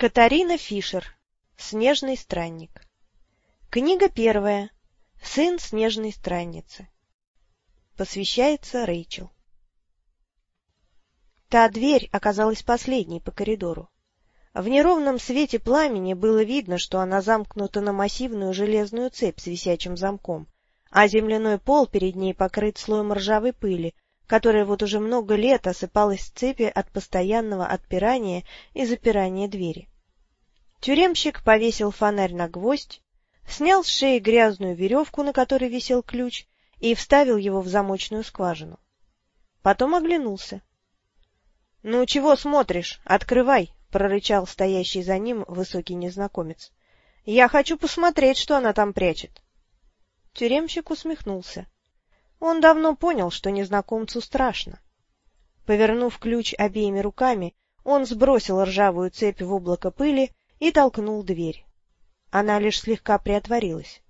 Катарина Фишер. Снежный странник. Книга первая. Сын снежной странницы. Посвящается Рэйчел. Та дверь оказалась последней по коридору. В неровном свете пламени было видно, что она замкнута на массивную железную цепь с висячим замком, а земляной пол перед ней покрыт слоем ржавой пыли, которая вот уже много лет осыпалась цепи от постоянного отпирания и запирания двери. Тюремщик повесил фонарь на гвоздь, снял с шеи грязную веревку, на которой висел ключ, и вставил его в замочную скважину. Потом оглянулся. — Ну, чего смотришь? Открывай! — прорычал стоящий за ним высокий незнакомец. — Я хочу посмотреть, что она там прячет. Тюремщик усмехнулся. Он давно понял, что незнакомцу страшно. Повернув ключ обеими руками, он сбросил ржавую цепь в облако пыли и толкнул дверь. Она лишь слегка приотворилась.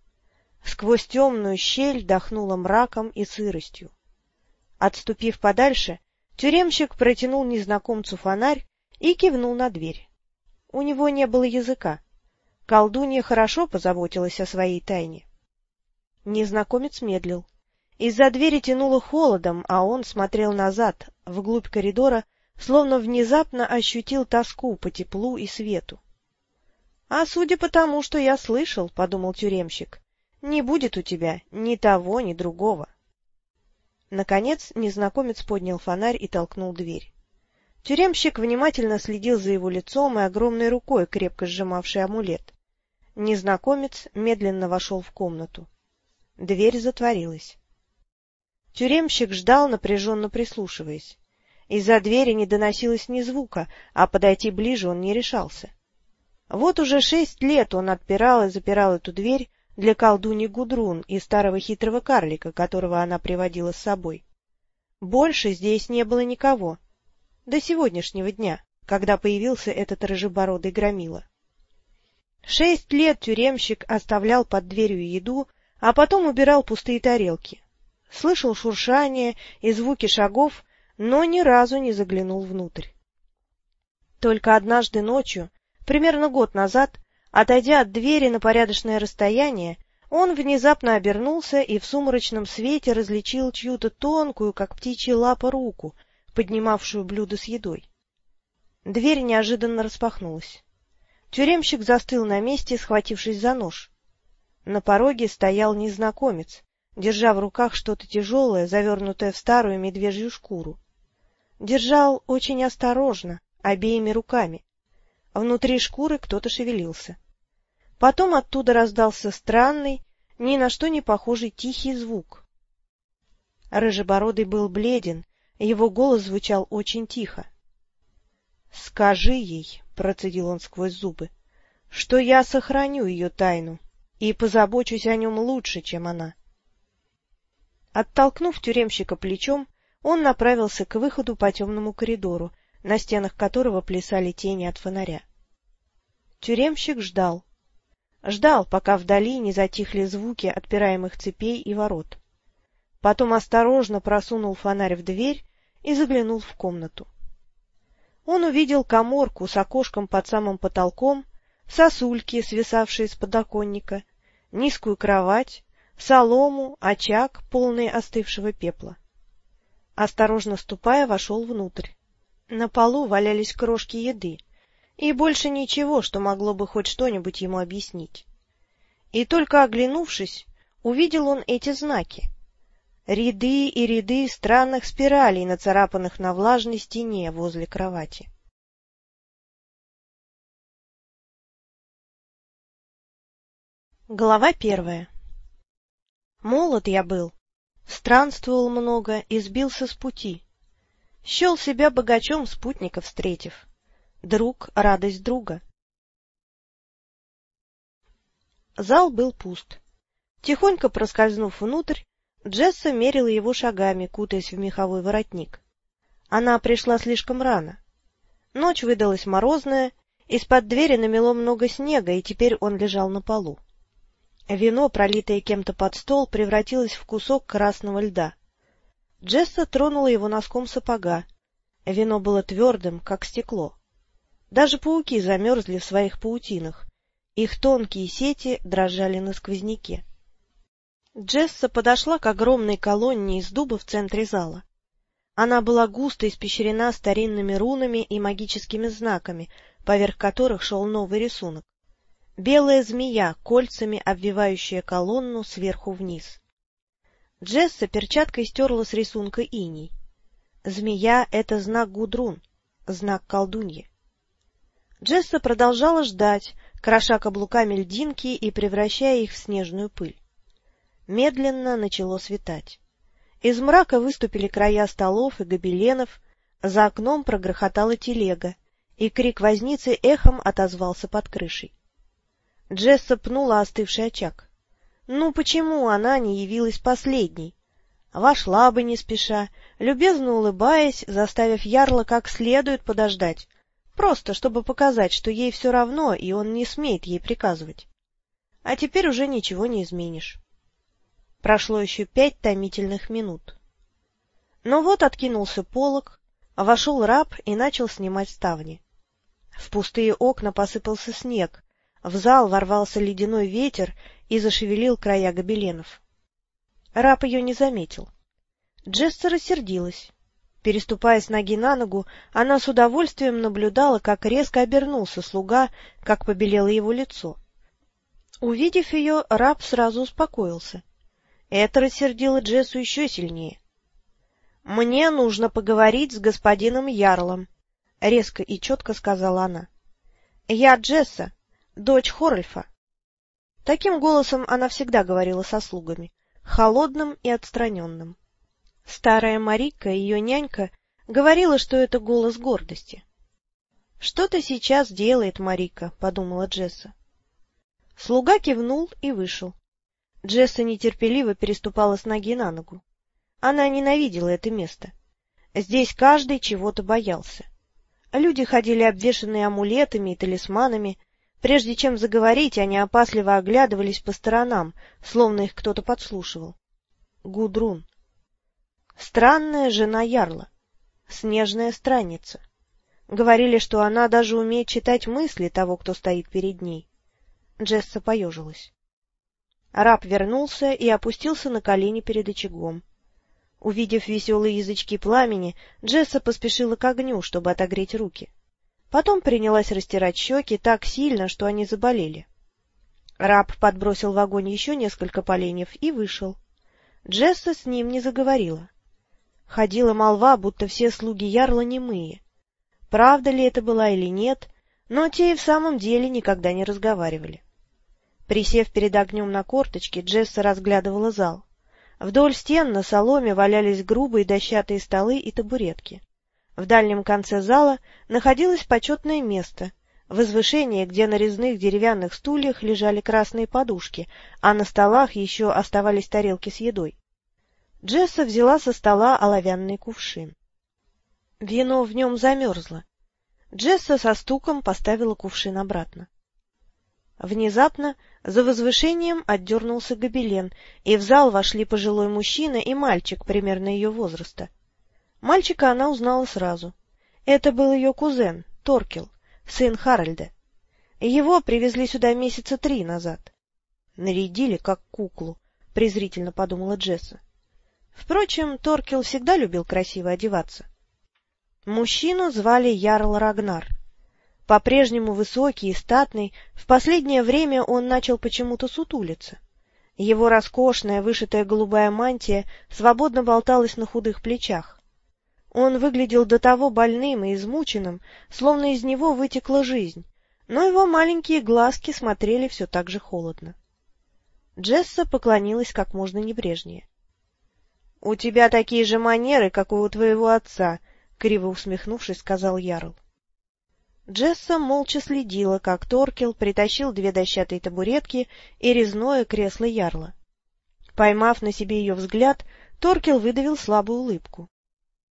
Сквозь темную щель дохнуло мраком и сыростью. Отступив подальше, тюремщик протянул незнакомцу фонарь и кивнул на дверь. У него не было языка. Колдунья хорошо позаботилась о своей тайне. Незнакомец медлил. Из-за двери тянуло холодом, а он смотрел назад, вглубь коридора, словно внезапно ощутил тоску по теплу и свету. — А судя по тому, что я слышал, — подумал тюремщик, — не будет у тебя ни того, ни другого. Наконец незнакомец поднял фонарь и толкнул дверь. Тюремщик внимательно следил за его лицом и огромной рукой, крепко сжимавшей амулет. Незнакомец медленно вошел в комнату. Дверь затворилась. Тюремщик ждал, напряженно прислушиваясь. Из-за двери не доносилось ни звука, а подойти ближе он не решался. Вот уже шесть лет он отпирал и запирал эту дверь для колдуни Гудрун и старого хитрого карлика, которого она приводила с собой. Больше здесь не было никого. До сегодняшнего дня, когда появился этот рыжебородый громила. Шесть лет тюремщик оставлял под дверью еду, а потом убирал пустые тарелки слышал шуршание и звуки шагов, но ни разу не заглянул внутрь. Только однажды ночью, примерно год назад, отойдя от двери на порядочное расстояние, он внезапно обернулся и в сумрачном свете различил чью-то тонкую, как птичья лапа, руку, поднимавшую блюдо с едой. Дверь неожиданно распахнулась. Тюремщик застыл на месте, схватившись за нож. На пороге стоял незнакомец, держа в руках что-то тяжелое, завернутое в старую медвежью шкуру. Держал очень осторожно, обеими руками. Внутри шкуры кто-то шевелился. Потом оттуда раздался странный, ни на что не похожий тихий звук. Рыжебородый был бледен, его голос звучал очень тихо. — Скажи ей, — процедил он сквозь зубы, — что я сохраню ее тайну и позабочусь о нем лучше, чем она. Оттолкнув тюремщика плечом, он направился к выходу по темному коридору, на стенах которого плясали тени от фонаря. Тюремщик ждал. Ждал, пока вдали не затихли звуки отпираемых цепей и ворот. Потом осторожно просунул фонарь в дверь и заглянул в комнату. Он увидел коморку с окошком под самым потолком, сосульки, свисавшие с подоконника, низкую кровать, солому, очаг, полный остывшего пепла. Осторожно ступая, вошел внутрь. На полу валялись крошки еды, и больше ничего, что могло бы хоть что-нибудь ему объяснить. И только оглянувшись, увидел он эти знаки. Ряды и ряды странных спиралей, нацарапанных на влажной стене возле кровати. Глава первая Молод я был, странствовал много и сбился с пути. Счел себя богачом спутников встретив. Друг — радость друга. Зал был пуст. Тихонько проскользнув внутрь, Джесса мерила его шагами, кутаясь в меховой воротник. Она пришла слишком рано. Ночь выдалась морозная, из-под двери намело много снега, и теперь он лежал на полу. Вино, пролитое кем-то под стол, превратилось в кусок красного льда. Джесса тронула его носком сапога. Вино было твердым, как стекло. Даже пауки замерзли в своих паутинах, их тонкие сети дрожали на сквозняке. Джесса подошла к огромной колонне из дуба в центре зала. Она была густо испещрена старинными рунами и магическими знаками, поверх которых шел новый рисунок. Белая змея, кольцами обвивающая колонну сверху вниз. Джесса перчаткой стерла с рисунка иней. Змея — это знак Гудрун, знак колдуньи. Джесса продолжала ждать, кроша каблуками льдинки и превращая их в снежную пыль. Медленно начало светать. Из мрака выступили края столов и гобеленов, за окном прогрохотала телега, и крик возницы эхом отозвался под крышей. Джесса пнула остывший очаг. Ну почему она не явилась последней? Вошла бы не спеша, любезно улыбаясь, заставив Ярла как следует подождать, просто чтобы показать, что ей все равно, и он не смеет ей приказывать. А теперь уже ничего не изменишь. Прошло еще пять томительных минут. Но вот откинулся полог, вошел раб и начал снимать ставни. В пустые окна посыпался снег, в зал ворвался ледяной ветер и зашевелил края гобеленов. Раб ее не заметил. Джесса рассердилась. Переступая с ноги на ногу, она с удовольствием наблюдала, как резко обернулся слуга, как побелело его лицо. Увидев ее, раб сразу успокоился. Это рассердило Джессу еще сильнее. — Мне нужно поговорить с господином Ярлом, — резко и четко сказала она. — Я Джесса, дочь Хорольфа. Таким голосом она всегда говорила со слугами, холодным и отстраненным. Старая Марика, ее нянька, говорила, что это голос гордости. — Что-то сейчас делает Марика, — подумала Джесса. Слуга кивнул и вышел. Джесса нетерпеливо переступала с ноги на ногу. Она ненавидела это место. Здесь каждый чего-то боялся. Люди ходили обвешанные амулетами и талисманами. Прежде чем заговорить, они опасливо оглядывались по сторонам, словно их кто-то подслушивал. Гудрун. Странная жена Ярла. Снежная странница. Говорили, что она даже умеет читать мысли того, кто стоит перед ней. Джесса поежилась. Раб вернулся и опустился на колени перед очагом. Увидев веселые язычки пламени, Джесса поспешила к огню, чтобы отогреть руки. Потом принялась растирать щеки так сильно, что они заболели. Раб подбросил в огонь еще несколько поленьев и вышел. Джесса с ним не заговорила. Ходила молва, будто все слуги ярла немые. Правда ли это была или нет, но те и в самом деле никогда не разговаривали. Присев перед огнем на корточке, Джесса разглядывала зал. Вдоль стен на соломе валялись грубые дощатые столы и табуретки. В дальнем конце зала находилось почетное место — возвышение, где на резных деревянных стульях лежали красные подушки, а на столах еще оставались тарелки с едой. Джесса взяла со стола оловянный кувшин. Вино в нем замерзло. Джесса со стуком поставила кувшин обратно. Внезапно за возвышением отдернулся гобелен, и в зал вошли пожилой мужчина и мальчик примерно ее возраста. Мальчика она узнала сразу. Это был ее кузен, Торкел, сын Харальда. Его привезли сюда месяца три назад. Нарядили, как куклу, презрительно подумала Джесса. Впрочем, Торкел всегда любил красиво одеваться. Мужчину звали Ярл Рагнар. По-прежнему высокий и статный, в последнее время он начал почему-то сутулиться. Его роскошная, вышитая голубая мантия свободно болталась на худых плечах. Он выглядел до того больным и измученным, словно из него вытекла жизнь, но его маленькие глазки смотрели все так же холодно. Джесса поклонилась как можно небрежнее. — У тебя такие же манеры, как у твоего отца, — криво усмехнувшись, сказал Ярл. Джесса молча следила, как Торкел притащил две дощатые табуретки и резное кресло ярла. Поймав на себе ее взгляд, Торкел выдавил слабую улыбку.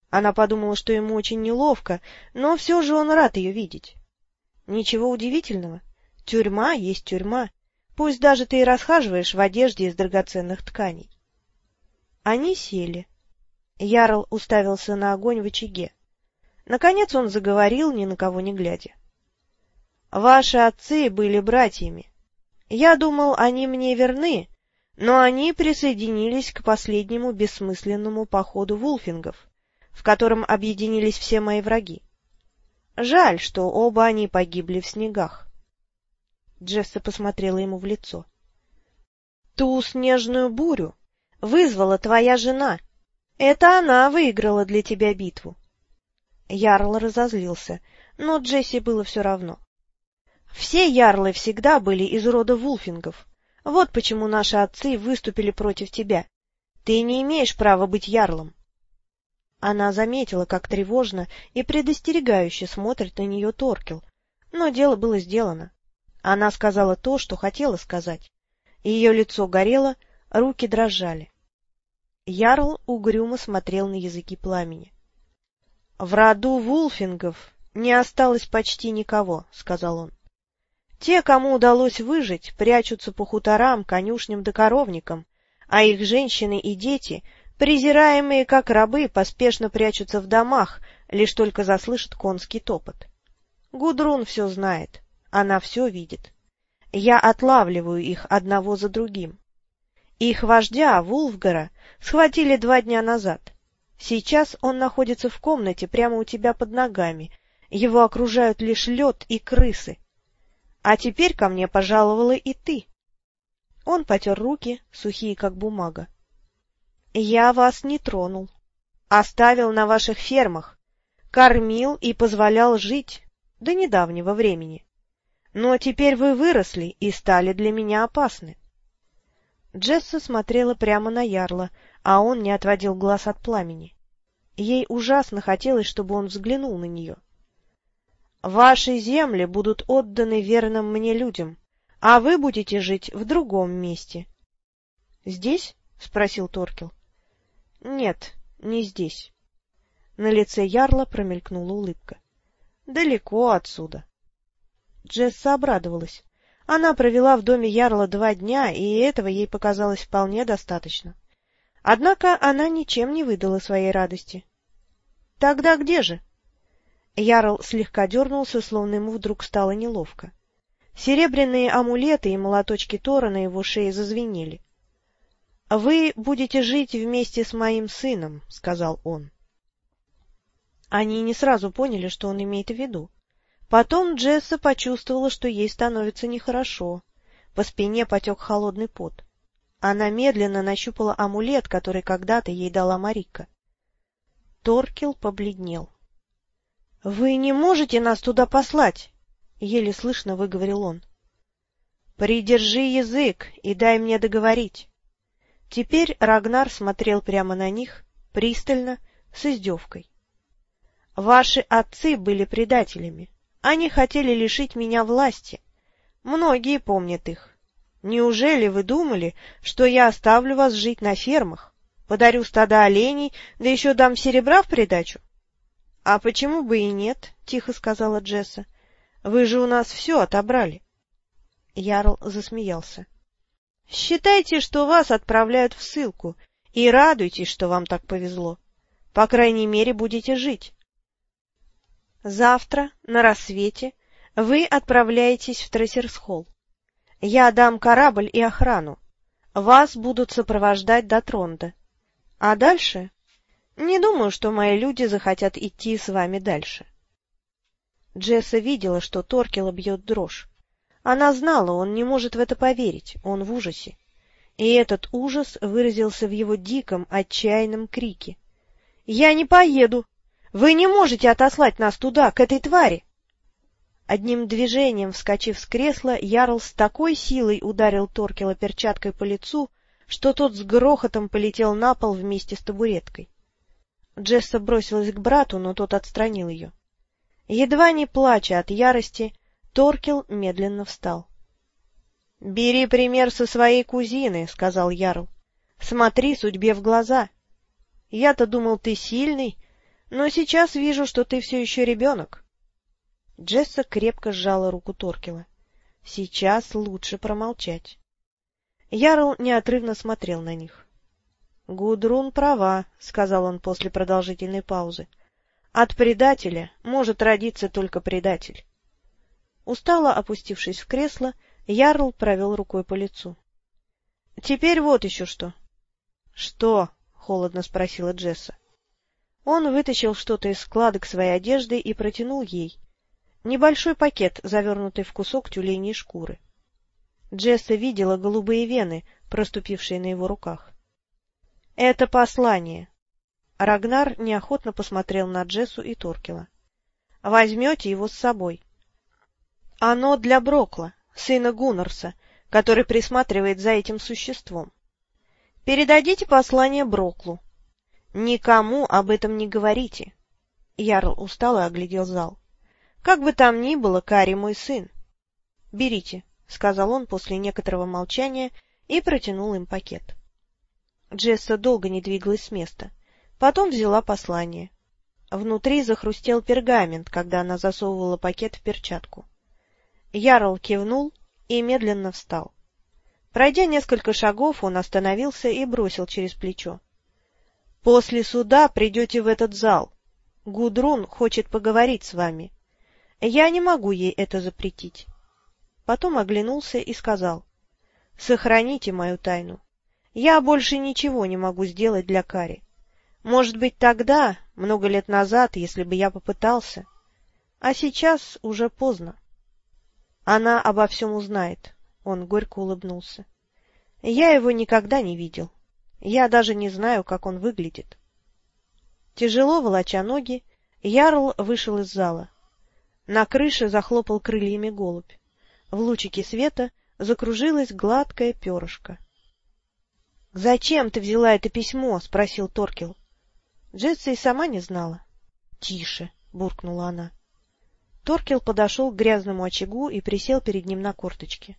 Она подумала, что ему очень неловко, но все же он рад ее видеть. Ничего удивительного. Тюрьма есть тюрьма, пусть даже ты и расхаживаешь в одежде из драгоценных тканей. Они сели. Ярл уставился на огонь в очаге. Наконец он заговорил, ни на кого не глядя. Ваши отцы были братьями. Я думал, они мне верны, но они присоединились к последнему бессмысленному походу вулфингов, в котором объединились все мои враги. Жаль, что оба они погибли в снегах. Джесса посмотрела ему в лицо. — Ту снежную бурю вызвала твоя жена. Это она выиграла для тебя битву. Ярл разозлился, но Джесси было все равно. Все ярлы всегда были из рода вулфингов. Вот почему наши отцы выступили против тебя. Ты не имеешь права быть ярлом. Она заметила, как тревожно и предостерегающе смотрит на нее Торкел, но дело было сделано. Она сказала то, что хотела сказать. Ее лицо горело, руки дрожали. Ярл угрюмо смотрел на языки пламени. — В роду вулфингов не осталось почти никого, — сказал он. Те, кому удалось выжить, прячутся по хуторам, конюшням да коровникам, а их женщины и дети, презираемые как рабы, поспешно прячутся в домах, лишь только заслышат конский топот. Гудрун все знает, она все видит. Я отлавливаю их одного за другим. Их вождя, Вулфгара, схватили два дня назад. Сейчас он находится в комнате прямо у тебя под ногами. Его окружают лишь лед и крысы. А теперь ко мне пожаловала и ты. Он потер руки, сухие как бумага. Я вас не тронул. Оставил на ваших фермах. Кормил и позволял жить до недавнего времени. Но теперь вы выросли и стали для меня опасны. Джесса смотрела прямо на Ярла, а он не отводил глаз от пламени. Ей ужасно хотелось, чтобы он взглянул на нее. Ваши земли будут отданы верным мне людям, а вы будете жить в другом месте. — Здесь? — спросил Торкел. — Нет, не здесь. На лице Ярла промелькнула улыбка. — Далеко отсюда. Джесса обрадовалась. Она провела в доме Ярла два дня, и этого ей показалось вполне достаточно. Однако она ничем не выдала своей радости. — Тогда где же? Ярл слегка дернулся, словно ему вдруг стало неловко. Серебряные амулеты и молоточки Тора на его шее зазвенели. — Вы будете жить вместе с моим сыном, — сказал он. Они не сразу поняли, что он имеет в виду. Потом Джесса почувствовала, что ей становится нехорошо. По спине потек холодный пот. Она медленно нащупала амулет, который когда-то ей дала Марика. Торкел побледнел. — Вы не можете нас туда послать! — еле слышно выговорил он. — Придержи язык и дай мне договорить. Теперь Рагнар смотрел прямо на них, пристально, с издевкой. — Ваши отцы были предателями. Они хотели лишить меня власти. Многие помнят их. Неужели вы думали, что я оставлю вас жить на фермах, подарю стада оленей, да еще дам серебра в придачу? — А почему бы и нет? — тихо сказала Джесса. — Вы же у нас все отобрали. Ярл засмеялся. — Считайте, что вас отправляют в ссылку, и радуйтесь, что вам так повезло. По крайней мере, будете жить. Завтра, на рассвете, вы отправляетесь в Трассерсхолл. Я дам корабль и охрану. Вас будут сопровождать до Тронда. А дальше не думаю, что мои люди захотят идти с вами дальше. Джесса видела, что Торкела бьет дрожь. Она знала, он не может в это поверить, он в ужасе. И этот ужас выразился в его диком, отчаянном крике. — Я не поеду! Вы не можете отослать нас туда, к этой твари! Одним движением, вскочив с кресла, Ярл с такой силой ударил Торкела перчаткой по лицу, что тот с грохотом полетел на пол вместе с табуреткой. Джесса бросилась к брату, но тот отстранил ее. Едва не плача от ярости, Торкел медленно встал. — Бери пример со своей кузины, — сказал Ярл. — Смотри судьбе в глаза. Я-то думал, ты сильный, но сейчас вижу, что ты все еще ребенок. Джесса крепко сжала руку Торкела. Сейчас лучше промолчать. Ярл неотрывно смотрел на них. — Гудрун права, — сказал он после продолжительной паузы. — От предателя может родиться только предатель. — Устало опустившись в кресло, Ярл провел рукой по лицу. — Теперь вот еще что. — Что? — холодно спросила Джесса. Он вытащил что-то из складок своей одежды и протянул ей. Небольшой пакет, завернутый в кусок тюленей шкуры. Джесса видела голубые вены, проступившие на его руках. — Это послание. Рагнар неохотно посмотрел на Джессу и Торкела. — Возьмете его с собой. — Оно для Брокла, сына Гуннарса, который присматривает за этим существом. Передадите послание Броклу. Никому об этом не говорите. Ярл устало оглядел зал. — Как бы там ни было, Кари мой сын. — Берите, — сказал он после некоторого молчания и протянул им пакет. Джесса долго не двигалась с места. Потом взяла послание. Внутри захрустел пергамент, когда она засовывала пакет в перчатку. Ярл кивнул и медленно встал. Пройдя несколько шагов, он остановился и бросил через плечо. — После суда придете в этот зал. Гудрун хочет поговорить с вами. Я не могу ей это запретить. Потом оглянулся и сказал. — Сохраните мою тайну. Я больше ничего не могу сделать для Кари. Может быть, тогда, много лет назад, если бы я попытался. А сейчас уже поздно. Она обо всем узнает. Он горько улыбнулся. Я его никогда не видел. Я даже не знаю, как он выглядит. Тяжело волоча ноги, Ярл вышел из зала. На крыше захлопал крыльями голубь. В лучике света закружилось гладкое перышко. — Зачем ты взяла это письмо? — спросил Торкел. Джесса и сама не знала. — Тише, — буркнула она. Торкел подошел к грязному очагу и присел перед ним на корточки.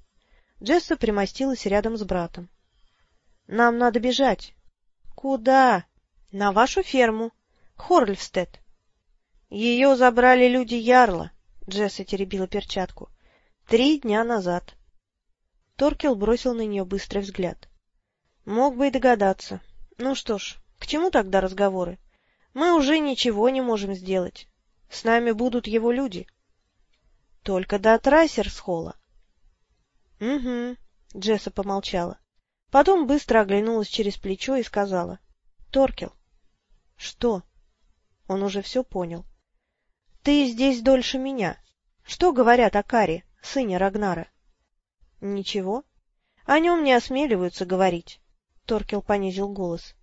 Джесса примостилась рядом с братом. — Нам надо бежать. — Куда? — На вашу ферму. Хорльфстед. — Ее забрали люди Ярла, — Джесса теребила перчатку. Три дня назад. Торкел бросил на нее быстрый взгляд. Мог бы и догадаться. Ну что ж, к чему тогда разговоры? Мы уже ничего не можем сделать. С нами будут его люди. Только до Трассерсхола. — Угу, — Джесса помолчала. Потом быстро оглянулась через плечо и сказала. — Торкел. — Что? Он уже все понял. — Ты здесь дольше меня. Что говорят о Каре? сыне Рагнара? — Ничего. О нем не осмеливаются говорить. Торкел понизил голос.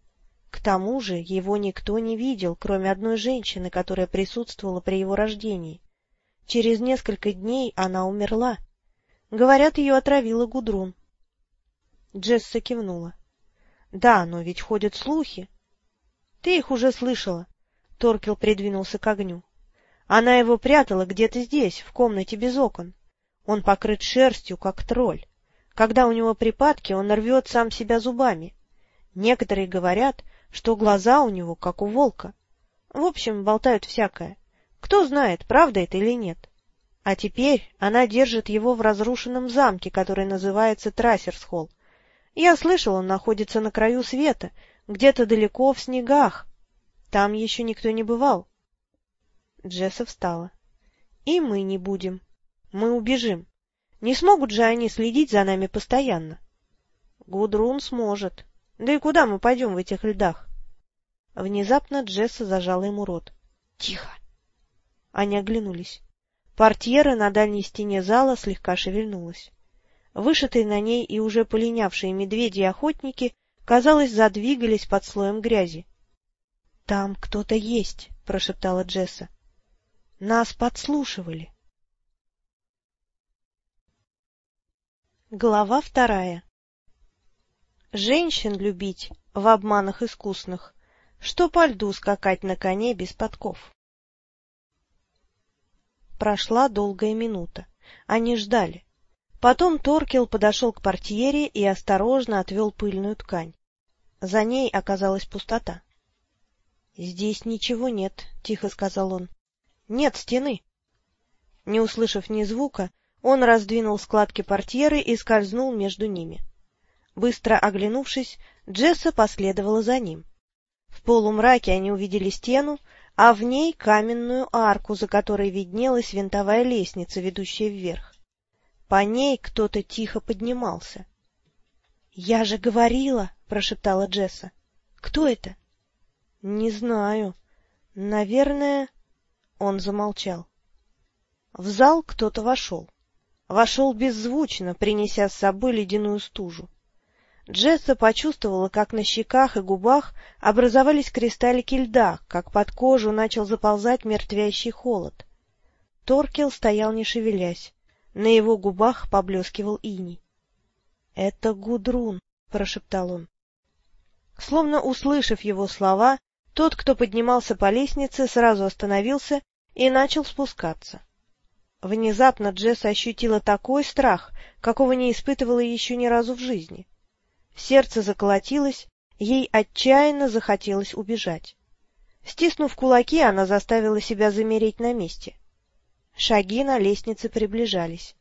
К тому же его никто не видел, кроме одной женщины, которая присутствовала при его рождении. Через несколько дней она умерла. Говорят, ее отравила Гудрун. Джесса кивнула. — Да, но ведь ходят слухи. — Ты их уже слышала. Торкел придвинулся к огню. Она его прятала где-то здесь, в комнате без окон. Он покрыт шерстью, как тролль. Когда у него припадки, он рвет сам себя зубами. Некоторые говорят, что глаза у него, как у волка. В общем, болтают всякое. Кто знает, правда это или нет. А теперь она держит его в разрушенном замке, который называется Трассерсхолл. Я слышал, он находится на краю света, где-то далеко в снегах. Там еще никто не бывал. Джесса встала. — И мы не будем. Мы убежим. Не смогут же они следить за нами постоянно? Гудрун сможет. Да и куда мы пойдем в этих льдах? Внезапно Джесса зажала ему рот. — Тихо! Они оглянулись. Портьера на дальней стене зала слегка шевельнулась. Вышитые на ней и уже полинявшие медведи и охотники, казалось, задвигались под слоем грязи. — Там кто-то есть, — прошептала Джесса. — Нас подслушивали. Глава вторая Женщин любить в обманах искусных, Что по льду скакать на коне без подков. Прошла долгая минута. Они ждали. Потом Торкел подошел к портьере и осторожно отвел пыльную ткань. За ней оказалась пустота. — Здесь ничего нет, — тихо сказал он. — Нет стены. Не услышав ни звука, он раздвинул складки портьеры и скользнул между ними. Быстро оглянувшись, Джесса последовала за ним. В полумраке они увидели стену, а в ней каменную арку, за которой виднелась винтовая лестница, ведущая вверх. По ней кто-то тихо поднимался. — Я же говорила, — прошептала Джесса. — Кто это? — Не знаю. Наверное... Он замолчал. В зал кто-то вошел. Вошел беззвучно, принеся с собой ледяную стужу. Джесса почувствовала, как на щеках и губах образовались кристаллики льда, как под кожу начал заползать мертвящий холод. Торкел стоял не шевелясь. На его губах поблескивал иней. — Это Гудрун, — прошептал он. Словно услышав его слова, тот, кто поднимался по лестнице, сразу остановился и начал спускаться. Внезапно Джесса ощутила такой страх, какого не испытывала еще ни разу в жизни. Сердце заколотилось, ей отчаянно захотелось убежать. Стиснув кулаки, она заставила себя замереть на месте. Шаги на лестнице приближались.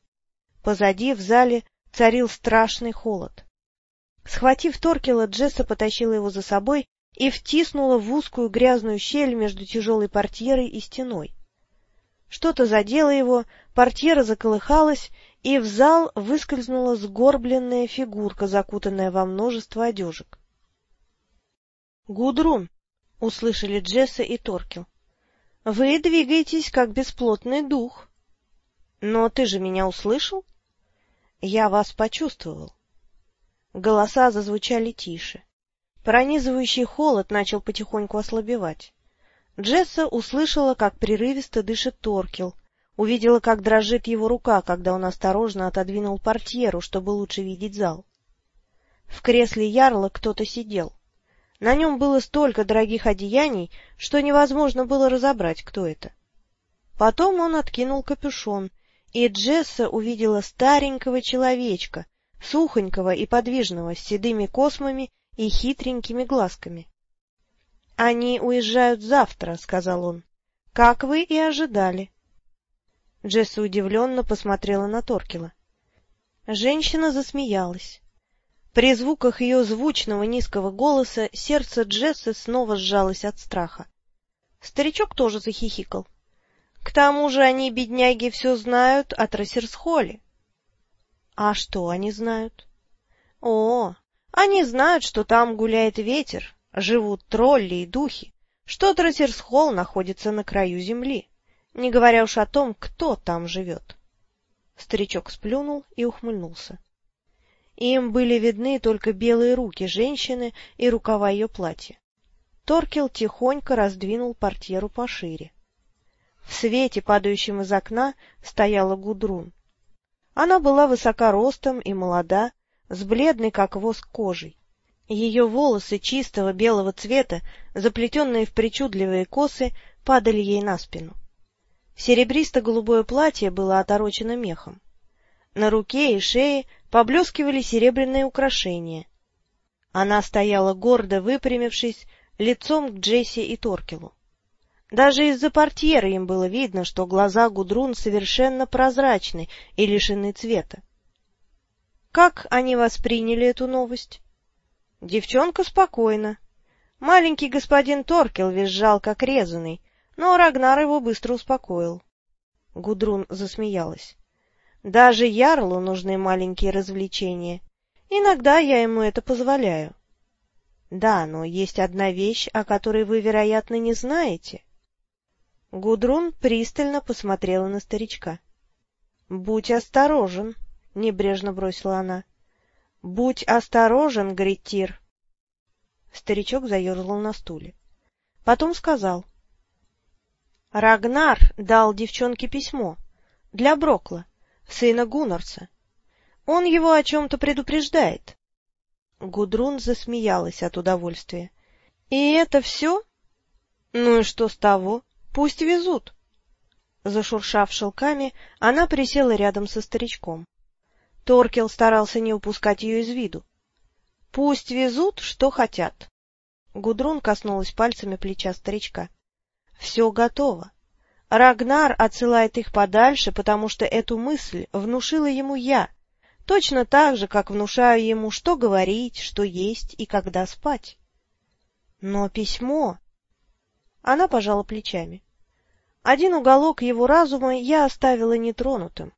Позади, в зале, царил страшный холод. Схватив Торкела, Джесса потащила его за собой и втиснула в узкую грязную щель между тяжелой портьерой и стеной. Что-то задело его, портьера заколыхалась, и в зал выскользнула сгорбленная фигурка, закутанная во множество одежек. — Гудрун! — услышали Джесса и Торкел. — Вы двигаетесь, как бесплотный дух. — Но ты же меня услышал? — Я вас почувствовал. Голоса зазвучали тише. Пронизывающий холод начал потихоньку ослабевать. Джесса услышала, как прерывисто дышит Торкел, увидела, как дрожит его рука, когда он осторожно отодвинул портьеру, чтобы лучше видеть зал. В кресле ярла кто-то сидел. На нем было столько дорогих одеяний, что невозможно было разобрать, кто это. Потом он откинул капюшон, и Джесса увидела старенького человечка, сухонького и подвижного, с седыми космами и хитренькими глазками. — Они уезжают завтра, — сказал он, — как вы и ожидали. Джесса удивленно посмотрела на Торкела. Женщина засмеялась. При звуках ее звучного низкого голоса сердце Джессы снова сжалось от страха. Старичок тоже захихикал. К тому же они, бедняги, все знают о Трассерсхолле. — А что они знают? — О, они знают, что там гуляет ветер, живут тролли и духи, что Трассерсхолл находится на краю земли, не говоря уж о том, кто там живет. Старичок сплюнул и ухмыльнулся. Им были видны только белые руки женщины и рукава ее платья. Торкел тихонько раздвинул портьеру пошире. В свете, падающем из окна, стояла Гудрун. Она была высока ростом и молода, с бледной, как воск, кожей. Ее волосы чистого белого цвета, заплетенные в причудливые косы, падали ей на спину. Серебристо-голубое платье было оторочено мехом. На руке и шее поблескивали серебряные украшения. Она стояла гордо выпрямившись, лицом к Джесси и Торкелу. Даже из-за портьеры им было видно, что глаза Гудрун совершенно прозрачны и лишены цвета. Как они восприняли эту новость? Девчонка спокойна. Маленький господин Торкел визжал, как резанный, но Рагнар его быстро успокоил. Гудрун засмеялась. Даже Ярлу нужны маленькие развлечения. Иногда я ему это позволяю. Да, но есть одна вещь, о которой вы, вероятно, не знаете. Гудрун пристально посмотрела на старичка. — Будь осторожен, — небрежно бросила она. Будь осторожен, Гриттир. Старичок заерзал на стуле. Потом сказал. — Рагнар дал девчонке письмо. Для Брокла, сына Гуннарса. Он его о чем-то предупреждает. Гудрун засмеялась от удовольствия. — И это все? Ну и что с того? Пусть везут. Зашуршав шелками, она присела рядом со старичком. Торкел старался не упускать ее из виду. — Пусть везут, что хотят. Гудрун коснулась пальцами плеча старичка. — Все готово. Рагнар отсылает их подальше, потому что эту мысль внушила ему я, точно так же, как внушаю ему, что говорить, что есть и когда спать. Но письмо... Она пожала плечами. Один уголок его разума я оставила нетронутым.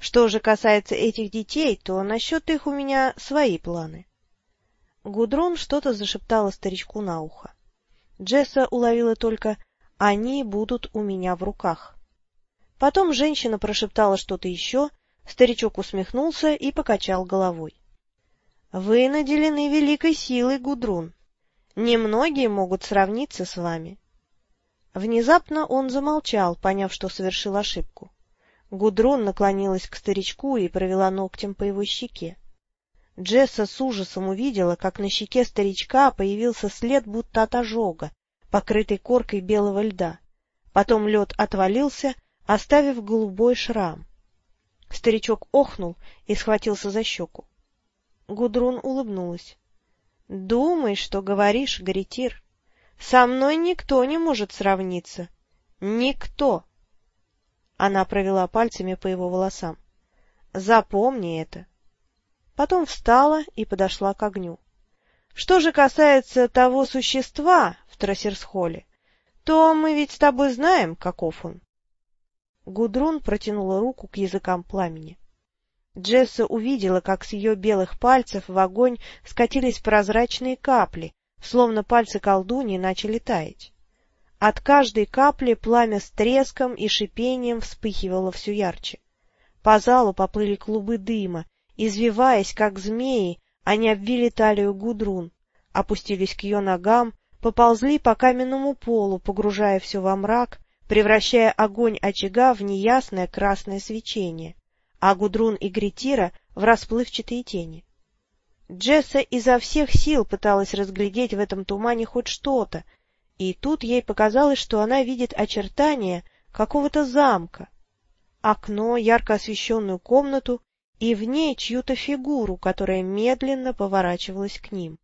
Что же касается этих детей, то насчет их у меня свои планы. Гудрон что-то зашептала старичку на ухо. Джесса уловила только «они будут у меня в руках». Потом женщина прошептала что-то еще, старичок усмехнулся и покачал головой. — Вы наделены великой силой, Гудрун. Немногие могут сравниться с вами. Внезапно он замолчал, поняв, что совершил ошибку. Гудрун наклонилась к старичку и провела ногтем по его щеке. Джесса с ужасом увидела, как на щеке старичка появился след будто от ожога, покрытый коркой белого льда. Потом лед отвалился, оставив голубой шрам. Старичок охнул и схватился за щеку. Гудрун улыбнулась. — Думай, что говоришь, Гаритир. Со мной никто не может сравниться. Никто. Она провела пальцами по его волосам. — Запомни это. Потом встала и подошла к огню. Что же касается того существа в Трассерсхолле, то мы ведь с тобой знаем, каков он. Гудрун протянула руку к языкам пламени. Джесса увидела, как с ее белых пальцев в огонь скатились прозрачные капли, словно пальцы колдуньи начали таять. От каждой капли пламя с треском и шипением вспыхивало все ярче. По залу поплыли клубы дыма, извиваясь, как змеи, они обвили талию Гудрун, опустились к ее ногам, поползли по каменному полу, погружая все во мрак, превращая огонь очага в неясное красное свечение, а Гудрун и Гретира в расплывчатые тени. Джесса изо всех сил пыталась разглядеть в этом тумане хоть что-то, и тут ей показалось, что она видит очертания какого-то замка, окно, ярко освещенную комнату и в ней чью-то фигуру, которая медленно поворачивалась к ним.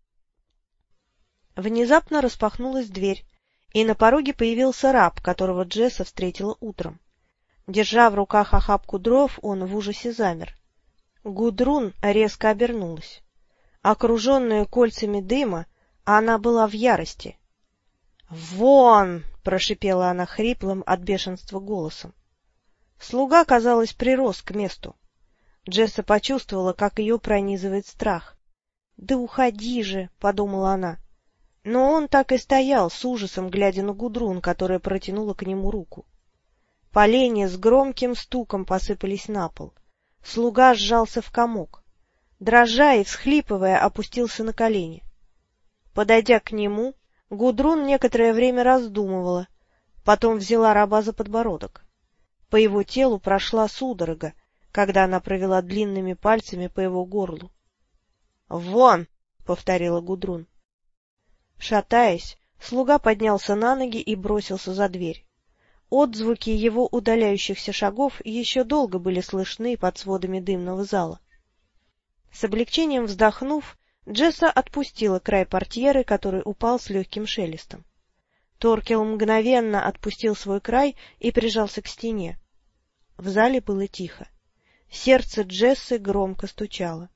Внезапно распахнулась дверь, и на пороге появился раб, которого Джесса встретила утром. Держа в руках охапку дров, он в ужасе замер. Гудрун резко обернулась. Окруженная кольцами дыма, она была в ярости. «Вон!» — прошипела она хриплым от бешенства голосом. Слуга, казалось, прирос к месту. Джесса почувствовала, как ее пронизывает страх. «Да уходи же!» — подумала она. Но он так и стоял, с ужасом глядя на Гудрун, которая протянула к нему руку. Поленья с громким стуком посыпались на пол. Слуга сжался в комок. Дрожа и всхлипывая, опустился на колени. Подойдя к нему, Гудрун некоторое время раздумывала, потом взяла раба за подбородок. По его телу прошла судорога, когда она провела длинными пальцами по его горлу. — Вон! — повторила Гудрун. Шатаясь, слуга поднялся на ноги и бросился за дверь. Отзвуки его удаляющихся шагов еще долго были слышны под сводами дымного зала. С облегчением вздохнув, Джесса отпустила край портьеры, который упал с легким шелестом. Торкел мгновенно отпустил свой край и прижался к стене. В зале было тихо. Сердце Джессы громко стучало.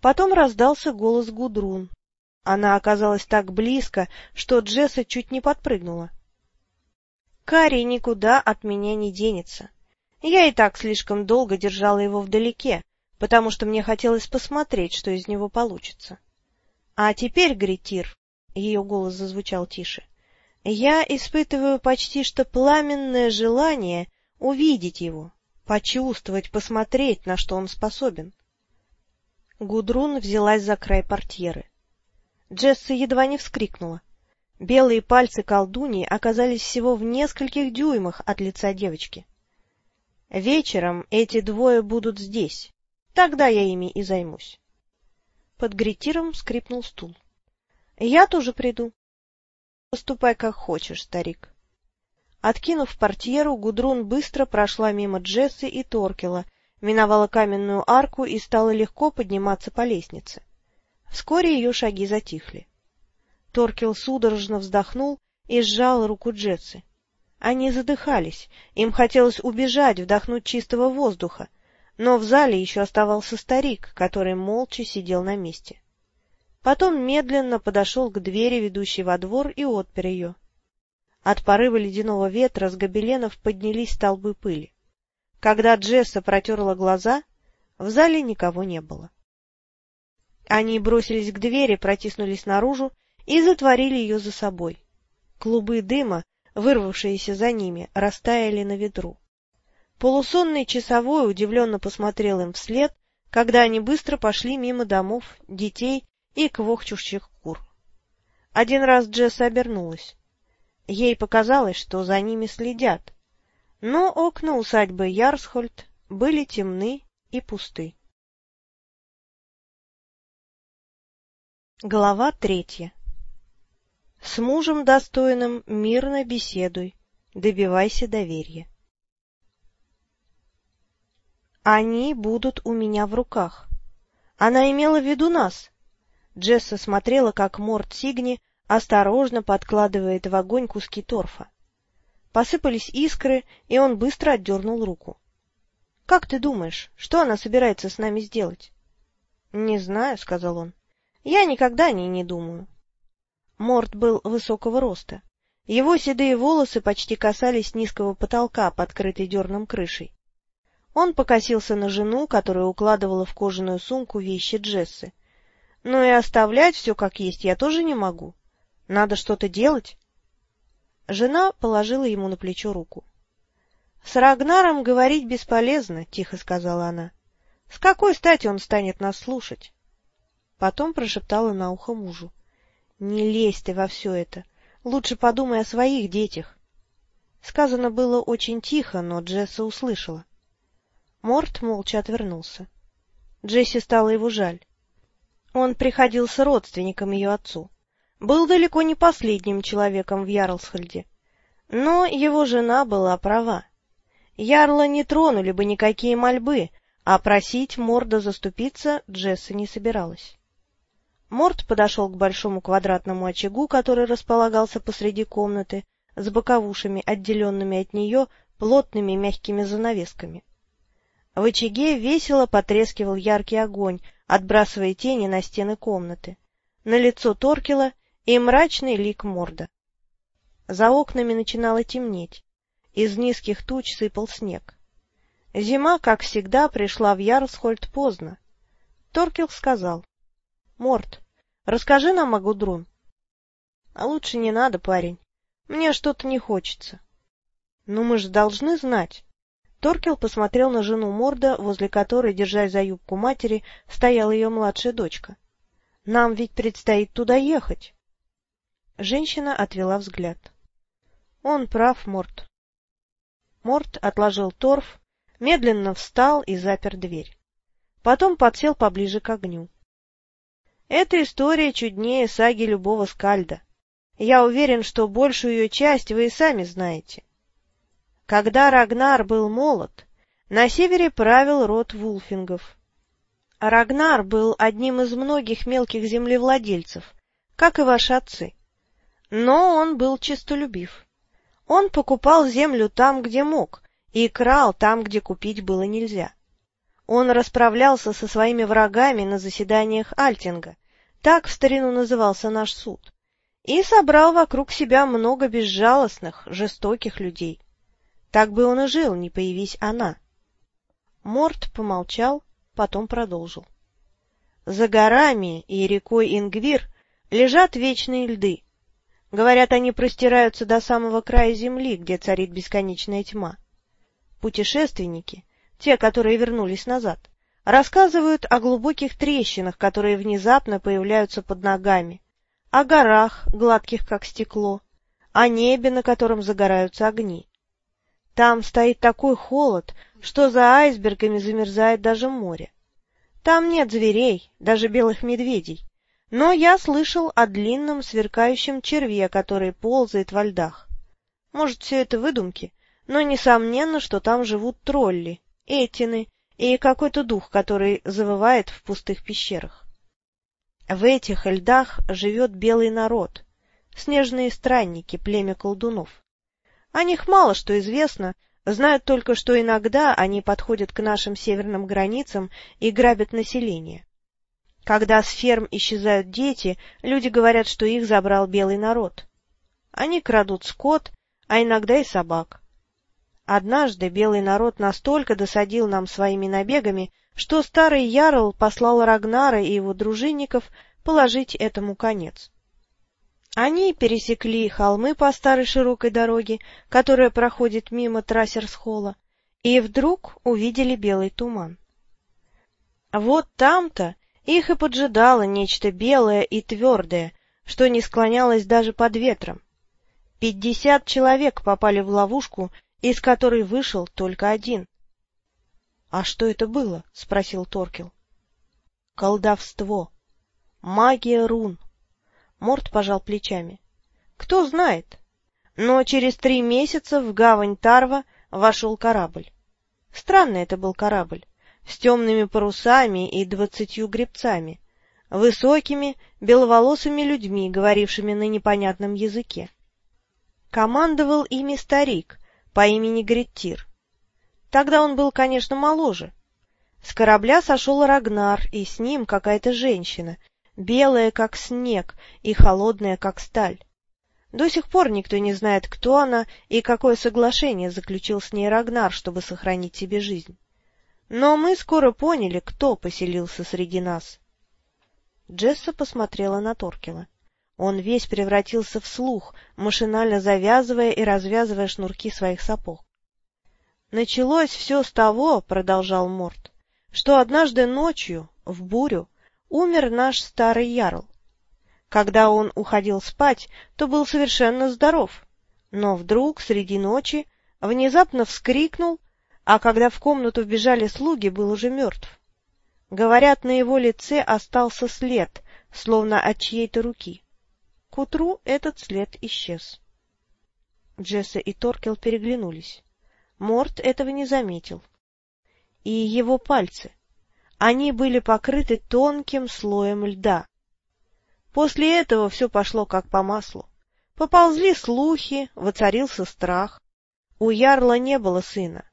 Потом раздался голос Гудрун, она оказалась так близко, что Джесса чуть не подпрыгнула. Карри никуда от меня не денется. Я и так слишком долго держала его вдалеке, потому что мне хотелось посмотреть, что из него получится. А теперь, Гретир, ее голос зазвучал тише, я испытываю почти что пламенное желание увидеть его, почувствовать, посмотреть, на что он способен. Гудрун взялась за край портьеры. Джесса едва не вскрикнула. Белые пальцы колдуньи оказались всего в нескольких дюймах от лица девочки. Вечером эти двое будут здесь. Тогда я ими и займусь. Под гретиром скрипнул стул. — Я тоже приду. — Поступай как хочешь, старик. Откинув портьеру, Гудрун быстро прошла мимо Джессы и Торкела, миновала каменную арку и стала легко подниматься по лестнице. Вскоре ее шаги затихли. Торкел судорожно вздохнул и сжал руку Джетсы. Они задыхались, им хотелось убежать, вдохнуть чистого воздуха, но в зале еще оставался старик, который молча сидел на месте. Потом медленно подошел к двери, ведущей во двор, и отпер ее. От порыва ледяного ветра с гобеленов поднялись столбы пыли. Когда Джесса протерла глаза, в зале никого не было. Они бросились к двери, протиснулись наружу и затворили ее за собой. Клубы дыма, вырвавшиеся за ними, растаяли на ветру. Полусонный часовой удивленно посмотрел им вслед, когда они быстро пошли мимо домов, детей и квохчущих кур. Один раз Джесса обернулась. Ей показалось, что за ними следят, но окна усадьбы Ярсхольд были темны и пусты. Глава третья С мужем достойным мирно беседуй, добивайся доверия. Они будут у меня в руках. Она имела в виду нас. Джесса смотрела, как Морт Сигни осторожно подкладывает в огонь куски торфа. Посыпались искры, и он быстро отдернул руку. — Как ты думаешь, что она собирается с нами сделать? — Не знаю, — сказал он. Я никогда о ней не думаю. Морт был высокого роста. Его седые волосы почти касались низкого потолка, подкрытой дерном крышей. Он покосился на жену, которая укладывала в кожаную сумку вещи Джессы. Но и оставлять все как есть я тоже не могу. Надо что-то делать. Жена положила ему на плечо руку. — С Рагнаром говорить бесполезно, — тихо сказала она. — С какой стати он станет нас слушать? Потом прошептала на ухо мужу. — Не лезь ты во все это. Лучше подумай о своих детях. Сказано было очень тихо, но Джесса услышала. Морт молча отвернулся. Джесси стало его жаль. Он приходился родственником ее отцу. Был далеко не последним человеком в Ярлсхольде. Но его жена была права. Ярла не тронули бы никакие мольбы, а просить Морда заступиться Джесса не собиралась. Морд подошел к большому квадратному очагу, который располагался посреди комнаты, с боковушами, отделенными от нее плотными мягкими занавесками. В очаге весело потрескивал яркий огонь, отбрасывая тени на стены комнаты, на лицо Торкела и мрачный лик морда. За окнами начинало темнеть, из низких туч сыпал снег. Зима, как всегда, пришла в Ярлсхольд поздно. Торкел сказал, Морт, расскажи нам о Гудрун. — А лучше не надо, парень. Мне что-то не хочется. — Ну мы же должны знать. Торкел посмотрел на жену Морда, возле которой, держась за юбку матери, стояла ее младшая дочка. — Нам ведь предстоит туда ехать. Женщина отвела взгляд. — Он прав, Морд. Морд отложил торф, медленно встал и запер дверь. Потом подсел поближе к огню. Эта история чуднее саги любого скальда. Я уверен, что большую ее часть вы и сами знаете. Когда Рагнар был молод, на севере правил род вулфингов. Рагнар был одним из многих мелких землевладельцев, как и ваши отцы. Но он был честолюбив. Он покупал землю там, где мог, и крал там, где купить было нельзя. Он расправлялся со своими врагами на заседаниях Альтинга, так в старину назывался наш суд, и собрал вокруг себя много безжалостных, жестоких людей. Так бы он и жил, не появись она. Морт помолчал, потом продолжил. За горами и рекой Ингвир лежат вечные льды. Говорят, они простираются до самого края земли, где царит бесконечная тьма. Путешественники, те, которые вернулись назад, Рассказывают о глубоких трещинах, которые внезапно появляются под ногами, о горах, гладких как стекло, о небе, на котором загораются огни. Там стоит такой холод, что за айсбергами замерзает даже море. Там нет зверей, даже белых медведей, но я слышал о длинном сверкающем черве, который ползает во льдах. Может, все это выдумки, но несомненно, что там живут тролли, этины и какой-то дух, который завывает в пустых пещерах. В этих льдах живет белый народ, снежные странники, племя колдунов. О них мало что известно, знают только, что иногда они подходят к нашим северным границам и грабят население. Когда с ферм исчезают дети, люди говорят, что их забрал белый народ. Они крадут скот, а иногда и собак. Однажды белый народ настолько досадил нам своими набегами, что старый ярл послал Рагнара и его дружинников положить этому конец. Они пересекли холмы по старой широкой дороге, которая проходит мимо Трассерсхолла, и вдруг увидели белый туман. Вот там-то их и поджидало нечто белое и твердое, что не склонялось даже под ветром. Пятьдесят человек попали в ловушку, из которой вышел только один. — А что это было? — спросил Торкел. — Колдовство. Магия рун. Морт пожал плечами. — Кто знает. Но через три месяца в гавань Тарва вошел корабль. Странный это был корабль, с темными парусами и двадцатью гребцами, высокими, беловолосыми людьми, говорившими на непонятном языке. Командовал ими старик по имени Греттир. Тогда он был, конечно, моложе. С корабля сошел Рагнар, и с ним какая-то женщина, белая, как снег, и холодная, как сталь. До сих пор никто не знает, кто она и какое соглашение заключил с ней Рагнар, чтобы сохранить себе жизнь. Но мы скоро поняли, кто поселился среди нас. Джесса посмотрела на Торкела. Он весь превратился в слух, машинально завязывая и развязывая шнурки своих сапог. «Началось все с того, — продолжал Морт, — что однажды ночью, в бурю, умер наш старый ярл. Когда он уходил спать, то был совершенно здоров, но вдруг среди ночи внезапно вскрикнул, а когда в комнату вбежали слуги, был уже мертв. Говорят, на его лице остался след, словно от чьей-то руки. К утру этот след исчез. Джесса и Торкел переглянулись. Морт этого не заметил. И его пальцы. Они были покрыты тонким слоем льда. После этого все пошло как по маслу. Поползли слухи, воцарился страх. У Ярла не было сына.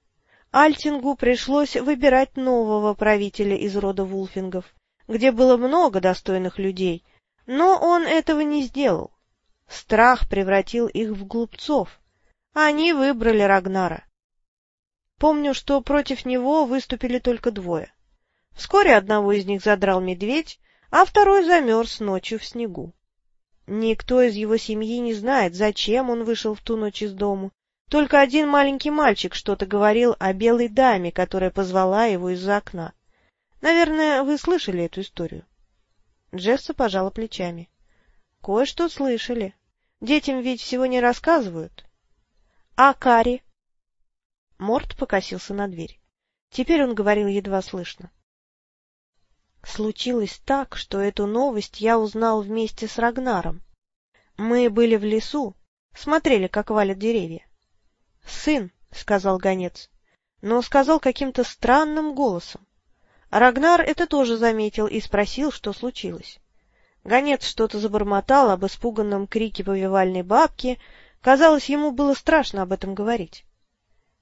Альтингу пришлось выбирать нового правителя из рода Вулфингов, где было много достойных людей, но он этого не сделал. Страх превратил их в глупцов. Они выбрали Рагнара. Помню, что против него выступили только двое. Вскоре одного из них задрал медведь, а второй замерз ночью в снегу. Никто из его семьи не знает, зачем он вышел в ту ночь из дому. Только один маленький мальчик что-то говорил о белой даме, которая позвала его из-за окна. Наверное, вы слышали эту историю. Джесса пожала плечами. — Кое-что слышали. Детям ведь всего не рассказывают. — А Кари? Морт покосился на дверь. Теперь он говорил едва слышно. Случилось так, что эту новость я узнал вместе с Рагнаром. Мы были в лесу, смотрели, как валят деревья. — Сын, — сказал гонец, но сказал каким-то странным голосом. Рагнар это тоже заметил и спросил, что случилось. Гонец что-то забормотал об испуганном крике повивальной бабки, казалось, ему было страшно об этом говорить.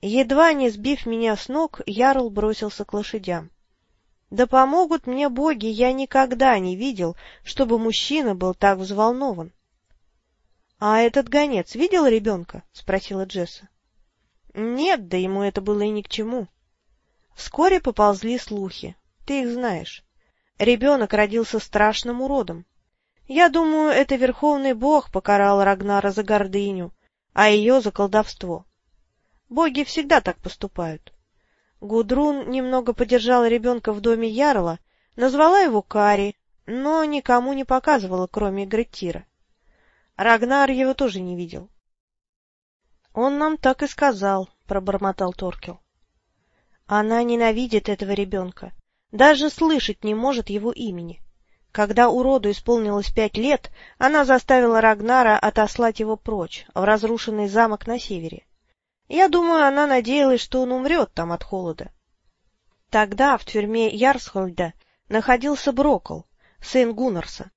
Едва не сбив меня с ног, Ярл бросился к лошадям. Да помогут мне боги, я никогда не видел, чтобы мужчина был так взволнован. — А этот гонец видел ребенка? — спросила Джесса. — Нет, да ему это было и ни к чему. Вскоре поползли слухи. Ты их знаешь. Ребенок родился страшным уродом. Я думаю, это Верховный Бог покарал Рагнара за гордыню, а ее за колдовство. Боги всегда так поступают. Гудрун немного подержала ребенка в доме Ярла, назвала его Кари, но никому не показывала, кроме Греттира. Рагнар его тоже не видел. — Он нам так и сказал, — пробормотал Торкел. Она ненавидит этого ребенка, даже слышать не может его имени. Когда уроду исполнилось пять лет, она заставила Рагнара отослать его прочь, в разрушенный замок на севере. Я думаю, она надеялась, что он умрет там от холода. Тогда в тюрьме Ярсхольда находился Брокл, сын Гуннарса.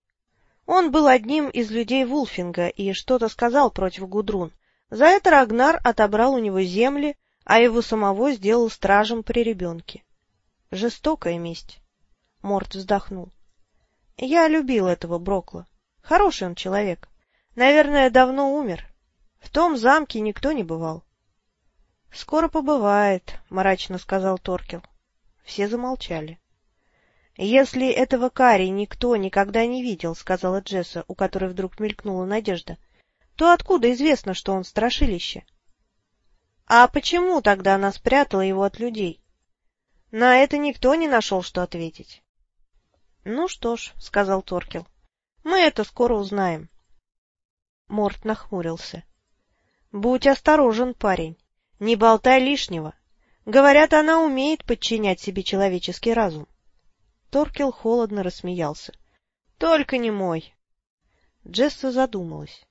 Он был одним из людей Вулфинга и что-то сказал против Гудрун. За это Рагнар отобрал у него земли, а его самого сделал стражем при ребенке. Жестокая месть. Морт вздохнул. Я любил этого Брокла. Хороший он человек. Наверное, давно умер. В том замке никто не бывал. — Скоро побывает, — мрачно сказал Торкел. Все замолчали. — Если этого Кари никто никогда не видел, — сказала Джесса, у которой вдруг мелькнула надежда, — то откуда известно, что он страшилище? — А почему тогда она спрятала его от людей? На это никто не нашел, что ответить. — Ну что ж, — сказал Торкел, — мы это скоро узнаем. Морт нахмурился. — Будь осторожен, парень. Не болтай лишнего. Говорят, она умеет подчинять себе человеческий разум. Торкел холодно рассмеялся. — Только не мой. Джесса задумалась.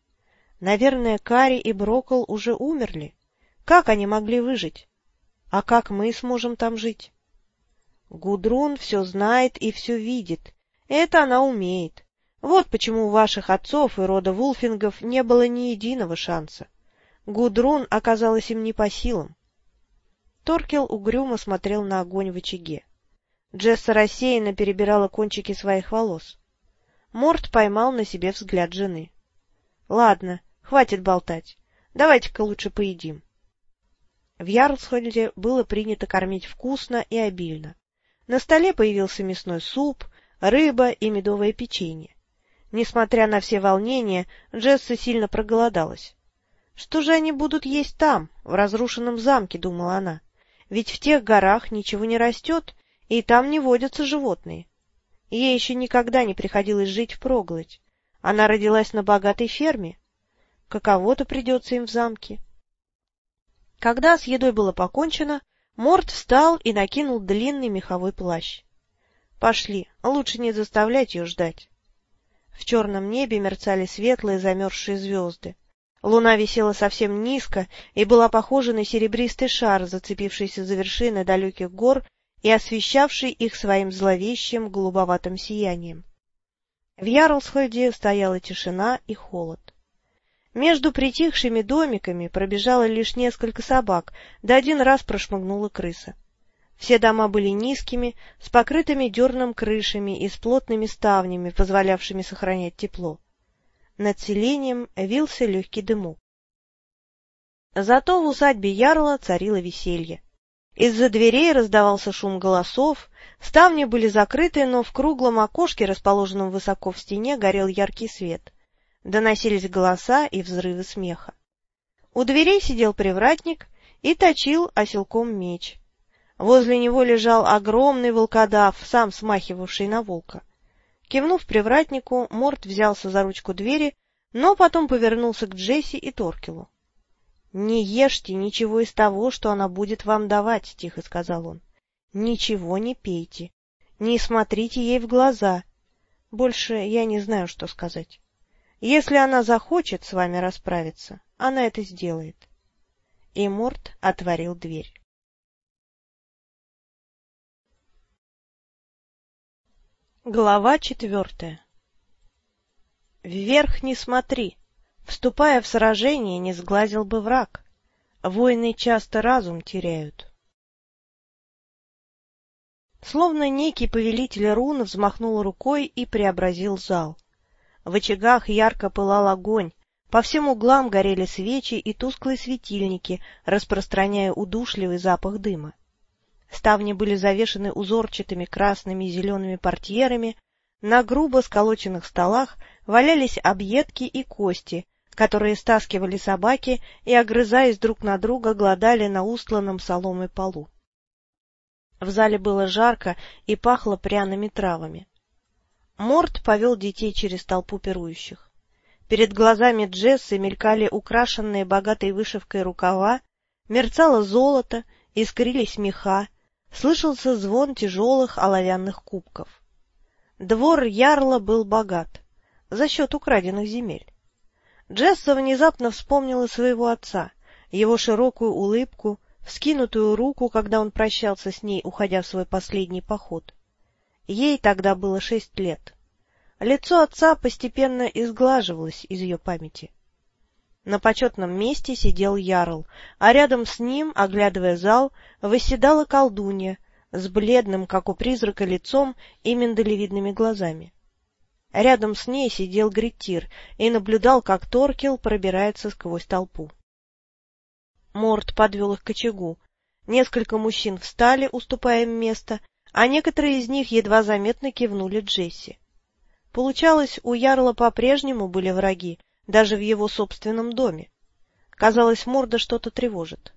Наверное, Кари и Брокол уже умерли. Как они могли выжить? А как мы сможем там жить? Гудрун все знает и все видит. Это она умеет. Вот почему у ваших отцов и рода Вулфингов не было ни единого шанса. Гудрун оказалась им не по силам. Торкел угрюмо смотрел на огонь в очаге. Джесса рассеянно перебирала кончики своих волос. Морт поймал на себе взгляд жены. — Ладно, хватит болтать. Давайте-ка лучше поедим. В Ярлсхольде было принято кормить вкусно и обильно. На столе появился мясной суп, рыба и медовое печенье. Несмотря на все волнения, Джесса сильно проголодалась. Что же они будут есть там, в разрушенном замке, думала она. Ведь в тех горах ничего не растет, и там не водятся животные. Ей еще никогда не приходилось жить впроголодь. Она родилась на богатой ферме. Каково-то придется им в замке. Когда с едой было покончено, Морт встал и накинул длинный меховой плащ. — Пошли, лучше не заставлять ее ждать. В черном небе мерцали светлые замерзшие звезды. Луна висела совсем низко и была похожа на серебристый шар, зацепившийся за вершины далеких гор и освещавший их своим зловещим голубоватым сиянием. В Ярлсхольде стояла тишина и холод. Между притихшими домиками пробежало лишь несколько собак, да один раз прошмыгнула крыса. Все дома были низкими, с покрытыми дерном крышами и с плотными ставнями, позволявшими сохранять тепло. Над селением вился легкий дымок. Зато в усадьбе Ярла царило веселье. Из-за дверей раздавался шум голосов, ставни были закрыты, но в круглом окошке, расположенном высоко в стене, горел яркий свет. Доносились голоса и взрывы смеха. У дверей сидел привратник и точил оселком меч. Возле него лежал огромный волкодав, сам смахивавший на волка. Кивнув привратнику, Морт взялся за ручку двери, но потом повернулся к Джесси и Торкелу. — Не ешьте ничего из того, что она будет вам давать, — тихо сказал он. — Ничего не пейте. Не смотрите ей в глаза. Больше я не знаю, что сказать. Если она захочет с вами расправиться, она это сделает. И Морт отворил дверь. Глава четвертая Вверх не смотри. Вступая в сражение, не сглазил бы враг. Войны часто разум теряют. Словно некий повелитель рун взмахнул рукой и преобразил зал. В очагах ярко пылал огонь, по всем углам горели свечи и тусклые светильники, распространяя удушливый запах дыма. Ставни были завешены узорчатыми красными и зелеными портьерами, на грубо сколоченных столах валялись объедки и кости, которые стаскивали собаки и, огрызаясь друг на друга, глодали на устланном соломой полу. В зале было жарко и пахло пряными травами. Морт повел детей через толпу пирующих. Перед глазами Джессы мелькали украшенные богатой вышивкой рукава, мерцало золото, искрились меха, слышался звон тяжелых оловянных кубков. Двор Ярла был богат за счет украденных земель. Джесса внезапно вспомнила своего отца, его широкую улыбку, вскинутую руку, когда он прощался с ней, уходя в свой последний поход. Ей тогда было шесть лет. Лицо отца постепенно изглаживалось из ее памяти. На почетном месте сидел Ярл, а рядом с ним, оглядывая зал, восседала колдунья с бледным, как у призрака, лицом и миндалевидными глазами. Рядом с ней сидел Гриттир и наблюдал, как Торкел пробирается сквозь толпу. Морд подвел их к очагу. Несколько мужчин встали, уступая им место, а некоторые из них едва заметно кивнули Джесси. Получалось, у Ярла по-прежнему были враги, даже в его собственном доме. Казалось, Морда что-то тревожит.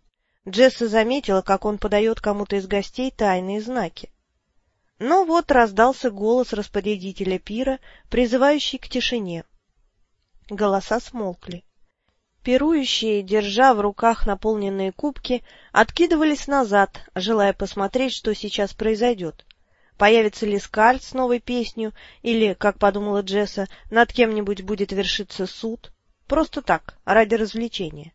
Джесса заметила, как он подает кому-то из гостей тайные знаки. Но вот раздался голос распорядителя пира, призывающий к тишине. Голоса смолкли. Пирующие, держа в руках наполненные кубки, откидывались назад, желая посмотреть, что сейчас произойдет. Появится ли скальд с новой песнью, или, как подумала Джесса, над кем-нибудь будет вершиться суд. Просто так, ради развлечения.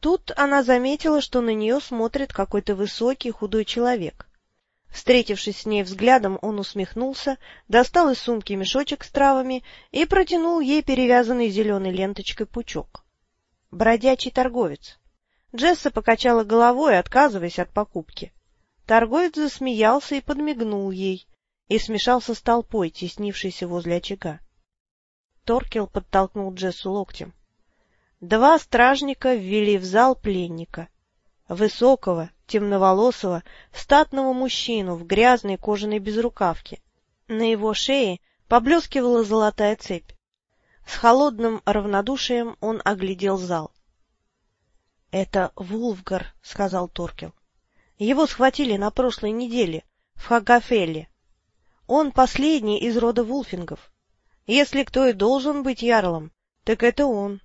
Тут она заметила, что на нее смотрит какой-то высокий худой человек. Встретившись с ней взглядом, он усмехнулся, достал из сумки мешочек с травами и протянул ей перевязанный зеленой ленточкой пучок. Бродячий торговец. Джесса покачала головой, отказываясь от покупки. Торговец засмеялся и подмигнул ей, и смешался с толпой, теснившейся возле очага. Торкел подтолкнул Джессу локтем. Два стражника ввели в зал пленника. Высокого, темноволосого, статного мужчину в грязной кожаной безрукавке. На его шее поблескивала золотая цепь. С холодным равнодушием он оглядел зал. — Это Вулфгар, — сказал Торкел. — Его схватили на прошлой неделе в Хагафелле. Он последний из рода Вулфингов. Если кто и должен быть ярлом, так это он.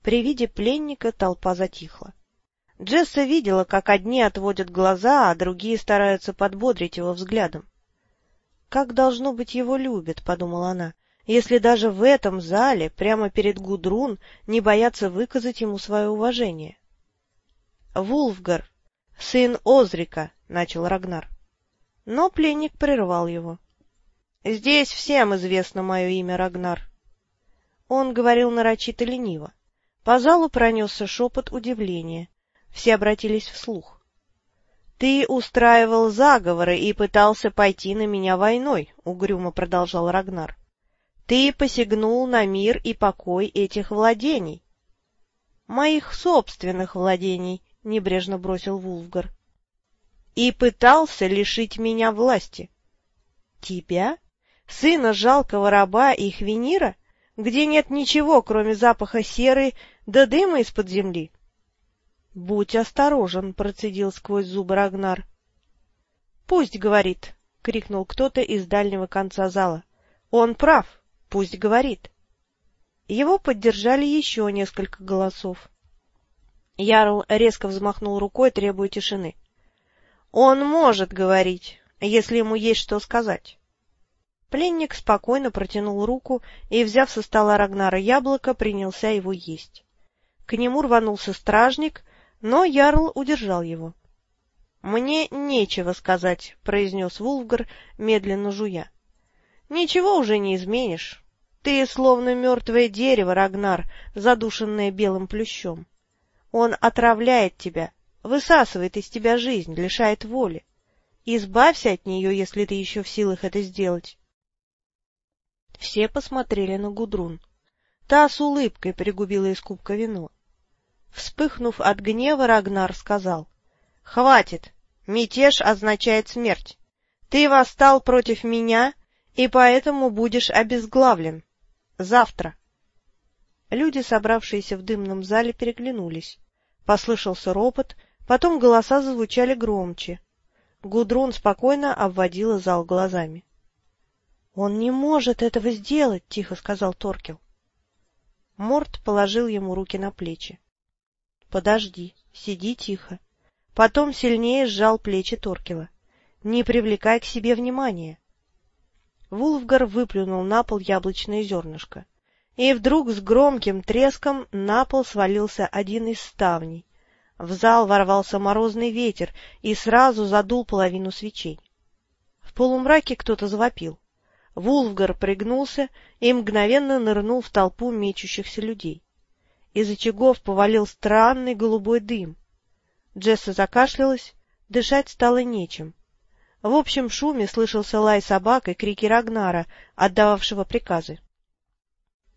При виде пленника толпа затихла. Джесса видела, как одни отводят глаза, а другие стараются подбодрить его взглядом. «Как, должно быть, его любят», — подумала она, если даже в этом зале, прямо перед Гудрун, не боятся выказать ему свое уважение. — Вулфгар, сын Озрика, — начал Рагнар. Но пленник прервал его. — Здесь всем известно мое имя Рагнар. Он говорил нарочито лениво. По залу пронесся шепот удивления. Все обратились вслух. — Ты устраивал заговоры и пытался пойти на меня войной, — угрюмо продолжал Рагнар. Ты посягнул на мир и покой этих владений. — Моих собственных владений, — небрежно бросил Вулфгар. — И пытался лишить меня власти. — Тебя? Сына жалкого раба и хвенира, где нет ничего, кроме запаха серы да дыма из-под земли? — Будь осторожен, — процедил сквозь зубы Рагнар. — Пусть говорит, — крикнул кто-то из дальнего конца зала. — Он прав. Пусть говорит. Его поддержали еще несколько голосов. Ярл резко взмахнул рукой, требуя тишины. Он может говорить, если ему есть что сказать. Пленник спокойно протянул руку и, взяв со стола Рагнара яблоко, принялся его есть. К нему рванулся стражник, но Ярл удержал его. — Мне нечего сказать, — произнес Вулфгар, медленно жуя. Ничего уже не изменишь. Ты словно мертвое дерево, Рагнар, задушенное белым плющом. Он отравляет тебя, высасывает из тебя жизнь, лишает воли. Избавься от нее, если ты еще в силах это сделать. Все посмотрели на Гудрун. Та с улыбкой пригубила из кубка вино. Вспыхнув от гнева, Рагнар сказал. — Хватит! Мятеж означает смерть. Ты восстал против меня и поэтому будешь обезглавлен. Завтра. Люди, собравшиеся в дымном зале, переглянулись. Послышался ропот, потом голоса зазвучали громче. Гудрун спокойно обводила зал глазами. — Он не может этого сделать, — тихо сказал Торкел. Морт положил ему руки на плечи. — Подожди, сиди тихо. Потом сильнее сжал плечи Торкела. — Не привлекай к себе внимания. Вулфгар выплюнул на пол яблочное зернышко. И вдруг с громким треском на пол свалился один из ставней. В зал ворвался морозный ветер и сразу задул половину свечей. В полумраке кто-то завопил. Вулфгар пригнулся и мгновенно нырнул в толпу мечущихся людей. Из очагов повалил странный голубой дым. Джесса закашлялась, дышать стало нечем. В общем шуме слышался лай собак и крики Рагнара, отдававшего приказы.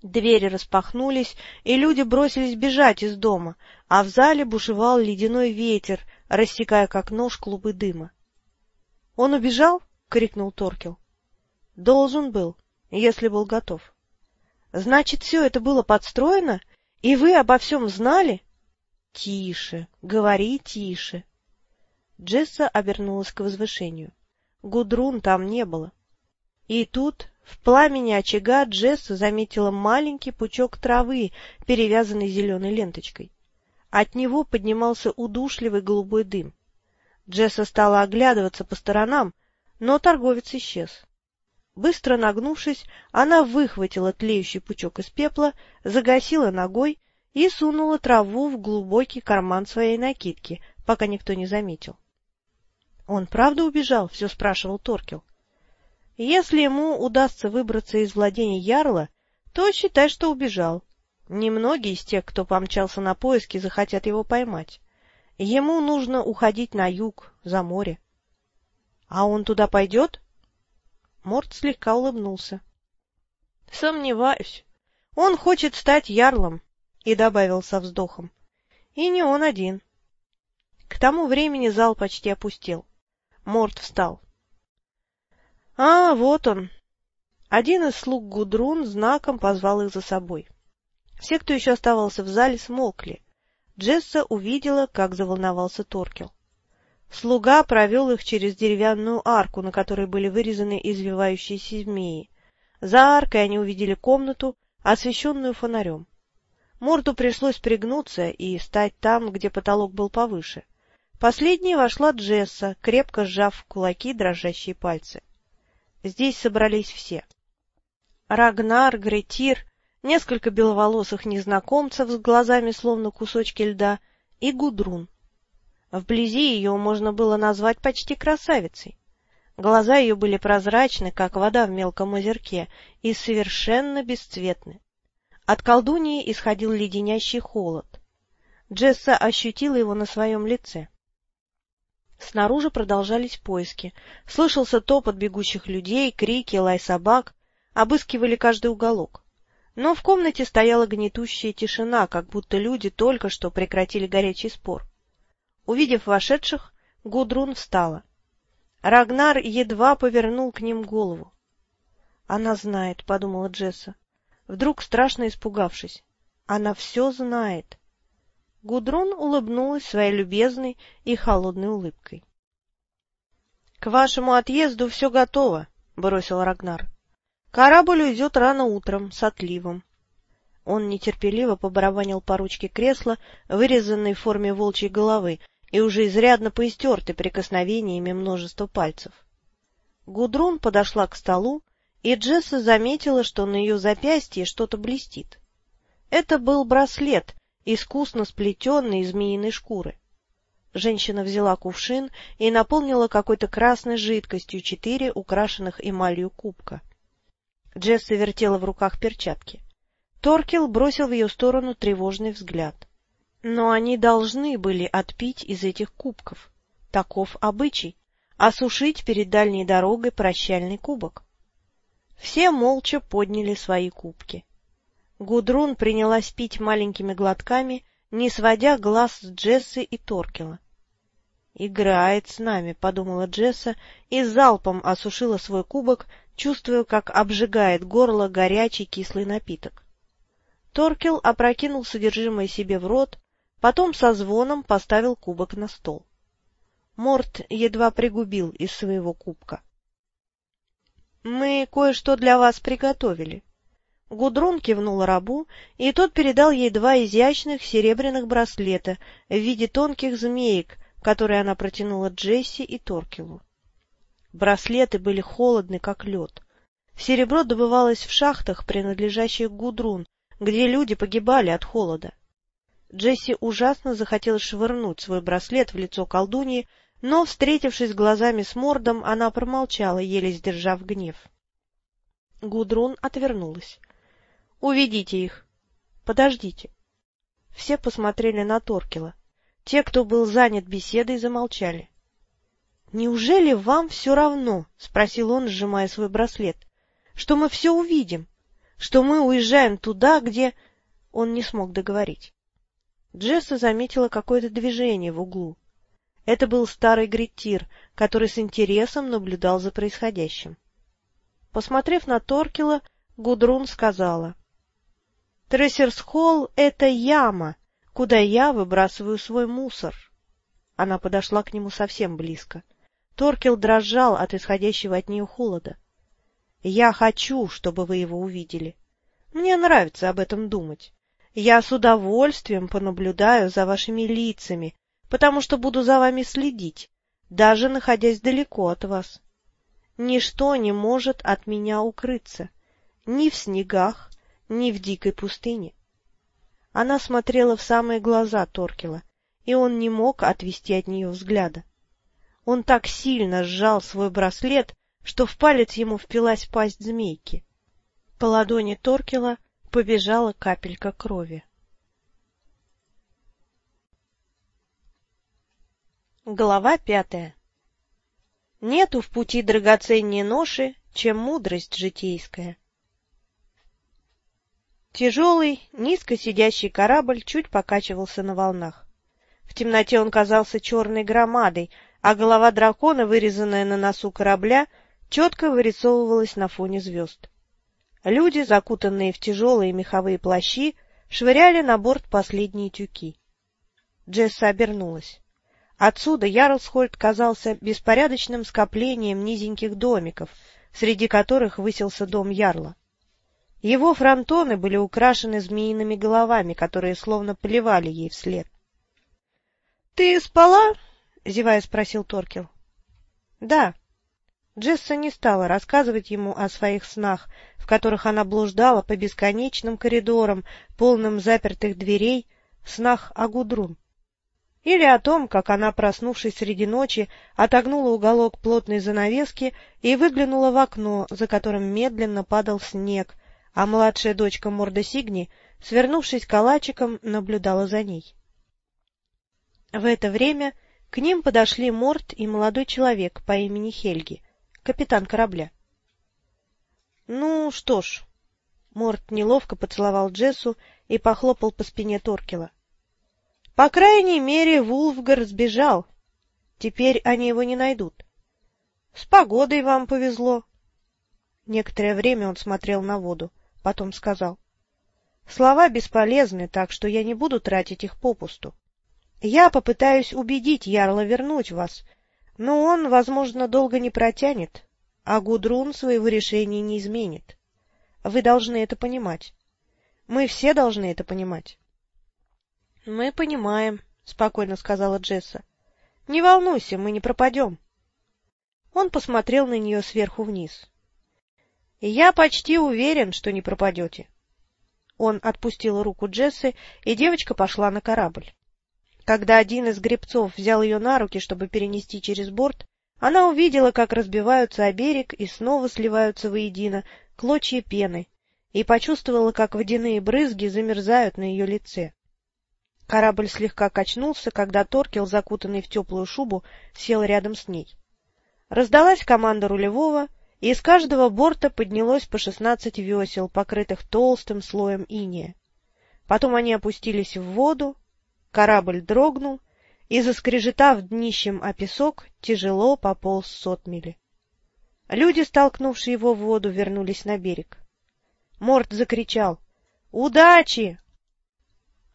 Двери распахнулись, и люди бросились бежать из дома, а в зале бушевал ледяной ветер, рассекая как нож клубы дыма. — Он убежал? — крикнул Торкел. — Должен был, если был готов. — Значит, все это было подстроено, и вы обо всем знали? — Тише, говори тише. Джесса обернулась к возвышению. Гудрун там не было. И тут, в пламени очага, Джесса заметила маленький пучок травы, перевязанный зеленой ленточкой. От него поднимался удушливый голубой дым. Джесса стала оглядываться по сторонам, но торговец исчез. Быстро нагнувшись, она выхватила тлеющий пучок из пепла, загасила ногой и сунула траву в глубокий карман своей накидки, пока никто не заметил. — Он правда убежал? — все спрашивал Торкел. — Если ему удастся выбраться из владения Ярла, то считай, что убежал. Немногие из тех, кто помчался на поиски, захотят его поймать. Ему нужно уходить на юг, за море. — А он туда пойдет? Морд слегка улыбнулся. — Сомневаюсь. Он хочет стать ярлом, — и добавил со вздохом. — И не он один. К тому времени зал почти опустел. Морд встал. — А, вот он. Один из слуг Гудрун знаком позвал их за собой. Все, кто еще оставался в зале, смолкли. Джесса увидела, как заволновался Торкел. Слуга провел их через деревянную арку, на которой были вырезаны извивающиеся змеи. За аркой они увидели комнату, освещенную фонарем. Морду пришлось пригнуться и стать там, где потолок был повыше. Последней вошла Джесса, крепко сжав в кулаки дрожащие пальцы. Здесь собрались все. Рагнар, Гретир, несколько беловолосых незнакомцев с глазами словно кусочки льда и Гудрун. Вблизи ее можно было назвать почти красавицей. Глаза ее были прозрачны, как вода в мелком озерке, и совершенно бесцветны. От колдуньи исходил леденящий холод. Джесса ощутила его на своем лице. Снаружи продолжались поиски. Слышался топот бегущих людей, крики, лай собак. Обыскивали каждый уголок. Но в комнате стояла гнетущая тишина, как будто люди только что прекратили горячий спор. Увидев вошедших, Гудрун встала. Рагнар едва повернул к ним голову. — Она знает, — подумала Джесса, вдруг страшно испугавшись. — Она все знает. — Гудрун улыбнулась своей любезной и холодной улыбкой. — К вашему отъезду все готово, — бросил Рагнар. — Корабль уйдет рано утром, с отливом. Он нетерпеливо побарабанил по ручке кресла, вырезанной в форме волчьей головы, и уже изрядно поистертой прикосновениями множества пальцев. Гудрун подошла к столу, и Джесса заметила, что на ее запястье что-то блестит. Это был браслет, искусно сплетенный из змеиной шкуры. Женщина взяла кувшин и наполнила какой-то красной жидкостью четыре украшенных эмалью кубка. Джесса вертела в руках перчатки. Торкел бросил в ее сторону тревожный взгляд. Но они должны были отпить из этих кубков. Таков обычай — осушить перед дальней дорогой прощальный кубок. Все молча подняли свои кубки. Гудрун принялась пить маленькими глотками, не сводя глаз с Джессы и Торкела. «Играет с нами», — подумала Джесса и залпом осушила свой кубок, чувствуя, как обжигает горло горячий кислый напиток. Торкел опрокинул содержимое себе в рот, потом со звоном поставил кубок на стол. Морт едва пригубил из своего кубка. — Мы кое-что для вас приготовили. Гудрун кивнула рабу, и тот передал ей два изящных серебряных браслета в виде тонких змеек, которые она протянула Джесси и Торкелу. Браслеты были холодны, как лед. Серебро добывалось в шахтах, принадлежащих Гудрун, где люди погибали от холода. Джесси ужасно захотелось швырнуть свой браслет в лицо колдуньи, но, встретившись глазами с Мордом, она промолчала, еле сдержав гнев. Гудрун отвернулась. Уведите их. Подождите. Все посмотрели на Торкела. Те, кто был занят беседой, замолчали. — Неужели вам все равно, — спросил он, сжимая свой браслет, — что мы все увидим, что мы уезжаем туда, где... Он не смог договорить. Джесса заметила какое-то движение в углу. Это был старый гретир, который с интересом наблюдал за происходящим. Посмотрев на Торкела, Гудрун сказала. — Трессерсхолл — это яма, куда я выбрасываю свой мусор. Она подошла к нему совсем близко. Торкел дрожал от исходящего от нее холода. — Я хочу, чтобы вы его увидели. Мне нравится об этом думать. Я с удовольствием понаблюдаю за вашими лицами, потому что буду за вами следить, даже находясь далеко от вас. Ничто не может от меня укрыться, ни в снегах, ни в дикой пустыне. Она смотрела в самые глаза Торкела, и он не мог отвести от нее взгляда. Он так сильно сжал свой браслет, что в палец ему впилась пасть змейки. По ладони Торкела побежала капелька крови. Глава пятая Нету в пути драгоценнее ноши, чем мудрость житейская. Тяжелый, низко сидящий корабль чуть покачивался на волнах. В темноте он казался черной громадой, а голова дракона, вырезанная на носу корабля, четко вырисовывалась на фоне звезд. Люди, закутанные в тяжелые меховые плащи, швыряли на борт последние тюки. Джесса обернулась. Отсюда Ярлсхольд казался беспорядочным скоплением низеньких домиков, среди которых высился дом Ярла. Его фронтоны были украшены змеиными головами, которые словно поливали ей вслед. — Ты спала? — зевая спросил Торкел. — Да. Джесса не стала рассказывать ему о своих снах, в которых она блуждала по бесконечным коридорам, полным запертых дверей, снах о Гудрун. Или о том, как она, проснувшись среди ночи, отогнула уголок плотной занавески и выглянула в окно, за которым медленно падал снег, а младшая дочка Морда Сигни, свернувшись калачиком, наблюдала за ней. В это время к ним подошли Морт и молодой человек по имени Хельги, капитан корабля. — Ну, что ж... Морт неловко поцеловал Джессу и похлопал по спине Торкела. — По крайней мере, Вулфгар сбежал. Теперь они его не найдут. — С погодой вам повезло. Некоторое время он смотрел на воду, потом сказал. — Слова бесполезны, так что я не буду тратить их попусту. Я попытаюсь убедить Ярла вернуть вас, но он, возможно, долго не протянет, а Гудрун своего решения не изменит. Вы должны это понимать. Мы все должны это понимать. — Мы понимаем, — спокойно сказала Джесса. — Не волнуйся, мы не пропадем. Он посмотрел на нее сверху вниз. — Я почти уверен, что не пропадете. Он отпустил руку Джессы, и девочка пошла на корабль. Когда один из гребцов взял ее на руки, чтобы перенести через борт, она увидела, как разбиваются о берег и снова сливаются воедино клочья пены, и почувствовала, как водяные брызги замерзают на ее лице. Корабль слегка качнулся, когда Торкел, закутанный в теплую шубу, сел рядом с ней. Раздалась команда рулевого, и из каждого борта поднялось по шестнадцать весел, покрытых толстым слоем иния. Потом они опустились в воду, Корабль дрогнул и, заскрежетав днищем о песок, тяжело пополз сотмели. Люди, столкнувшие его в воду, вернулись на берег. Морт закричал «Удачи!»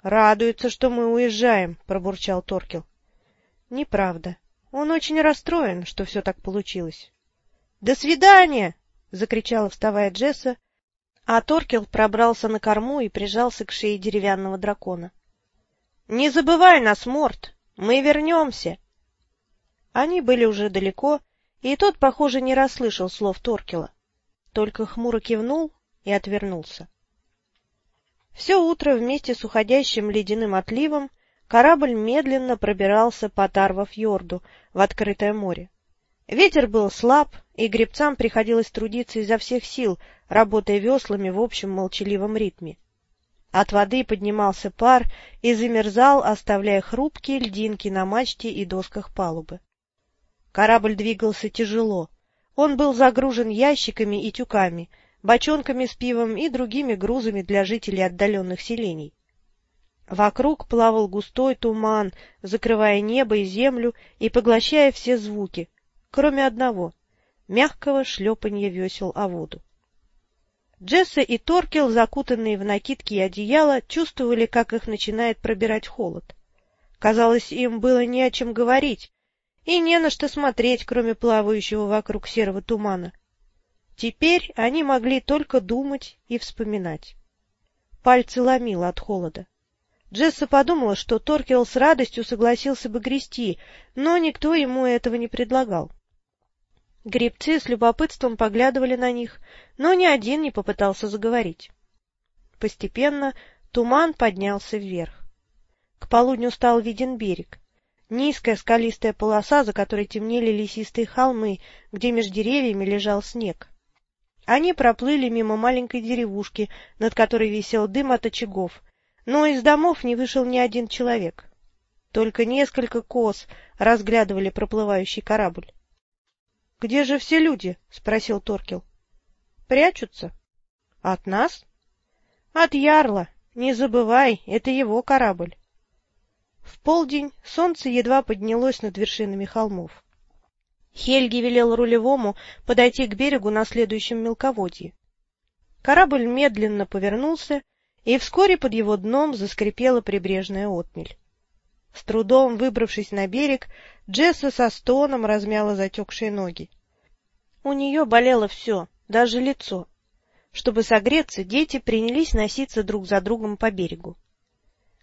«Радуется, что мы уезжаем», — пробурчал Торкел. «Неправда. Он очень расстроен, что все так получилось». «До свидания!» — закричала, вставая Джесса, а Торкел пробрался на корму и прижался к шее деревянного дракона. Не забывай нас, Морт, мы вернемся. Они были уже далеко, и тот, похоже, не расслышал слов Торкела, только хмуро кивнул и отвернулся. Все утро вместе с уходящим ледяным отливом корабль медленно пробирался по Тарва-фьорду в открытое море. Ветер был слаб, и гребцам приходилось трудиться изо всех сил, работая веслами в общем молчаливом ритме. От воды поднимался пар и замерзал, оставляя хрупкие льдинки на мачте и досках палубы. Корабль двигался тяжело. Он был загружен ящиками и тюками, бочонками с пивом и другими грузами для жителей отдаленных селений. Вокруг плавал густой туман, закрывая небо и землю и поглощая все звуки, кроме одного — мягкого шлепанья весел о воду. Джесса и Торкел, закутанные в накидки и одеяло, чувствовали, как их начинает пробирать холод. Казалось, им было не о чем говорить и не на что смотреть, кроме плавающего вокруг серого тумана. Теперь они могли только думать и вспоминать. Пальцы ломило от холода. Джесса подумала, что Торкел с радостью согласился бы грести, но никто ему этого не предлагал. Гребцы с любопытством поглядывали на них, но ни один не попытался заговорить. Постепенно туман поднялся вверх. К полудню стал виден берег. Низкая скалистая полоса, за которой темнели лесистые холмы, где между деревьями лежал снег. Они проплыли мимо маленькой деревушки, над которой висел дым от очагов, но из домов не вышел ни один человек. Только несколько коз разглядывали проплывающий корабль. — Где же все люди? — спросил Торкел. — Прячутся. — От нас? — От Ярла. Не забывай, это его корабль. В полдень солнце едва поднялось над вершинами холмов. Хельги велел рулевому подойти к берегу на следующем мелководье. Корабль медленно повернулся и вскоре под его дном заскрипела прибрежная отмель. С трудом выбравшись на берег, Джесса со стоном размяла затекшие ноги. У нее болело все, даже лицо. Чтобы согреться, дети принялись носиться друг за другом по берегу.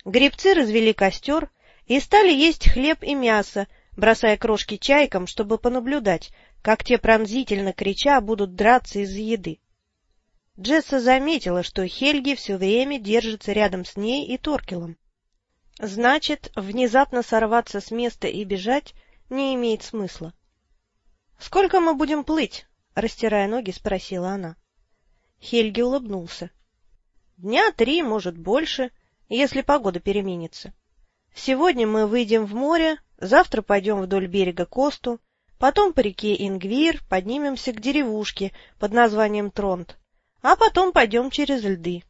Гребцы развели костер и стали есть хлеб и мясо, бросая крошки чайкам, чтобы понаблюдать, как те пронзительно крича будут драться из-за еды. Джесса заметила, что Хельги все время держится рядом с ней и Торкелом. Значит, внезапно сорваться с места и бежать не имеет смысла. — Сколько мы будем плыть? — растирая ноги, спросила она. Хельги улыбнулся. — Дня три, может, больше, если погода переменится. Сегодня мы выйдем в море, завтра пойдем вдоль берега Косту, потом по реке Ингвир поднимемся к деревушке под названием Тронт, а потом пойдем через льды.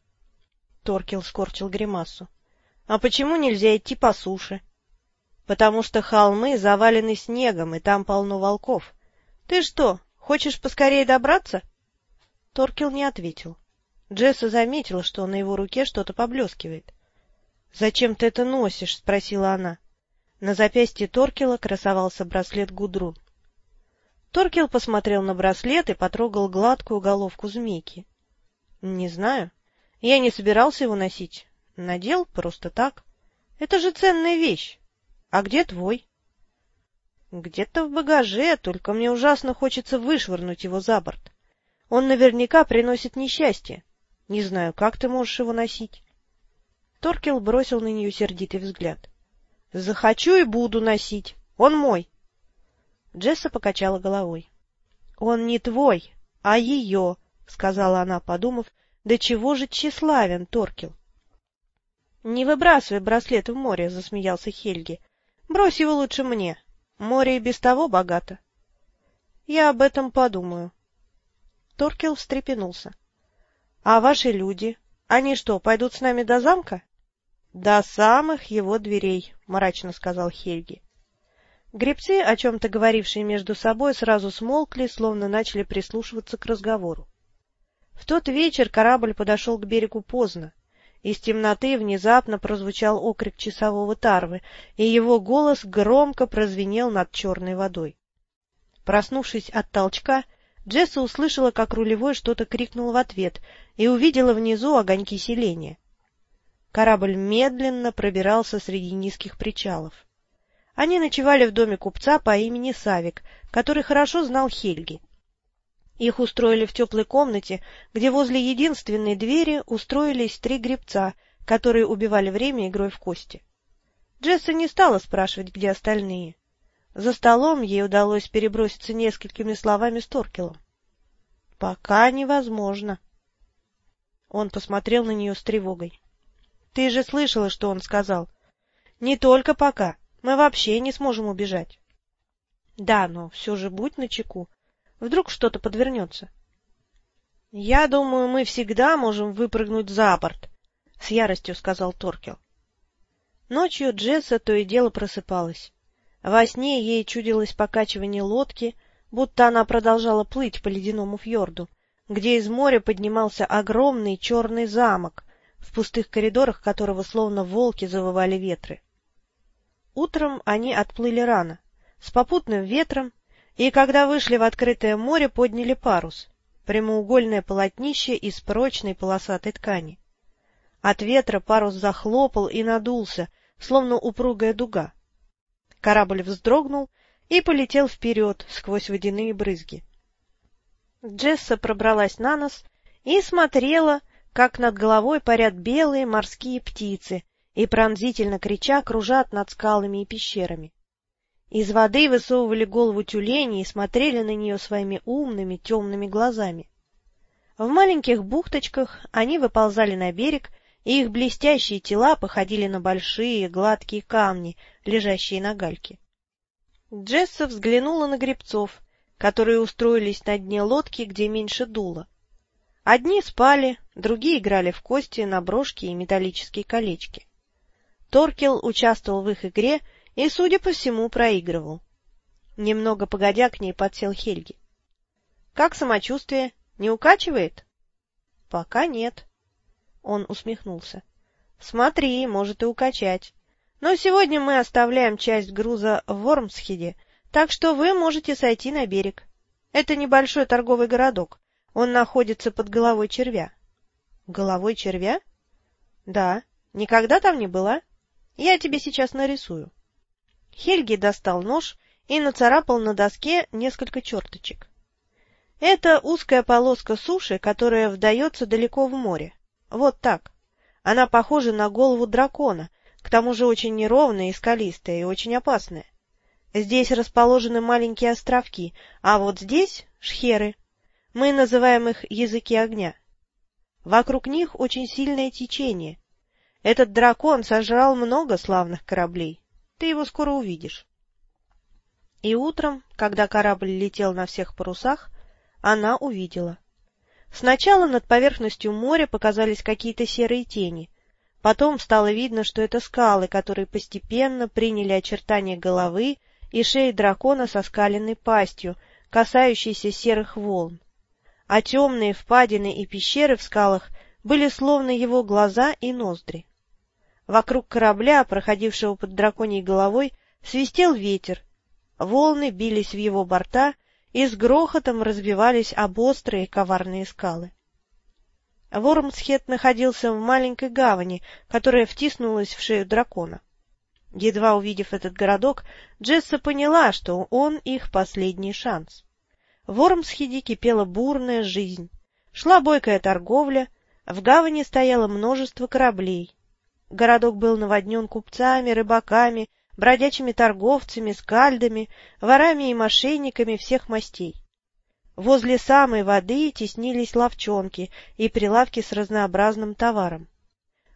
Торкел скорчил гримасу. — А почему нельзя идти по суше? — Потому что холмы завалены снегом, и там полно волков. Ты что, хочешь поскорее добраться? Торкел не ответил. Джесса заметила, что на его руке что-то поблескивает. — Зачем ты это носишь? — спросила она. На запястье Торкела красовался браслет Гудрун. Торкел посмотрел на браслет и потрогал гладкую головку змейки. Не знаю. Я не собирался его носить. Надел просто так. Это же ценная вещь. А где твой? Где-то в багаже, только мне ужасно хочется вышвырнуть его за борт. Он наверняка приносит несчастье. Не знаю, как ты можешь его носить. Торкел бросил на нее сердитый взгляд. — Захочу и буду носить. Он мой. Джесса покачала головой. — Он не твой, а ее, — сказала она, подумав, — да чего же тщеславен Торкел? — Не выбрасывай браслет в море, — засмеялся Хельги. — Брось его лучше мне. Море и без того богато. — Я об этом подумаю. Торкел встрепенулся. — А ваши люди? Они что, пойдут с нами до замка? — До самых его дверей, — мрачно сказал Хельги. Гребцы, о чем-то говорившие между собой, сразу смолкли, словно начали прислушиваться к разговору. В тот вечер корабль подошел к берегу поздно. Из темноты внезапно прозвучал окрик часового Тарвы, и его голос громко прозвенел над черной водой. Проснувшись от толчка, Джесса услышала, как рулевой что-то крикнул в ответ, и увидела внизу огоньки селения. Корабль медленно пробирался среди низких причалов. Они ночевали в доме купца по имени Савик, который хорошо знал Хельги. Их устроили в теплой комнате, где возле единственной двери устроились три гребца, которые убивали время игрой в кости. Джесса не стала спрашивать, где остальные. За столом ей удалось переброситься несколькими словами с Торкелом. — Пока невозможно. Он посмотрел на нее с тревогой. — Ты же слышала, что он сказал. — Не только пока. Мы вообще не сможем убежать. — Да, но все же будь начеку. Вдруг что-то подвернется. — Я думаю, мы всегда можем выпрыгнуть за борт, — с яростью сказал Торкел. Ночью Джесса то и дело просыпалась. Во сне ей чудилось покачивание лодки, будто она продолжала плыть по ледяному фьорду, где из моря поднимался огромный черный замок, в пустых коридорах которого словно волки завывали ветры. Утром они отплыли рано, с попутным ветром, и когда вышли в открытое море, подняли парус, прямоугольное полотнище из прочной полосатой ткани. От ветра парус захлопал и надулся, словно упругая дуга. Корабль вздрогнул и полетел вперед сквозь водяные брызги. Джесса пробралась на нос и смотрела, как над головой парят белые морские птицы и, пронзительно крича, кружат над скалами и пещерами. Из воды высовывали голову тюлени и смотрели на нее своими умными темными глазами. В маленьких бухточках они выползали на берег, и их блестящие тела походили на большие гладкие камни, лежащие на гальке. Джесса взглянула на гребцов, которые устроились на дне лодки, где меньше дуло. Одни спали, другие играли в кости, на брошки и металлические колечки. Торкел участвовал в их игре и, судя по всему, проигрывал. Немного погодя к ней подсел Хельги. — Как самочувствие? Не укачивает? — Пока нет. Он усмехнулся. — Смотри, может и укачать. Но сегодня мы оставляем часть груза в Вормсхеде, так что вы можете сойти на берег. Это небольшой торговый городок. Он находится под головой червя. — Головой червя? — Да. Никогда там не была? Я тебе сейчас нарисую. Хельги достал нож и нацарапал на доске несколько черточек. Это узкая полоска суши, которая вдается далеко в море. Вот так. Она похожа на голову дракона, к тому же очень неровная и скалистая, и очень опасная. Здесь расположены маленькие островки, а вот здесь — шхеры. Мы называем их языки огня. Вокруг них очень сильное течение. Этот дракон сожрал много славных кораблей. Ты его скоро увидишь. И утром, когда корабль летел на всех парусах, она увидела. Сначала над поверхностью моря показались какие-то серые тени. Потом стало видно, что это скалы, которые постепенно приняли очертания головы и шеи дракона со скаленной пастью, касающейся серых волн. А темные впадины и пещеры в скалах были словно его глаза и ноздри. Вокруг корабля, проходившего под драконьей головой, свистел ветер. Волны бились в его борта и с грохотом разбивались об острые коварные скалы. Вормсхед находился в маленькой гавани, которая втиснулась в шею дракона. Едва увидев этот городок, Джесса поняла, что он их последний шанс. В Вормсхеде кипела бурная жизнь. Шла бойкая торговля, в гавани стояло множество кораблей. Городок был наводнен купцами, рыбаками, бродячими торговцами, скальдами, ворами и мошенниками всех мастей. Возле самой воды теснились ловчонки и прилавки с разнообразным товаром.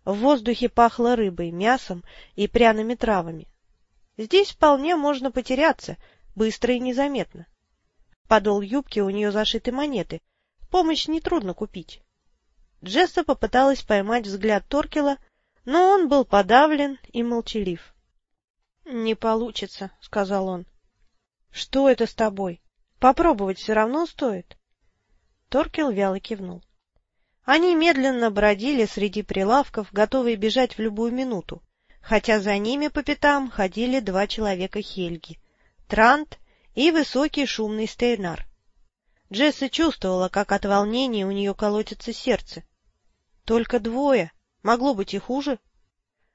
В воздухе пахло рыбой, мясом и пряными травами. Здесь вполне можно потеряться, быстро и незаметно. Подол юбки у нее зашиты монеты, помощь нетрудно купить. Джесса попыталась поймать взгляд Торкела, но он был подавлен и молчалив. — Не получится, — сказал он. — Что это с тобой? Попробовать все равно стоит. Торкел вяло кивнул. Они медленно бродили среди прилавков, готовые бежать в любую минуту, хотя за ними по пятам ходили два человека Хельги — Трант и высокий шумный Стейнар. Джесса чувствовала, как от волнения у нее колотится сердце. Только двое, Могло быть и хуже.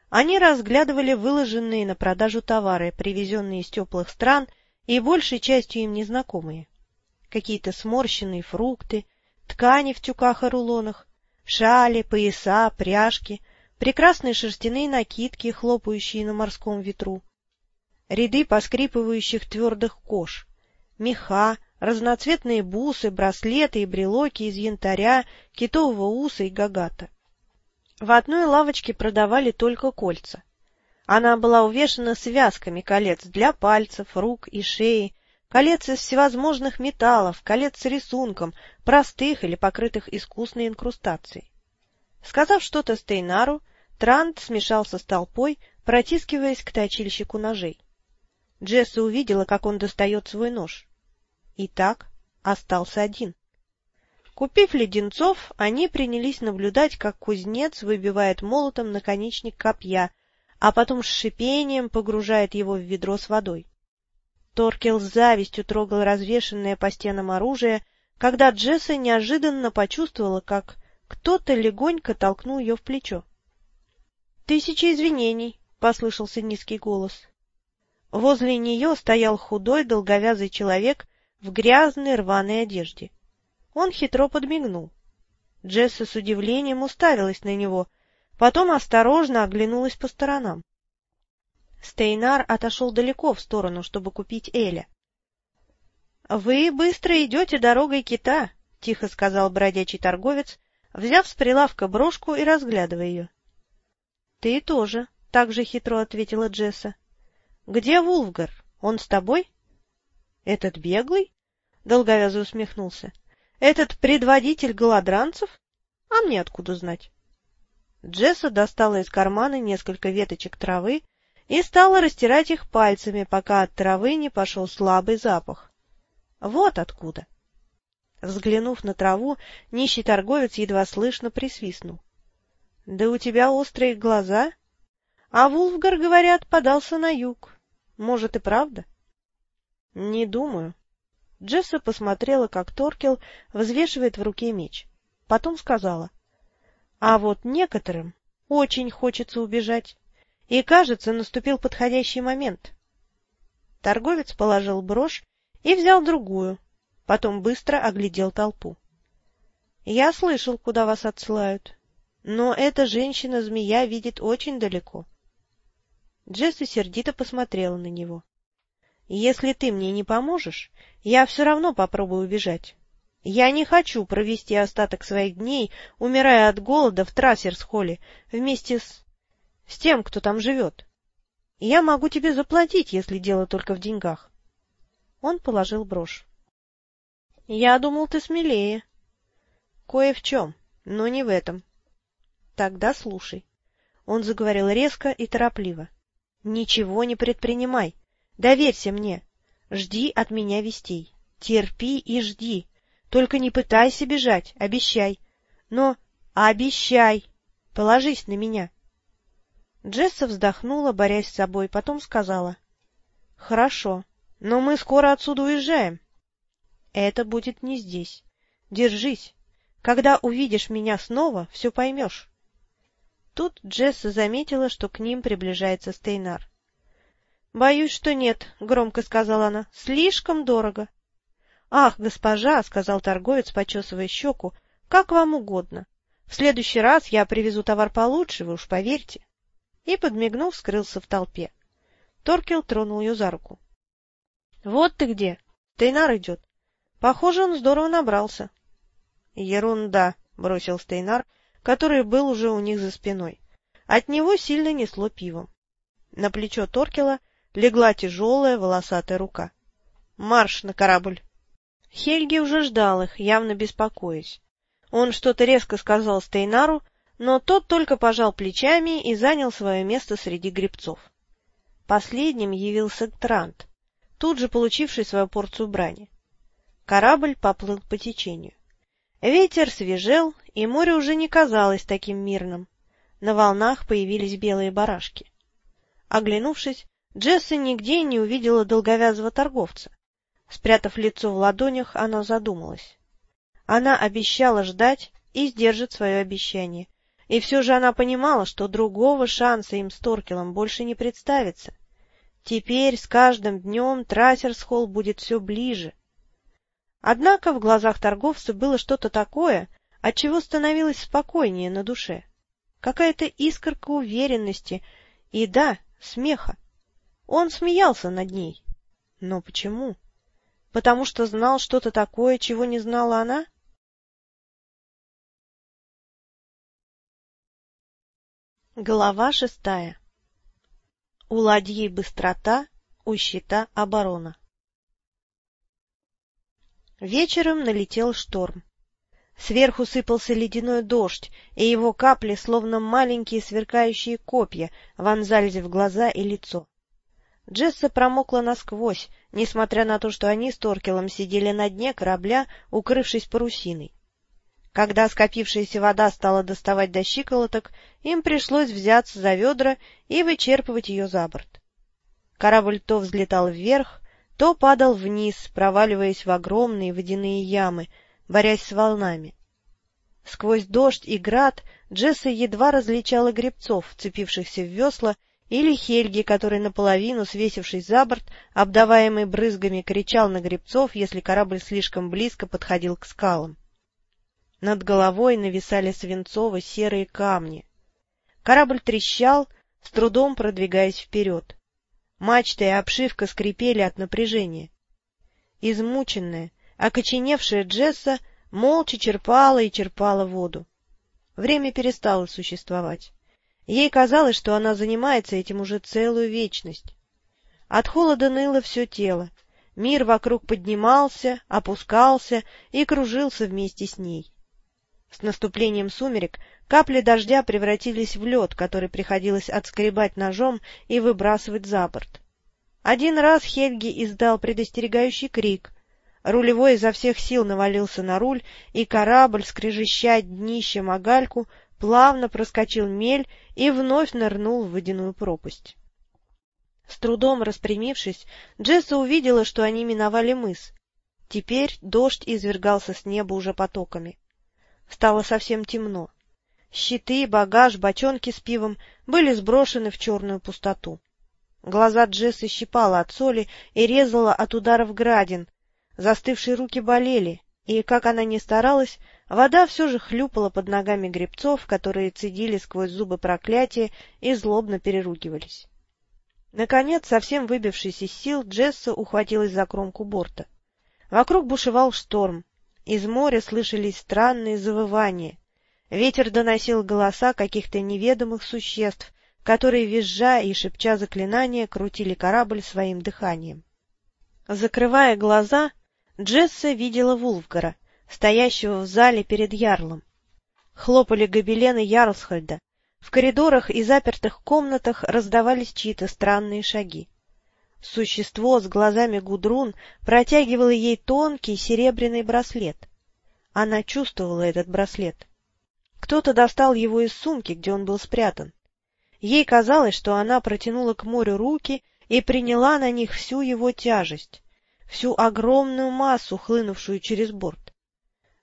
Они разглядывали выложенные на продажу товары, привезенные из теплых стран и большей частью им незнакомые. Какие-то сморщенные фрукты, ткани в тюках и рулонах, шали, пояса, пряжки, прекрасные шерстяные накидки, хлопающие на морском ветру, ряды поскрипывающих твердых кож, меха, разноцветные бусы, браслеты и брелоки из янтаря, китового уса и гагата. В одной лавочке продавали только кольца. Она была увешана связками колец для пальцев, рук и шеи, колец из всевозможных металлов, колец с рисунком, простых или покрытых искусной инкрустацией. Сказав что-то Стейнару, Трант смешался с толпой, протискиваясь к точильщику ножей. Джесса увидела, как он достает свой нож. И так остался один. Купив леденцов, они принялись наблюдать, как кузнец выбивает молотом наконечник копья, а потом с шипением погружает его в ведро с водой. Торкел с завистью трогал развешенное по стенам оружие, когда Джесса неожиданно почувствовала, как кто-то легонько толкнул ее в плечо. — Тысяча извинений! — послышался низкий голос. Возле нее стоял худой долговязый человек в грязной рваной одежде. Он хитро подмигнул. Джесса с удивлением уставилась на него, потом осторожно оглянулась по сторонам. Стейнар отошел далеко в сторону, чтобы купить Эля. — Вы быстро идете дорогой кита, — тихо сказал бродячий торговец, взяв с прилавка брошку и разглядывая ее. — Ты тоже, — так же хитро ответила Джесса. — Где Вулфгар? Он с тобой? — Этот беглый? — долговязый усмехнулся. Этот предводитель голодранцев? А мне откуда знать? Джесса достала из кармана несколько веточек травы и стала растирать их пальцами, пока от травы не пошел слабый запах. Вот откуда. Взглянув на траву, нищий торговец едва слышно присвистнул. — Да у тебя острые глаза. А Вулфгар, говорят, подался на юг. Может, и правда? — Не думаю, Джесса посмотрела, как Торкел взвешивает в руке меч. Потом сказала. — А вот некоторым очень хочется убежать. И, кажется, наступил подходящий момент. Торговец положил брошь и взял другую, потом быстро оглядел толпу. — Я слышал, куда вас отсылают, но эта женщина-змея видит очень далеко. Джесса сердито посмотрела на него. Если ты мне не поможешь, я все равно попробую убежать. Я не хочу провести остаток своих дней, умирая от голода в Трассерс-холле вместе с... с тем, кто там живет. Я могу тебе заплатить, если дело только в деньгах. Он положил брошь. — Я думал, ты смелее. — Кое в чем, но не в этом. — Тогда слушай. Он заговорил резко и торопливо. — Ничего не предпринимай. Доверься мне. Жди от меня вестей. Терпи и жди. Только не пытайся бежать, обещай. Но обещай. Положись на меня. Джесса вздохнула, борясь с собой, потом сказала. — Хорошо, но мы скоро отсюда уезжаем. — Это будет не здесь. Держись. Когда увидишь меня снова, все поймешь. Тут Джесса заметила, что к ним приближается Стейнар. Боюсь, что нет, — громко сказала она. — Слишком дорого. — Ах, госпожа, — сказал торговец, почесывая щеку, — как вам угодно. В следующий раз я привезу товар получше, вы уж поверьте. И, подмигнув, скрылся в толпе. Торкел тронул ее за руку. — Вот ты где. Стейнар идет. Похоже, он здорово набрался. — Ерунда, — бросил Стейнар, который был уже у них за спиной. От него сильно несло пивом. На плечо Торкела легла тяжелая волосатая рука. «Марш на корабль!» Хельги уже ждал их, явно беспокоясь. Он что-то резко сказал Стейнару, но тот только пожал плечами и занял свое место среди гребцов. Последним явился Трант, тут же получивший свою порцию брани. Корабль поплыл по течению. Ветер свежел, и море уже не казалось таким мирным. На волнах появились белые барашки. Оглянувшись, Джесса нигде не увидела долговязого торговца. Спрятав лицо в ладонях, она задумалась. Она обещала ждать и сдержит свое обещание. И все же она понимала, что другого шанса им с Торкелом больше не представится. Теперь с каждым днем Трассерсхолл будет все ближе. Однако в глазах торговца было что-то такое, от чего становилось спокойнее на душе. Какая-то искорка уверенности и, да, смеха. Он смеялся над ней. Но почему? Потому что знал что-то такое, чего не знала она? Глава шестая У ладьи быстрота, у щита оборона. Вечером налетел шторм. Сверху сыпался ледяной дождь, и его капли, словно маленькие сверкающие копья, вонзались в глаза и лицо. Джесса промокла насквозь, несмотря на то, что они с Торкелом сидели на дне корабля, укрывшись парусиной. Когда скопившаяся вода стала доставать до щиколоток, им пришлось взяться за ведра и вычерпывать ее за борт. Корабль то взлетал вверх, то падал вниз, проваливаясь в огромные водяные ямы, борясь с волнами. Сквозь дождь и град Джесса едва различала гребцов, вцепившихся в весла, или Хельги, который наполовину, свесившись за борт, обдаваемый брызгами, кричал на гребцов, если корабль слишком близко подходил к скалам. Над головой нависали свинцово-серые камни. Корабль трещал, с трудом продвигаясь вперед. Мачта и обшивка скрипели от напряжения. Измученная, окоченевшая Джесса молча черпала и черпала воду. Время перестало существовать. Ей казалось, что она занимается этим уже целую вечность. От холода ныло все тело. Мир вокруг поднимался, опускался и кружился вместе с ней. С наступлением сумерек капли дождя превратились в лед, который приходилось отскребать ножом и выбрасывать за борт. Один раз Хельги издал предостерегающий крик. Рулевой изо всех сил навалился на руль, и корабль, скрежеща днищем о гальку, плавно проскочил мель и вновь нырнул в водяную пропасть. С трудом распрямившись, Джесса увидела, что они миновали мыс. Теперь дождь извергался с неба уже потоками. Стало совсем темно. Щиты, багаж, бочонки с пивом были сброшены в черную пустоту. Глаза Джессы щипала от соли и резала от ударов градин. Застывшие руки болели, и, как она ни старалась, вода все же хлюпала под ногами гребцов, которые цедили сквозь зубы проклятия и злобно переругивались. Наконец, совсем выбившись из сил, Джесса ухватилась за кромку борта. Вокруг бушевал шторм, из моря слышались странные завывания. Ветер доносил голоса каких-то неведомых существ, которые, визжа и шепча заклинания, крутили корабль своим дыханием. Закрывая глаза, Джесса видела Вулфгара, стоящего в зале перед ярлом. Хлопали гобелены Ярлсхольда. В коридорах и запертых комнатах раздавались чьи-то странные шаги. Существо с глазами Гудрун протягивало ей тонкий серебряный браслет. Она чувствовала этот браслет. Кто-то достал его из сумки, где он был спрятан. Ей казалось, что она протянула к морю руки и приняла на них всю его тяжесть, всю огромную массу, хлынувшую через борт.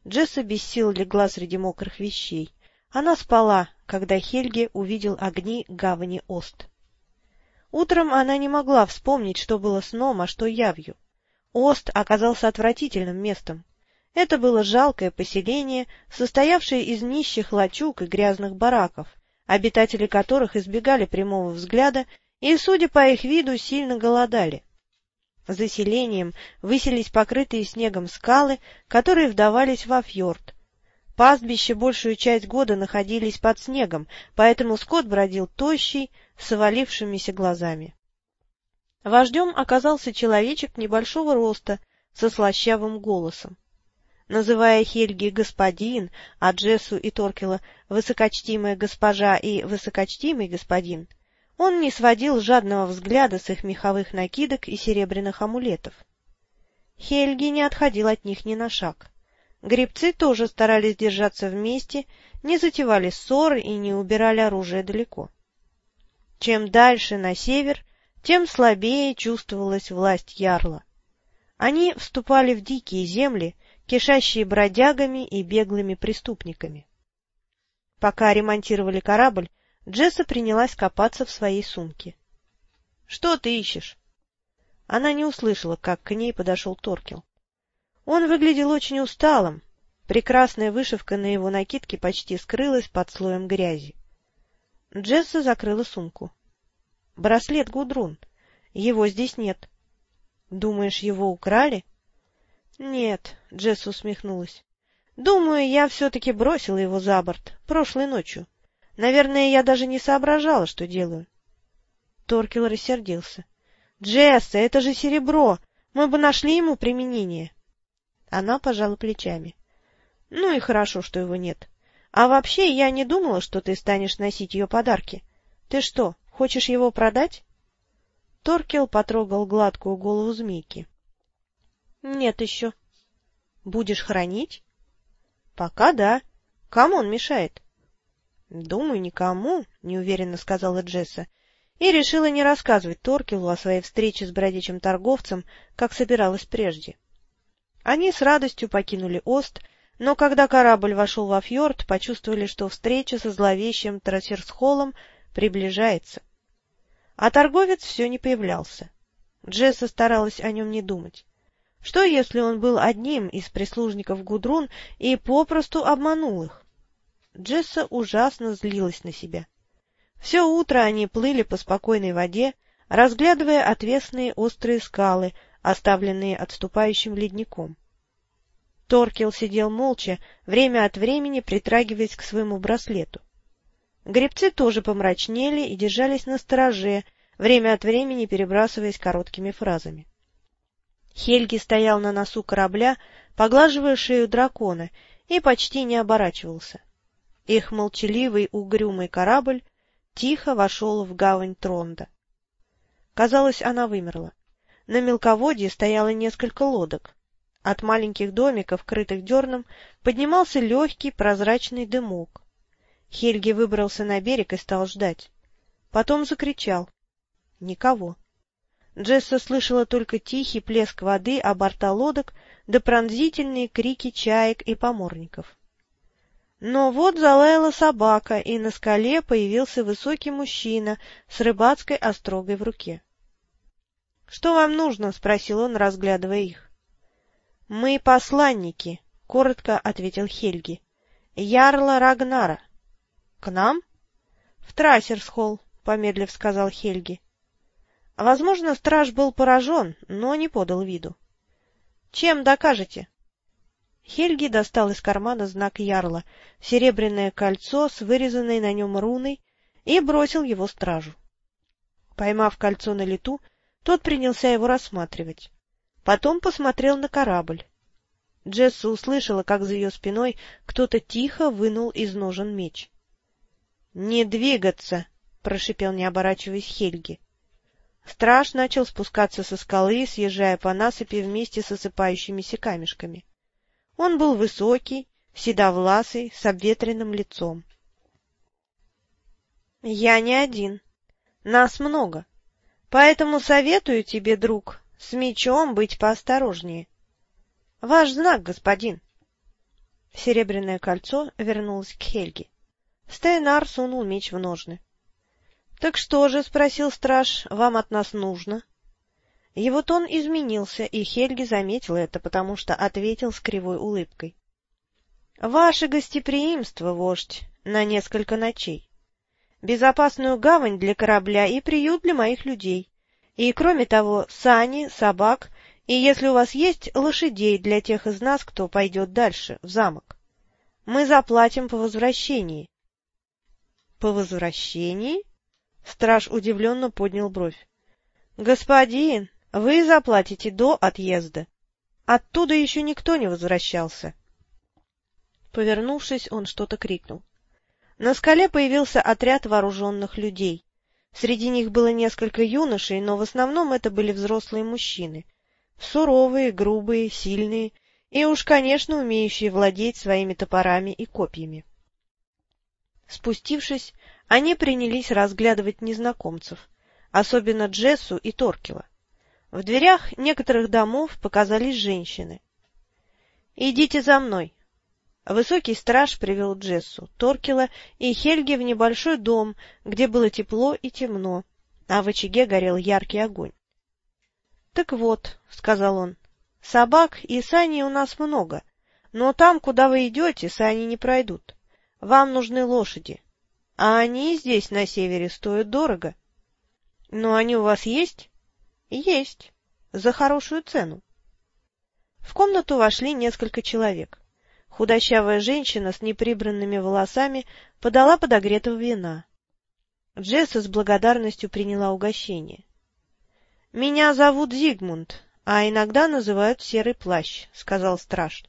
Джесса без сил легла среди мокрых вещей. Она спала, когда Хельге увидел огни гавани Ост. Утром она не могла вспомнить, что было сном, а что явью. Ост оказался отвратительным местом. Это было жалкое поселение, состоявшее из нищих лачуг и грязных бараков, обитатели которых избегали прямого взгляда и, судя по их виду, сильно голодали. За селением высились покрытые снегом скалы, которые вдавались во фьорд. Пастбища большую часть года находились под снегом, поэтому скот бродил тощий, с овалившимися глазами. Вождем оказался человечек небольшого роста, со слащавым голосом. Называя Хельги господин, а Джессу и Торкела высокочтимая госпожа и высокочтимый господин, он не сводил жадного взгляда с их меховых накидок и серебряных амулетов. Хельги не отходил от них ни на шаг. Гребцы тоже старались держаться вместе, не затевали ссоры и не убирали оружие далеко. Чем дальше на север, тем слабее чувствовалась власть ярла. Они вступали в дикие земли, кишащие бродягами и беглыми преступниками. Пока ремонтировали корабль, Джесса принялась копаться в своей сумке. — Что ты ищешь? Она не услышала, как к ней подошел Торкел. Он выглядел очень усталым. Прекрасная вышивка на его накидке почти скрылась под слоем грязи. Джесса закрыла сумку. — Браслет Гудрун. Его здесь нет. — Думаешь, его украли? — Нет, — Джесса усмехнулась. — Думаю, я все-таки бросила его за борт прошлой ночью. Наверное, я даже не соображала, что делаю. Торкел рассердился. — Джесса, это же серебро! Мы бы нашли ему применение. Она пожала плечами. — Ну и хорошо, что его нет. А вообще, я не думала, что ты станешь носить ее подарки. Ты что, хочешь его продать? Торкел потрогал гладкую голову змейки. — Нет еще. — Будешь хранить? — Пока да. Кому он мешает? — Думаю, никому, — неуверенно сказала Джесса, и решила не рассказывать Торкелу о своей встрече с бродячим торговцем, как собиралась прежде. Они с радостью покинули Ост, но когда корабль вошел во фьорд, почувствовали, что встреча со зловещим Трассерсхоллом приближается. А торговец все не появлялся. Джесса старалась о нем не думать. Что, если он был одним из прислужников Гудрун и попросту обманул их? Джесса ужасно злилась на себя. Все утро они плыли по спокойной воде, разглядывая отвесные острые скалы, оставленные отступающим ледником. Торкел сидел молча, время от времени притрагиваясь к своему браслету. Гребцы тоже помрачнели и держались на стороже, время от времени перебрасываясь короткими фразами. Хельги стоял на носу корабля, поглаживая шею дракона, и почти не оборачивался. Их молчаливый угрюмый корабль тихо вошел в гавань Тронда. Казалось, она вымерла. На мелководье стояло несколько лодок. От маленьких домиков, крытых дерном, поднимался легкий прозрачный дымок. Хельги выбрался на берег и стал ждать. Потом закричал. Никого. Джесса слышала только тихий плеск воды о борта лодок да пронзительные крики чаек и поморников. Но вот залаяла собака, и на скале появился высокий мужчина с рыбацкой острогой в руке. — Что вам нужно? — спросил он, разглядывая их. — Мы посланники, — коротко ответил Хельги. — Ярла Рагнара. — к нам? — В Трассерсхолл, — помедлив сказал Хельги. Возможно, страж был поражен, но не подал виду. — Чем докажете? Хельги достал из кармана знак ярла, серебряное кольцо с вырезанной на нем руной, и бросил его стражу. Поймав кольцо на лету, тот принялся его рассматривать. Потом посмотрел на корабль. Джесса услышала, как за ее спиной кто-то тихо вынул из ножен меч. — Не двигаться! — прошипел, не оборачиваясь Хельги. Страж начал спускаться со скалы, съезжая по насыпи вместе с осыпающимися камешками. Он был высокий, седовласый, с обветренным лицом. — Я не один. Нас много. Поэтому советую тебе, друг, с мечом быть поосторожнее. Ваш знак, господин. Серебряное кольцо вернулось к Хельге. Стейнар сунул меч в ножны. — Так что же, — спросил страж, — вам от нас нужно? Его тон изменился, и Хельги заметил это, потому что ответил с кривой улыбкой. — Ваше гостеприимство, вождь, на несколько ночей. Безопасную гавань для корабля и приют для моих людей. И, кроме того, сани, собак и, если у вас есть, лошадей для тех из нас, кто пойдет дальше, в замок. Мы заплатим по возвращении. По возвращении? Страж удивленно поднял бровь. — Господин, вы заплатите до отъезда. Оттуда еще никто не возвращался. Повернувшись, он что-то крикнул. На скале появился отряд вооруженных людей. Среди них было несколько юношей, но в основном это были взрослые мужчины. Суровые, грубые, сильные и уж, конечно, умеющие владеть своими топорами и копьями. Спустившись, они принялись разглядывать незнакомцев, особенно Джессу и Торкила. В дверях некоторых домов показались женщины. — Идите за мной. Высокий страж привел Джессу, Торкила и Хельги в небольшой дом, где было тепло и темно, а в очаге горел яркий огонь. — Так вот, — сказал он, — собак и сани у нас много, но там, куда вы идете, сани не пройдут. Вам нужны лошади, а они здесь, на севере, стоят дорого. Но они у вас есть? Есть. За хорошую цену. В комнату вошли несколько человек. Худощавая женщина с неприбранными волосами подала подогретого вина. Джесса с благодарностью приняла угощение. — Меня зовут Зигмунд, — А иногда называют серый плащ, — сказал страж.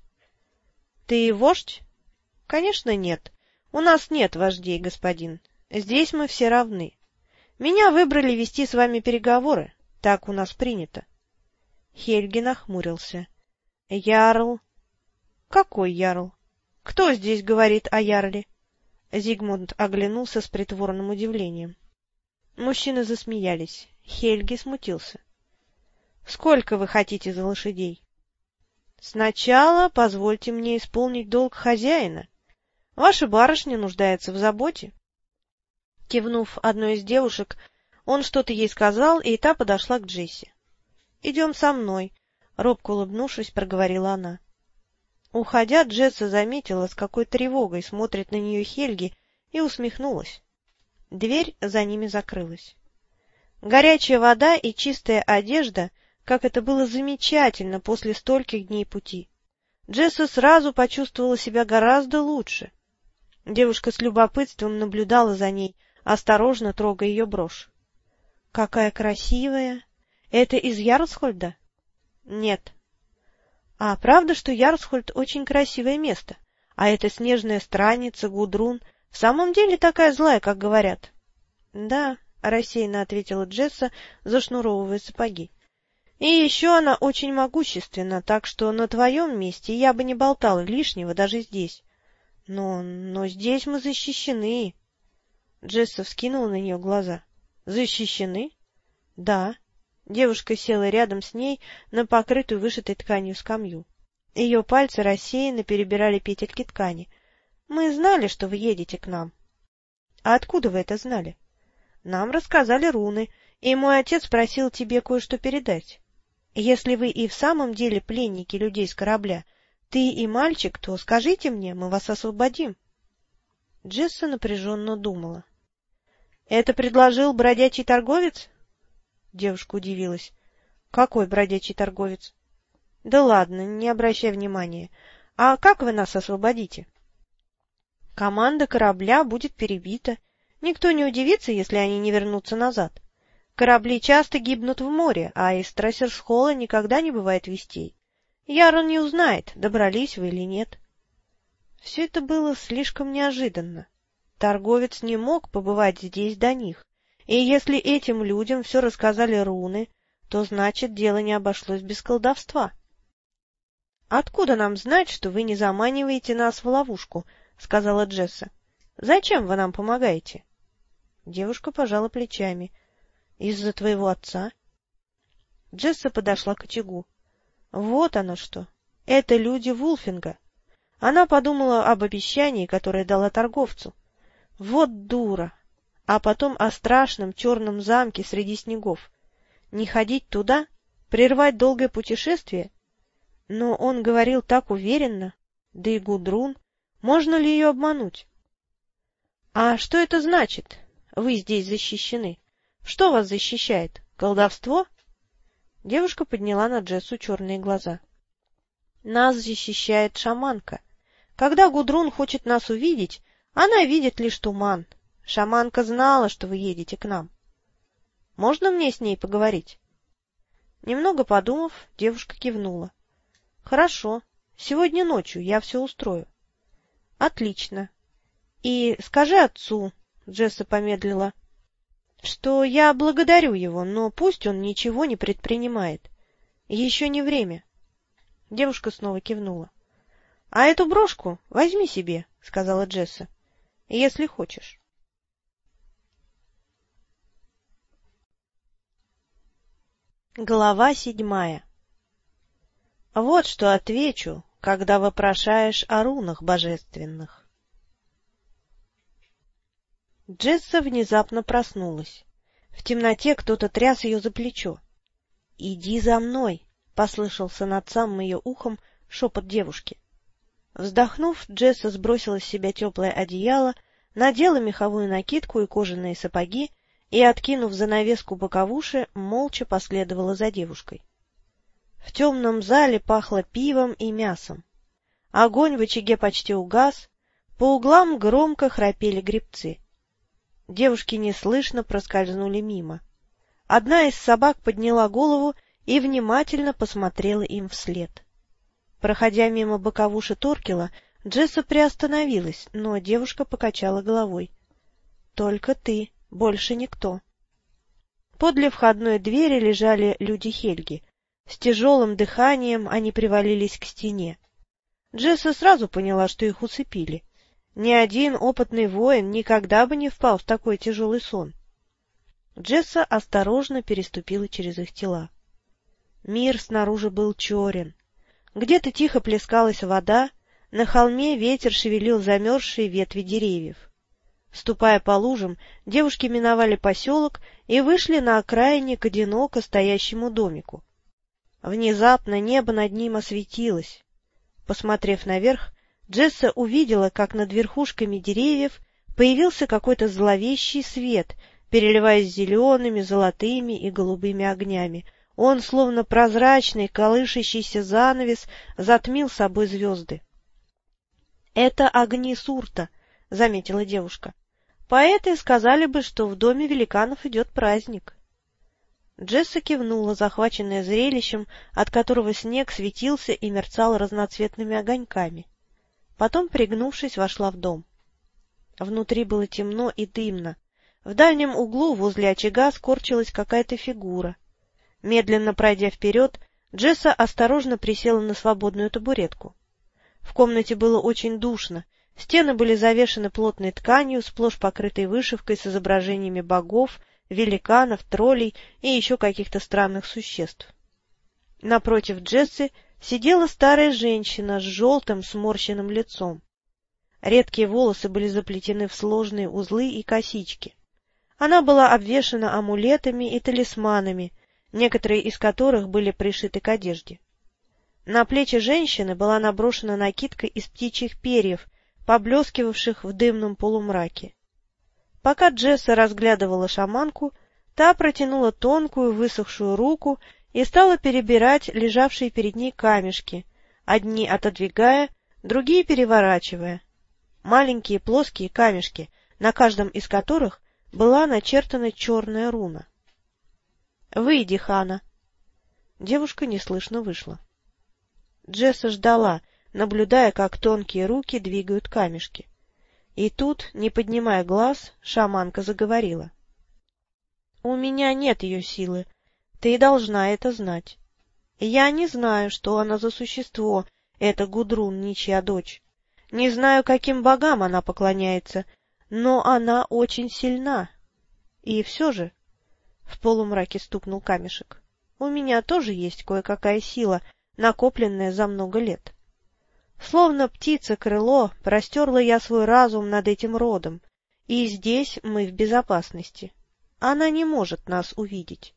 — Ты вождь? — Конечно, нет. У нас нет вождей, господин. Здесь мы все равны. Меня выбрали вести с вами переговоры. Так у нас принято. Хельги нахмурился. — Ярл? — Какой ярл? Кто здесь говорит о ярле? Зигмунд оглянулся с притворным удивлением. Мужчины засмеялись. Хельги смутился. — Сколько вы хотите за лошадей? — Сначала позвольте мне исполнить долг хозяина. Ваша барышня нуждается в заботе. Кивнув одной из девушек, он что-то ей сказал, и та подошла к Джесси. — Идем со мной, — робко улыбнувшись, проговорила она. Уходя, Джесса заметила, с какой тревогой смотрит на нее Хельги, и усмехнулась. Дверь за ними закрылась. Горячая вода и чистая одежда — как это было замечательно после стольких дней пути! Джесса сразу почувствовала себя гораздо лучше. Девушка с любопытством наблюдала за ней, осторожно трогая ее брошь. — Какая красивая! Это из Ярсхольда? — Нет. — А правда, что Ярсхольд очень красивое место? А эта снежная страница, Гудрун, в самом деле такая злая, как говорят? — Да, — рассеянно ответила Джесса, зашнуровывая сапоги. И еще она очень могущественна, так что на твоем месте я бы не болтала лишнего даже здесь. Но, но здесь мы защищены. Джесса вскинула на нее глаза. Защищены? Да. Девушка села рядом с ней на покрытую вышитой тканью скамью. Ее пальцы рассеянно перебирали петельки ткани. Мы знали, что вы едете к нам. А откуда вы это знали? Нам рассказали руны, и мой отец просил тебе кое-что передать. Если вы и в самом деле пленники людей с корабля, ты и мальчик, то скажите мне, мы вас освободим. Джесса напряженно думала. — Это предложил бродячий торговец? Девушка удивилась. — Какой бродячий торговец? — Да ладно, не обращай внимания. А как вы нас освободите? — Команда корабля будет перебита. Никто не удивится, если они не вернутся назад. Корабли часто гибнут в море, а из Трассерсхола никогда не бывает вестей. Ярон не узнает, добрались вы или нет. Все это было слишком неожиданно. Торговец не мог побывать здесь до них, и если этим людям все рассказали руны, то значит дело не обошлось без колдовства. — Откуда нам знать, что вы не заманиваете нас в ловушку? — сказала Джесса. — Зачем вы нам помогаете? Девушка пожала плечами —— Из-за твоего отца? Джесса подошла к очагу. Вот оно что. Это люди Вулфинга. Она подумала об обещании, которое дала торговцу. Вот дура! А потом о страшном черном замке среди снегов. Не ходить туда? Прервать долгое путешествие? Но он говорил так уверенно. Да и Гудрун. Можно ли ее обмануть? — А что это значит? Вы здесь защищены. Что вас защищает? Колдовство? Девушка подняла на Джессу черные глаза. Нас защищает шаманка. Когда Гудрун хочет нас увидеть, она видит лишь туман. Шаманка знала, что вы едете к нам. Можно мне с ней поговорить? Немного подумав, девушка кивнула. — Хорошо. Сегодня ночью я все устрою. — Отлично. — И скажи отцу, — Джесса помедлила, что я благодарю его, но пусть он ничего не предпринимает. Еще не время. Девушка снова кивнула. — А эту брошку возьми себе, — сказала Джесса, — если хочешь. Глава седьмая Вот что отвечу, когда вопрошаешь о рунах божественных. Джесса внезапно проснулась. В темноте кто-то тряс ее за плечо. — Иди за мной! — послышался над самым ее ухом шепот девушки. Вздохнув, Джесса сбросила с себя теплое одеяло, надела меховую накидку и кожаные сапоги и, откинув занавеску боковуши, молча последовала за девушкой. В темном зале пахло пивом и мясом. Огонь в очаге почти угас, по углам громко храпели грибцы. Девушки неслышно проскользнули мимо. Одна из собак подняла голову и внимательно посмотрела им вслед. Проходя мимо боковуши Торкела, Джесса приостановилась, но девушка покачала головой. — Только ты, больше никто. Подле входной двери лежали люди Хельги. С тяжелым дыханием они привалились к стене. Джесса сразу поняла, что их усыпили. Ни один опытный воин никогда бы не впал в такой тяжелый сон. Джесса осторожно переступила через их тела. Мир снаружи был черен. Где-то тихо плескалась вода, на холме ветер шевелил замерзшие ветви деревьев. Ступая по лужам, девушки миновали поселок и вышли на окраине к одиноко стоящему домику. Внезапно небо над ним осветилось. Посмотрев наверх, Джесса увидела, как над верхушками деревьев появился какой-то зловещий свет, переливаясь зелеными, золотыми и голубыми огнями. Он, словно прозрачный, колышащийся занавес, затмил собой звезды. — Это огни Сурта, — заметила девушка. — Поэты сказали бы, что в доме великанов идет праздник. Джесса кивнула, захваченная зрелищем, от которого снег светился и мерцал разноцветными огоньками. Потом, пригнувшись, вошла в дом. Внутри было темно и дымно. В дальнем углу возле очага скорчилась какая-то фигура. Медленно пройдя вперед, Джесса осторожно присела на свободную табуретку. В комнате было очень душно, стены были завешаны плотной тканью, сплошь покрытой вышивкой с изображениями богов, великанов, троллей и еще каких-то странных существ. Напротив Джессы сидела старая женщина с желтым сморщенным лицом. Редкие волосы были заплетены в сложные узлы и косички. Она была обвешана амулетами и талисманами, некоторые из которых были пришиты к одежде. На плечи женщины была наброшена накидка из птичьих перьев, поблескивавших в дымном полумраке. Пока Джесса разглядывала шаманку, та протянула тонкую высохшую руку и стала перебирать лежавшие перед ней камешки, одни отодвигая, другие переворачивая. Маленькие плоские камешки, на каждом из которых была начертана черная руна. — Выйди, Хана. Девушка неслышно вышла. Джесса ждала, наблюдая, как тонкие руки двигают камешки. И тут, не поднимая глаз, шаманка заговорила. — У меня нет ее силы, ты должна это знать. Я не знаю, что она за существо, эта Гудрун, ничья дочь. Не знаю, каким богам она поклоняется, но она очень сильна. И все же... В полумраке стукнул камешек. У меня тоже есть кое-какая сила, накопленная за много лет. Словно птица-крыло, простерла я свой разум над этим родом, и здесь мы в безопасности. Она не может нас увидеть.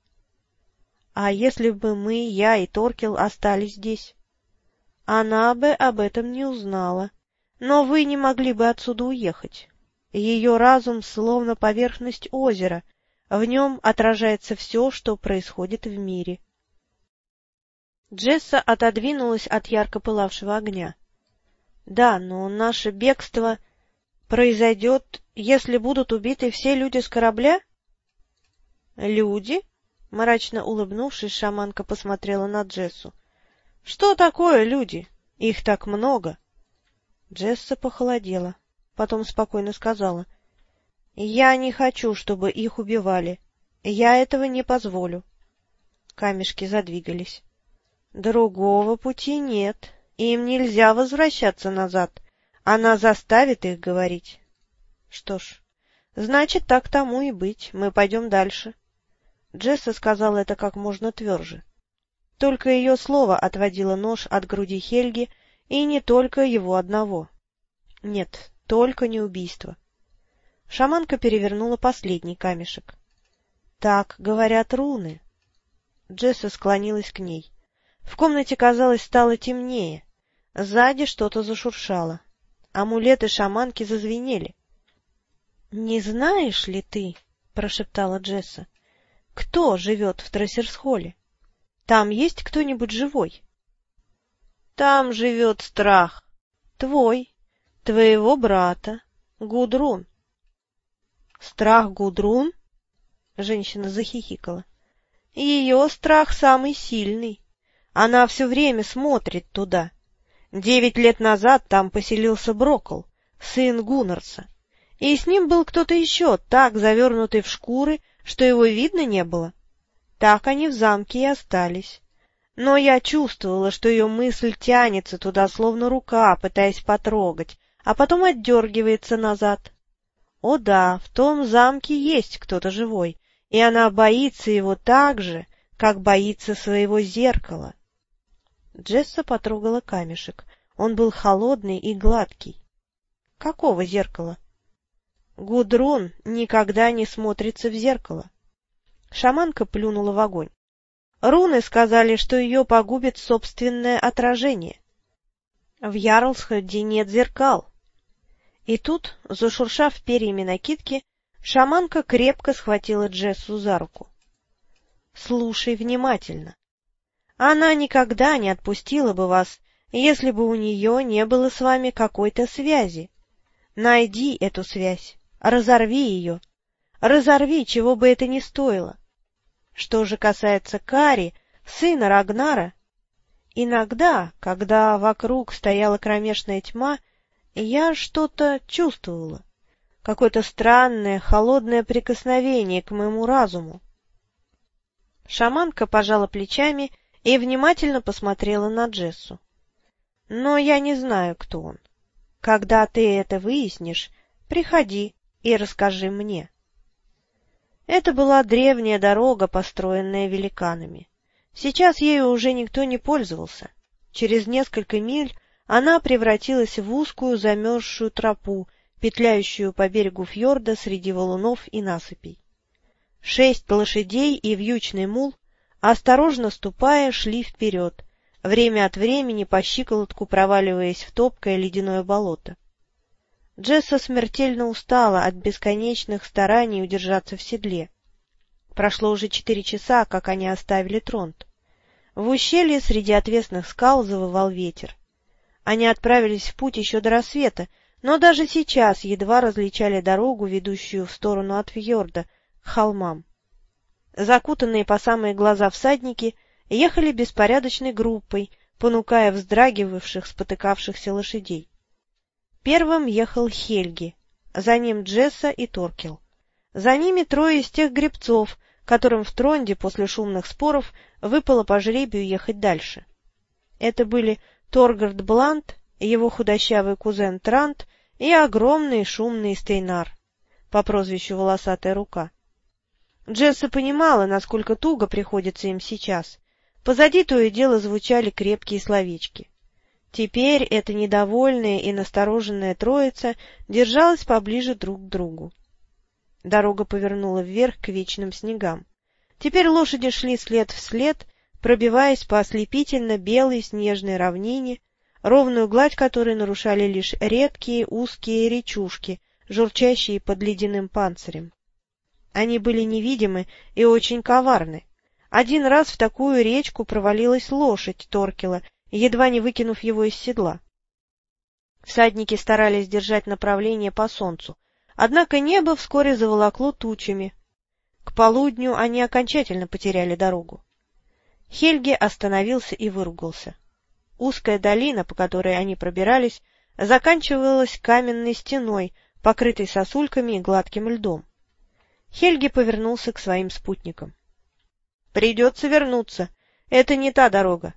А если бы мы, я и Торкел, остались здесь? Она бы об этом не узнала. Но вы не могли бы отсюда уехать. Ее разум словно поверхность озера, в нем отражается все, что происходит в мире. Джесса отодвинулась от ярко пылавшего огня. — Да, но наше бегство произойдет, если будут убиты все люди с корабля? — Люди? Мрачно улыбнувшись, шаманка посмотрела на Джессу. — Что такое люди? Их так много. Джесса похолодела, потом спокойно сказала. — Я не хочу, чтобы их убивали. Я этого не позволю. Камешки задвигались. — Другого пути нет. Им нельзя возвращаться назад. Она заставит их говорить. — Что ж, значит, так тому и быть. Мы пойдем дальше. — Джесса сказала это как можно тверже. Только ее слово отводило нож от груди Хельги, и не только его одного. Нет, только не убийство. Шаманка перевернула последний камешек. — Так говорят руны. Джесса склонилась к ней. В комнате, казалось, стало темнее. Сзади что-то зашуршало. Амулеты шаманки зазвенели. — Не знаешь ли ты, — прошептала Джесса, кто живет в Трассерсхолле? Там есть кто-нибудь живой? Там живет страх. Твой, твоего брата, Гудрун. Страх Гудрун? Женщина захихикала. Ее страх самый сильный. Она все время смотрит туда. Девять лет назад там поселился Брокл, сын Гуннерса, и с ним был кто-то еще, так завернутый в шкуры, что его видно не было. Так они в замке и остались. Но я чувствовала, что ее мысль тянется туда, словно рука, пытаясь потрогать, а потом отдергивается назад. О да, в том замке есть кто-то живой, и она боится его так же, как боится своего зеркала. Джесса потрогала камешек. Он был холодный и гладкий. Какого зеркала? Гудрун никогда не смотрится в зеркало. Шаманка плюнула в огонь. Руны сказали, что ее погубит собственное отражение. В Ярлсхольде нет зеркал. И тут, зашуршав перьями накидки, шаманка крепко схватила Джессу за руку. — Слушай внимательно. Она никогда не отпустила бы вас, если бы у нее не было с вами какой-то связи. Найди эту связь, разорви ее, разорви, чего бы это ни стоило. Что же касается Кари, сына Рагнара, иногда, когда вокруг стояла кромешная тьма, я что-то чувствовала, какое-то странное, холодное прикосновение к моему разуму. Шаманка пожала плечами и внимательно посмотрела на Джессу. — Но я не знаю, кто он. Когда ты это выяснишь, приходи и расскажи мне. Это была древняя дорога, построенная великанами. Сейчас ею уже никто не пользовался. Через несколько миль она превратилась в узкую замерзшую тропу, петляющую по берегу фьорда среди валунов и насыпей. Шесть лошадей и вьючный мул, осторожно ступая, шли вперед, время от времени по щиколотку проваливаясь в топкое ледяное болото. Джесса смертельно устала от бесконечных стараний удержаться в седле. Прошло уже четыре часа, как они оставили Тронт. В ущелье среди отвесных скал завывал ветер. Они отправились в путь еще до рассвета, но даже сейчас едва различали дорогу, ведущую в сторону от фьорда, к холмам. Закутанные по самые глаза всадники ехали беспорядочной группой, понукая вздрагивавших, спотыкавшихся лошадей. Первым ехал Хельги, за ним Джесса и Торкел. За ними трое из тех гребцов, которым в Тронде после шумных споров выпало по жребию ехать дальше. Это были Торгард Блант, его худощавый кузен Трант и огромный шумный Стейнар по прозвищу «Волосатая рука». Джесса понимала, насколько туго приходится им сейчас. Позади то и дело звучали крепкие словечки. Теперь эта недовольная и настороженная троица держалась поближе друг к другу. Дорога повернула вверх к вечным снегам. Теперь лошади шли след в след, пробиваясь по ослепительно белой снежной равнине, ровную гладь которой нарушали лишь редкие узкие речушки, журчащие под ледяным панцирем. Они были невидимы и очень коварны. Один раз в такую речку провалилась лошадь Торкела едва не выкинув его из седла. Всадники старались держать направление по солнцу, однако небо вскоре заволокло тучами. К полудню они окончательно потеряли дорогу. Хельги остановился и выругался. Узкая долина, по которой они пробирались, заканчивалась каменной стеной, покрытой сосульками и гладким льдом. Хельги повернулся к своим спутникам. — Придется вернуться. Это не та дорога.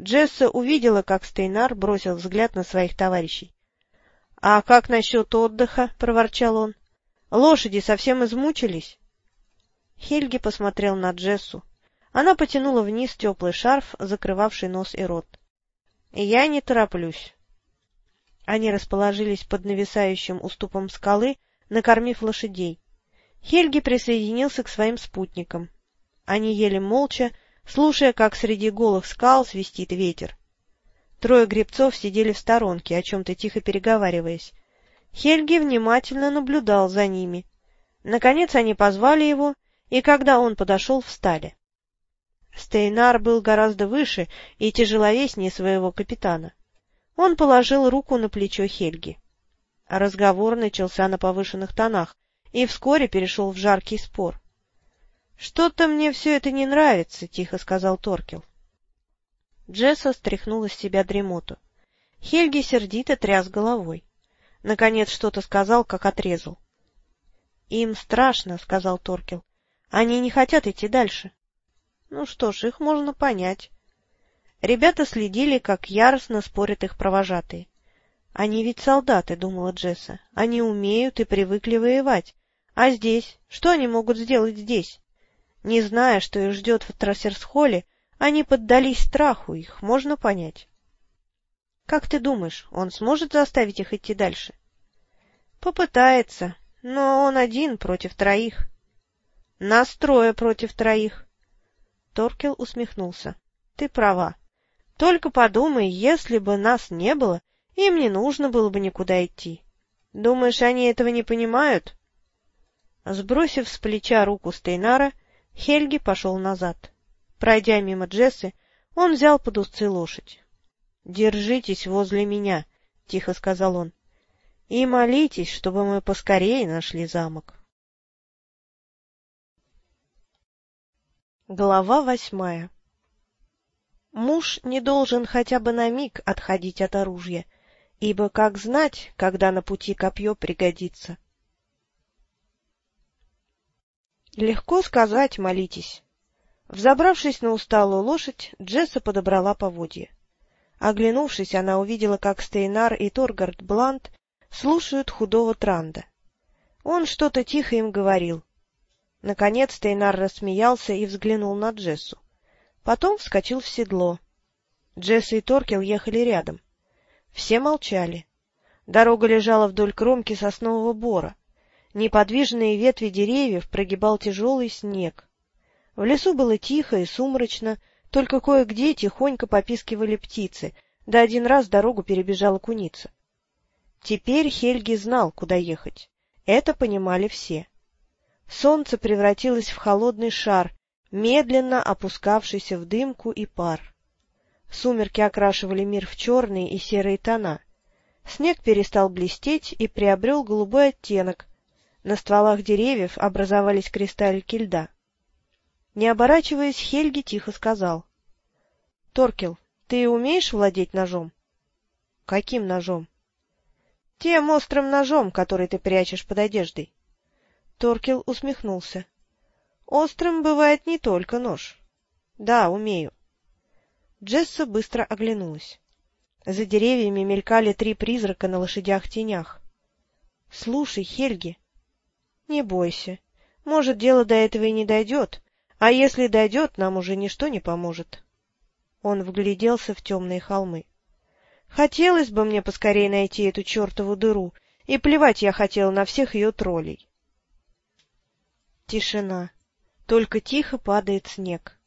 Джесса увидела, как Стейнар бросил взгляд на своих товарищей. — А как насчет отдыха? — проворчал он. — Лошади совсем измучились. Хельги посмотрел на Джессу. Она потянула вниз теплый шарф, закрывавший нос и рот. — Я не тороплюсь. Они расположились под нависающим уступом скалы, накормив лошадей. Хельги присоединился к своим спутникам. Они ели молча, слушая, как среди голых скал свистит ветер. Трое гребцов сидели в сторонке, о чем-то тихо переговариваясь. Хельги внимательно наблюдал за ними. Наконец они позвали его, и когда он подошел, встали. Стейнар был гораздо выше и тяжеловеснее своего капитана. Он положил руку на плечо Хельги. Разговор начался на повышенных тонах и вскоре перешел в жаркий спор. Что-то мне все это не нравится, — тихо сказал Торкел. Джесса стряхнула с себя дремоту. Хельги сердито тряс головой. Наконец что-то сказал, как отрезал. — Им страшно, — сказал Торкел. — Они не хотят идти дальше. Ну что ж, их можно понять. Ребята следили, как яростно спорят их провожатые. «Они ведь солдаты», — думала Джесса. «Они умеют и привыкли воевать. А здесь? Что они могут сделать здесь?» Не зная, что их ждет в Трассерсхолле, они поддались страху, их можно понять. «Как ты думаешь, он сможет заставить их идти дальше?» «Попытается, но он один против троих». «Нас трое против троих». Торкел усмехнулся. «Ты права. Только подумай, если бы нас не было, им не нужно было бы никуда идти. Думаешь, они этого не понимают? Сбросив с плеча руку Стейнара, Хельги пошел назад. Пройдя мимо Джессы, он взял под узцы лошадь. — Держитесь возле меня, — тихо сказал он, — и молитесь, чтобы мы поскорее нашли замок. Глава восьмая Муж не должен хотя бы на миг отходить от оружия, ибо как знать, когда на пути копье пригодится. Легко сказать «молитесь». Взобравшись на усталую лошадь, Джесса подобрала поводья. Оглянувшись, она увидела, как Стейнар и Торгард Блант слушают худого Транда. Он что-то тихо им говорил. Наконец Стейнар рассмеялся и взглянул на Джессу. Потом вскочил в седло. Джесса и Торкел ехали рядом. Все молчали. Дорога лежала вдоль кромки соснового бора. Неподвижные ветви деревьев прогибал тяжелый снег. В лесу было тихо и сумрачно, только кое-где тихонько попискивали птицы, да один раз дорогу перебежала куница. Теперь Хельги знал, куда ехать. Это понимали все. Солнце превратилось в холодный шар, медленно опускавшийся в дымку и пар. Сумерки окрашивали мир в черные и серые тона. Снег перестал блестеть и приобрел голубой оттенок. На стволах деревьев образовались кристаллики льда. Не оборачиваясь, Хельги тихо сказал. — Торкел, ты умеешь владеть ножом? — Каким ножом? — Тем острым ножом, который ты прячешь под одеждой. Торкел усмехнулся. Острым бывает не только нож. Да, умею. Джесса быстро оглянулась. За деревьями мелькали три призрака на лошадях-тенях. — Слушай, Хельги. — Не бойся. Может, дело до этого и не дойдет, а если дойдет, нам уже ничто не поможет. Он вгляделся в темные холмы. Хотелось бы мне поскорее найти эту чертову дыру, и плевать я хотел на всех ее троллей. Тишина. Только тихо падает снег.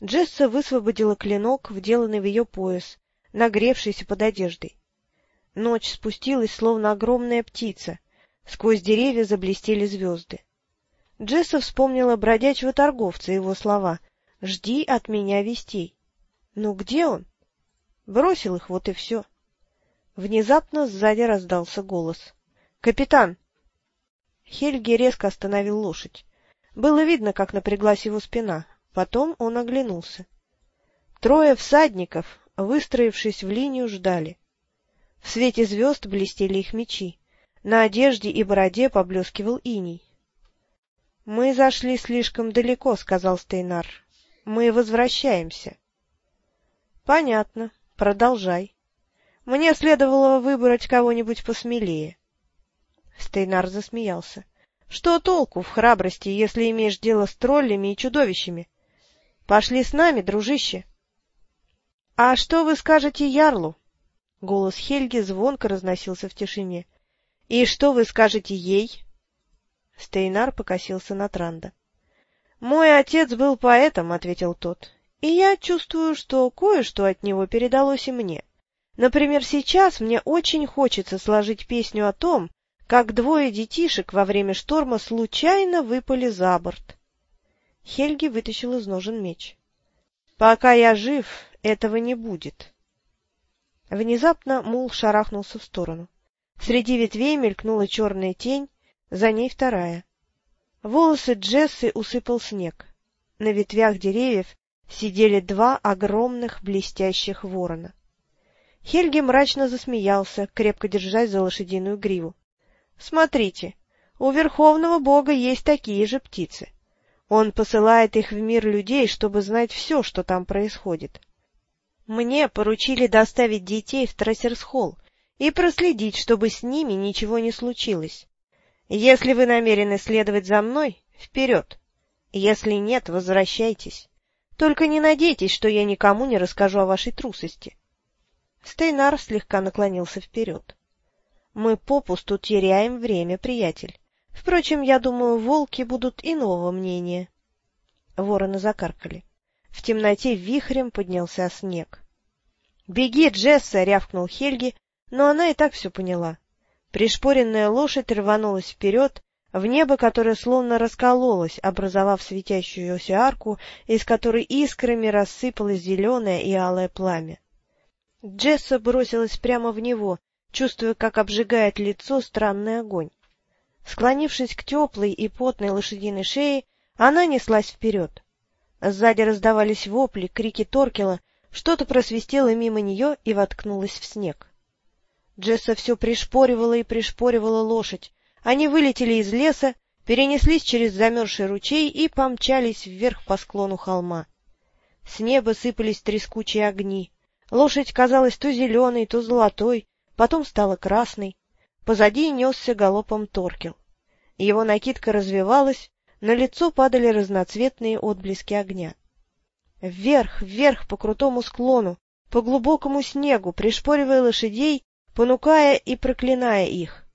Джесса высвободила клинок, вделанный в ее пояс, нагревшийся под одеждой. Ночь спустилась, словно огромная птица. Сквозь деревья заблестели звезды. Джесса вспомнила бродячего торговца и его слова «Жди от меня вестей». Ну где он? Бросил их, вот и все. Внезапно сзади раздался голос. «Капитан!» Хельги резко остановил лошадь. Было видно, как напряглась его спина. Потом он оглянулся. Трое всадников, выстроившись в линию, ждали. В свете звезд блестели их мечи. На одежде и бороде поблескивал иней. — Мы зашли слишком далеко, — сказал Стейнар. — Мы возвращаемся. — Понятно. Продолжай. Мне следовало выбрать кого-нибудь посмелее. Стейнар засмеялся. Что толку в храбрости, если имеешь дело с троллями и чудовищами? Пошли с нами, дружище. — А что вы скажете Ярлу? Голос Хельги звонко разносился в тишине. — И что вы скажете ей? Стейнар покосился на Транда. — Мой отец был поэтом, — ответил тот, — и я чувствую, что кое-что от него передалось и мне. Например, сейчас мне очень хочется сложить песню о том, как двое детишек во время шторма случайно выпали за борт. Хельги вытащил из ножен меч. — Пока я жив, этого не будет. Внезапно мул шарахнулся в сторону. Среди ветвей мелькнула черная тень, за ней вторая. Волосы Джессы усыпал снег. На ветвях деревьев сидели два огромных блестящих ворона. Хельги мрачно засмеялся, крепко держась за лошадиную гриву. — Смотрите, у Верховного Бога есть такие же птицы. Он посылает их в мир людей, чтобы знать все, что там происходит. Мне поручили доставить детей в Трассерсхолл и проследить, чтобы с ними ничего не случилось. Если вы намерены следовать за мной, вперед. Если нет, возвращайтесь. Только не надейтесь, что я никому не расскажу о вашей трусости. Стейнар слегка наклонился вперед. — Мы попусту теряем время, приятель. Впрочем, я думаю, волки будут иного мнения. Вороны закаркали. В темноте вихрем поднялся снег. — Беги, Джесса! — рявкнул Хельги, но она и так все поняла. Пришпоренная лошадь рванулась вперед, в небо, которое словно раскололось, образовав светящуюся арку, из которой искрами рассыпалось зеленое и алое пламя. Джесса бросилась прямо в него, чувствуя, как обжигает лицо странный огонь. Склонившись к теплой и потной лошадиной шее, она неслась вперед. Сзади раздавались вопли, крики Торкела, что-то просвистело мимо нее и воткнулось в снег. Джесса все пришпоривала и пришпоривала лошадь. Они вылетели из леса, перенеслись через замерзший ручей и помчались вверх по склону холма. С неба сыпались трескучие огни. Лошадь казалась то зеленой, то золотой, потом стала красной. Позади несся галопом Торкел. Его накидка развивалась, на лицо падали разноцветные отблески огня. Вверх, вверх по крутому склону, по глубокому снегу, пришпоривая лошадей, понукая и проклиная их.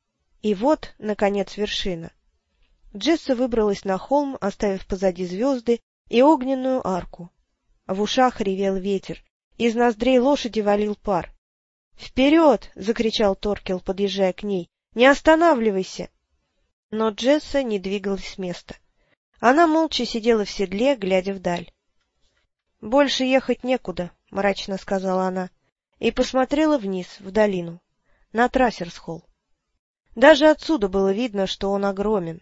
И вот, наконец, вершина. Джесса выбралась на холм, оставив позади звезды и огненную арку. В ушах ревел ветер, из ноздрей лошади валил пар. «Вперед!» — закричал Торкел, подъезжая к ней. «Не останавливайся!» Но Джесса не двигалась с места. Она молча сидела в седле, глядя вдаль. «Больше ехать некуда», — мрачно сказала она, и посмотрела вниз, в долину на Трассерсхолл. Даже отсюда было видно, что он огромен.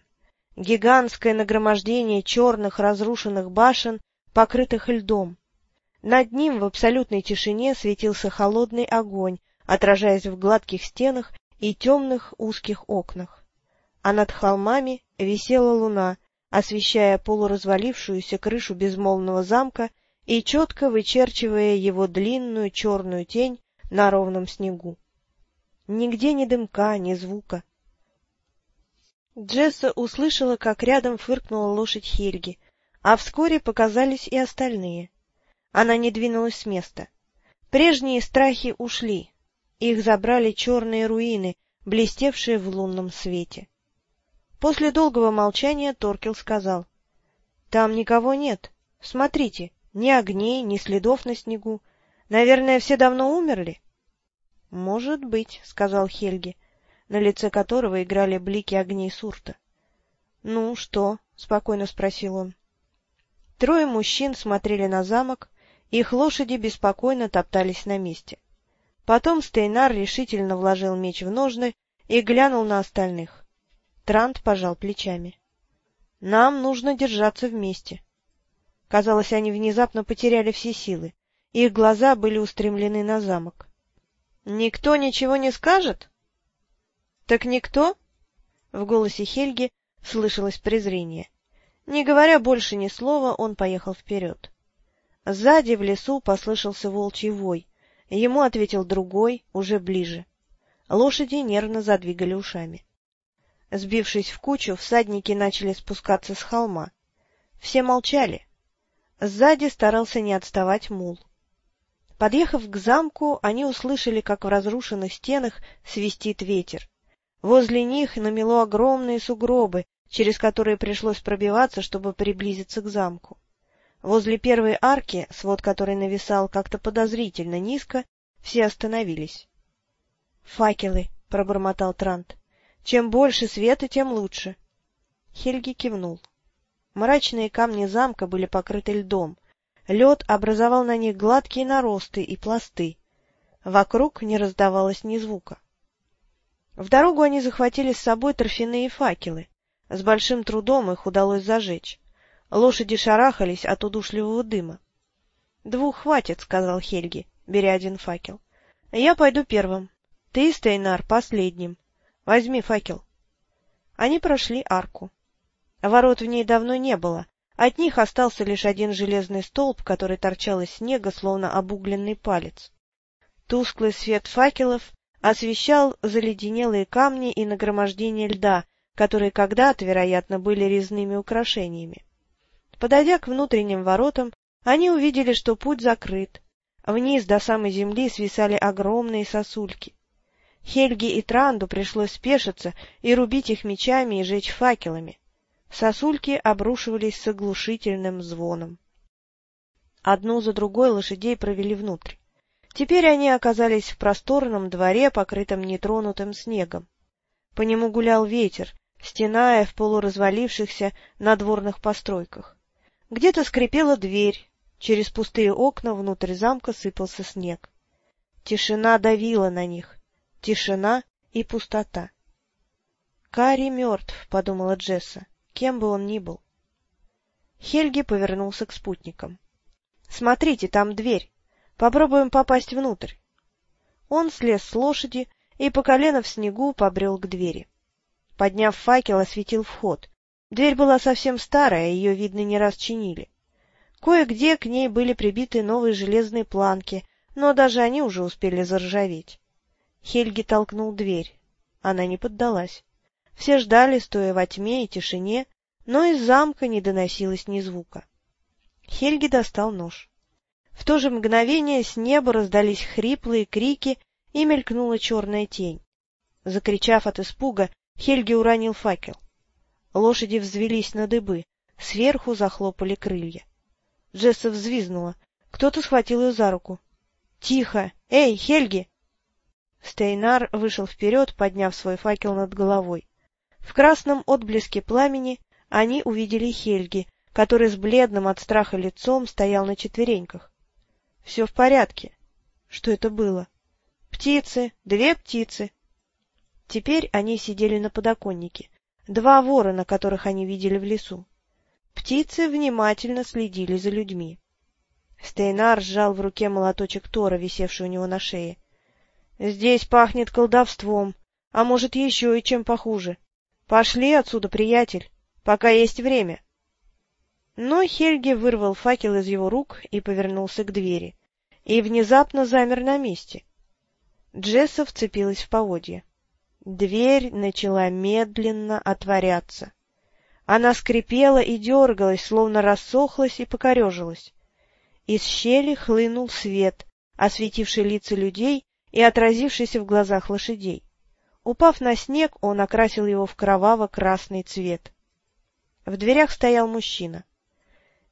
Гигантское нагромождение черных разрушенных башен, покрытых льдом. Над ним в абсолютной тишине светился холодный огонь, отражаясь в гладких стенах и темных узких окнах. А над холмами висела луна, освещая полуразвалившуюся крышу безмолвного замка и четко вычерчивая его длинную черную тень на ровном снегу. Нигде ни дымка, ни звука. Джесса услышала, как рядом фыркнула лошадь Хельги, а вскоре показались и остальные. Она не двинулась с места. Прежние страхи ушли. Их забрали черные руины, блестевшие в лунном свете. После долгого молчания Торкел сказал. — Там никого нет. Смотрите, ни огней, ни следов на снегу. Наверное, все давно умерли. — Может быть, — сказал Хельги, на лице которого играли блики огней сурта. — Ну, что? — спокойно спросил он. Трое мужчин смотрели на замок, их лошади беспокойно топтались на месте. Потом Стейнар решительно вложил меч в ножны и глянул на остальных. Трант пожал плечами. — Нам нужно держаться вместе. Казалось, они внезапно потеряли все силы. Их глаза были устремлены на замок. Никто ничего не скажет? Так никто? В голосе Хельги слышалось презрение. Не говоря больше ни слова, он поехал вперед. Сзади в лесу послышался волчий вой. Ему ответил другой, уже ближе. Лошади нервно задвигали ушами. Сбившись в кучу, всадники начали спускаться с холма. Все молчали. Сзади старался не отставать мул. Подъехав к замку, они услышали, как в разрушенных стенах свистит ветер. Возле них намело огромные сугробы, через которые пришлось пробиваться, чтобы приблизиться к замку. Возле первой арки, свод которой нависал как-то подозрительно низко, все остановились. — Факелы, — пробормотал Трант. — Чем больше света, тем лучше. Хельги кивнул. Мрачные камни замка были покрыты льдом, Лед образовал на них гладкие наросты и пласты. Вокруг не раздавалось ни звука. В дорогу они захватили с собой торфяные факелы. С большим трудом их удалось зажечь. Лошади шарахались от удушливого дыма. — Двух хватит, — сказал Хельги, беря один факел. — Я пойду первым. Ты, Стейнар, последним. Возьми факел. Они прошли арку. Ворот в ней давно не было. От них остался лишь один железный столб, который торчал из снега, словно обугленный палец. Тусклый свет факелов освещал заледенелые камни и нагромождение льда, которые когда-то, вероятно, были резными украшениями. Подойдя к внутренним воротам, они увидели, что путь закрыт. Вниз до самой земли свисали огромные сосульки. Хельге и Транду пришлось спешиться и рубить их мечами и жечь факелами. Сосульки обрушивались с оглушительным звоном. Одну за другой лошадей провели внутрь. Теперь они оказались в просторном дворе, покрытом нетронутым снегом. По нему гулял ветер, стеная в полуразвалившихся надворных постройках. Где-то скрипела дверь, Через пустые окна внутрь замка сыпался снег. Тишина давила на них. Тишина и пустота. «Карри мертв», — подумала Джесса, кем бы он ни был. Хельги повернулся к спутникам. «Смотрите, там дверь. Попробуем попасть внутрь». Он слез с лошади и по колено в снегу побрел к двери. Подняв факел, осветил вход. Дверь была совсем старая, ее, видно, не раз чинили. Кое-где к ней были прибиты новые железные планки, но даже они уже успели заржаветь. Хельги толкнул дверь. Она не поддалась. Все ждали, стоя во тьме и тишине, но из замка не доносилось ни звука. Хельги достал нож. В то же мгновение с неба раздались хриплые крики и мелькнула черная тень. Закричав от испуга, Хельги уронил факел. Лошади взвелись на дыбы, сверху захлопали крылья. Джесса взвизнула. Кто-то схватил ее за руку. — Тихо! Эй, Хельги! Стейнар вышел вперед, подняв свой факел над головой. В красном отблеске пламени они увидели Хельги, который с бледным от страха лицом стоял на четвереньках. — Все в порядке. Что это было? — Птицы, две птицы. Теперь они сидели на подоконнике. Два ворона, которых они видели в лесу. Птицы внимательно следили за людьми. Стейнар сжал в руке молоточек Тора, висевший у него на шее. — Здесь пахнет колдовством, а может, еще и чем похуже. Пошли отсюда, приятель, пока есть время. Но Хельги вырвал факел из его рук и повернулся к двери, и внезапно замер на месте. Джесса вцепилась в поводье. Дверь начала медленно отворяться. Она скрипела и дергалась, словно рассохлась и покорежилась. Из щели хлынул свет, осветивший лица людей и отразившийся в глазах лошадей. Упав на снег, он окрасил его в кроваво-красный цвет. В дверях стоял мужчина.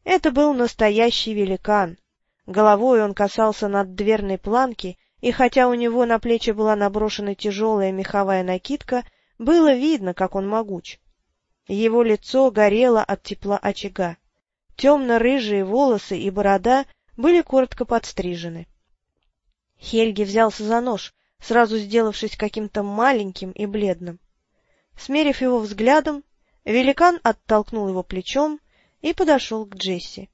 Это был настоящий великан. Головой он касался над дверной планки, и хотя у него на плечи была наброшена тяжелая меховая накидка, было видно, как он могуч. Его лицо горело от тепла очага. Темно-рыжие волосы и борода были коротко подстрижены. Хельги взялся за нож, сразу сделавшись каким-то маленьким и бледным. Смерив его взглядом, великан оттолкнул его плечом и подошел к Джесси.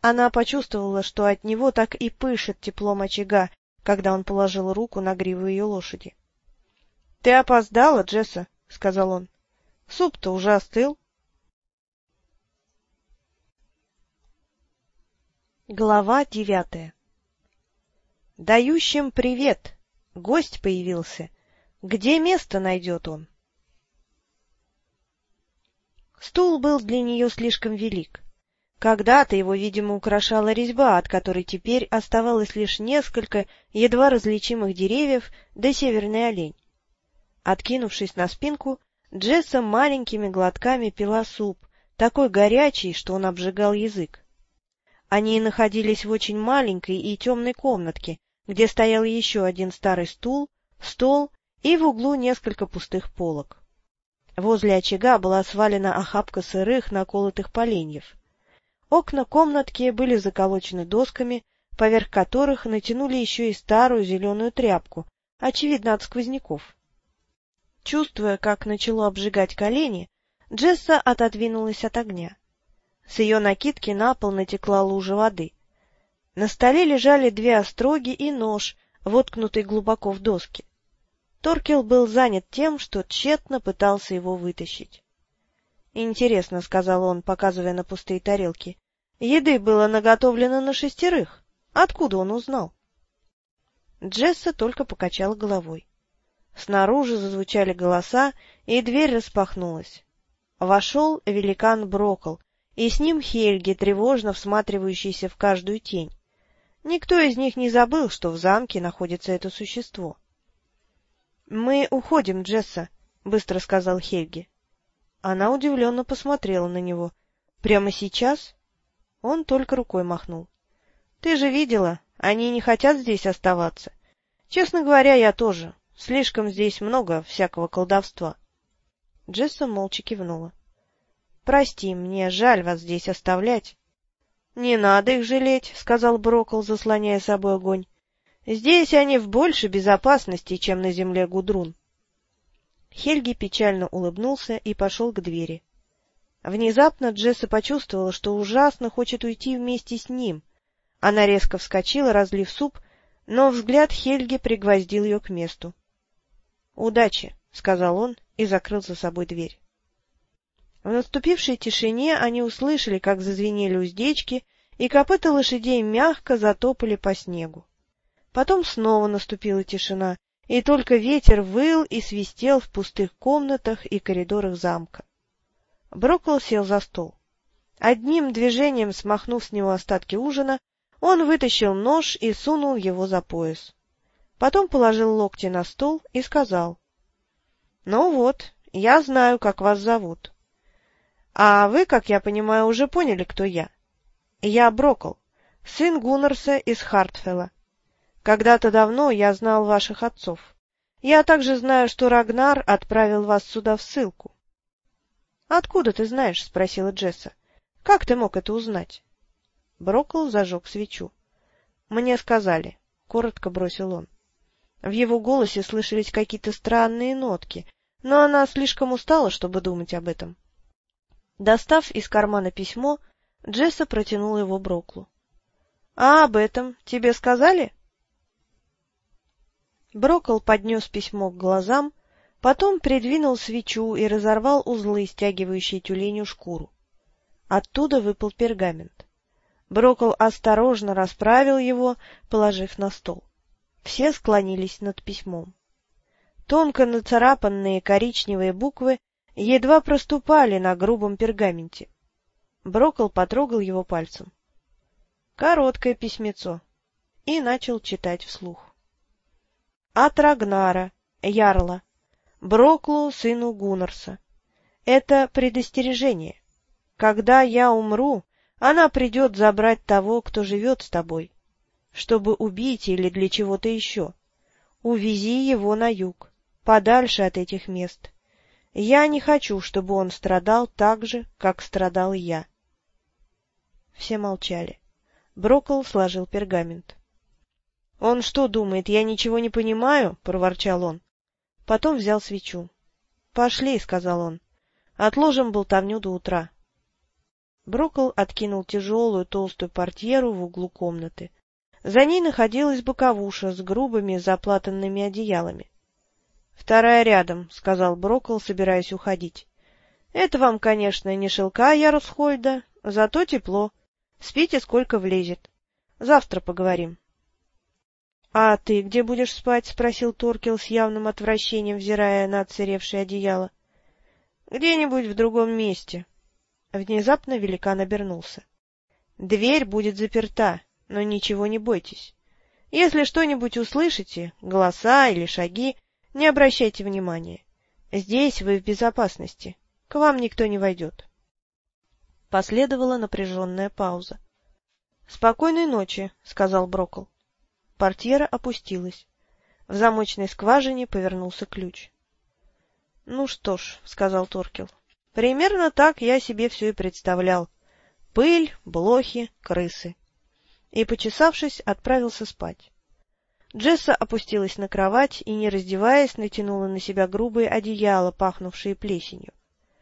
Она почувствовала, что от него так и пышет теплом очага, когда он положил руку на гриву ее лошади. — Ты опоздала, Джесса, — сказал он. Суп-то уже остыл. Глава девятая Дающим привет! Гость появился. Где место найдет он? Стул был для нее слишком велик. Когда-то его, видимо, украшала резьба, от которой теперь оставалось лишь несколько едва различимых деревьев да северный олень. Откинувшись на спинку, Джесса маленькими глотками пила суп, такой горячий, что он обжигал язык. Они находились в очень маленькой и темной комнатке, где стоял еще один старый стул, стол и в углу несколько пустых полок. Возле очага была свалена охапка сырых наколотых поленьев. Окна комнатки были заколочены досками, поверх которых натянули еще и старую зеленую тряпку, очевидно, от сквозняков. Чувствуя, как начало обжигать колени, Джесса отодвинулась от огня. С ее накидки на пол натекла лужа воды. На столе лежали две остроги и нож, воткнутый глубоко в доски. Торкел был занят тем, что тщетно пытался его вытащить. — Интересно, — сказал он, показывая на пустые тарелки. — Еды было наготовлено на шестерых. Откуда он узнал? Джесса только покачала головой. Снаружи зазвучали голоса, и дверь распахнулась. Вошел великан Брокл, и с ним Хельги, тревожно всматривающийся в каждую тень. Никто из них не забыл, что в замке находится это существо. — Мы уходим, Джесса, — быстро сказал Хельги. Она удивленно посмотрела на него. — Прямо сейчас? Он только рукой махнул. — Ты же видела, они не хотят здесь оставаться. Честно говоря, я тоже. Слишком здесь много всякого колдовства. Джесса молча кивнула. — Прости, мне жаль вас здесь оставлять. — Не надо их жалеть, — сказал Брокол, заслоняя собой огонь. — Здесь они в большей безопасности, чем на земле Гудрун. Хельги печально улыбнулся и пошел к двери. Внезапно Джесса почувствовала, что ужасно хочет уйти вместе с ним. Она резко вскочила, разлив суп, но взгляд Хельги пригвоздил ее к месту. — Удачи, — сказал он и закрыл за собой дверь. В наступившей тишине они услышали, как зазвенели уздечки, и копыта лошадей мягко затопали по снегу. Потом снова наступила тишина, и только ветер выл и свистел в пустых комнатах и коридорах замка. Брокл сел за стол. Одним движением, смахнув с него остатки ужина, он вытащил нож и сунул его за пояс. Потом положил локти на стол и сказал. — Ну вот, я знаю, как вас зовут. А вы, как я понимаю, уже поняли, кто я. Я Брокл, сын Гуннерса из Хартфелла. Когда-то давно я знал ваших отцов. Я также знаю, что Рагнар отправил вас сюда в ссылку. — Откуда ты знаешь? — спросила Джесса. — Как ты мог это узнать? Брокл зажег свечу. — Мне сказали, — коротко бросил он. В его голосе слышались какие-то странные нотки, но она слишком устала, чтобы думать об этом. Достав из кармана письмо, Джесса протянула его Броклу. — А об этом тебе сказали? Брокл поднес письмо к глазам, потом придвинул свечу и разорвал узлы, стягивающие тюленю шкуру. Оттуда выпал пергамент. Брокл осторожно расправил его, положив на стол. Все склонились над письмом. Тонко нацарапанные коричневые буквы едва проступали на грубом пергаменте. Брокл потрогал его пальцем. Короткое письмецо. И начал читать вслух. От Рагнара, Ярла, Броклу, сыну Гуннарса. Это предостережение. Когда я умру, она придет забрать того, кто живет с тобой, чтобы убить или для чего-то еще. Увези его на юг, подальше от этих мест. Я не хочу, чтобы он страдал так же, как страдал я. Все молчали. Брокл сложил пергамент. — Он что думает, я ничего не понимаю? — проворчал он. Потом взял свечу. — Пошли, — сказал он. — Отложим болтовню до утра. Брокл откинул тяжелую толстую портьеру в углу комнаты. За ней находилась боковуша с грубыми заплатанными одеялами. Вторая рядом, — сказал Брокл, собираясь уходить. — Это вам, конечно, не шелка Ярусхольда, зато тепло. Спите, сколько влезет. Завтра поговорим. — А ты где будешь спать? — спросил Торкел с явным отвращением, взирая на отсыревшее одеяло. — Где-нибудь в другом месте. Внезапно великан обернулся. — Дверь будет заперта, но ничего не бойтесь. Если что-нибудь услышите, голоса или шаги, не обращайте внимания. Здесь вы в безопасности. К вам никто не войдет. Последовала напряженная пауза. — Спокойной ночи, — сказал Брокл. Портьера опустилась. В замочной скважине повернулся ключ. — Ну что ж, — сказал Торкел, — примерно так я себе все и представлял. Пыль, блохи, крысы. И, почесавшись, отправился спать. Джесса опустилась на кровать и, не раздеваясь, натянула на себя грубые одеяла, пахнувшие плесенью.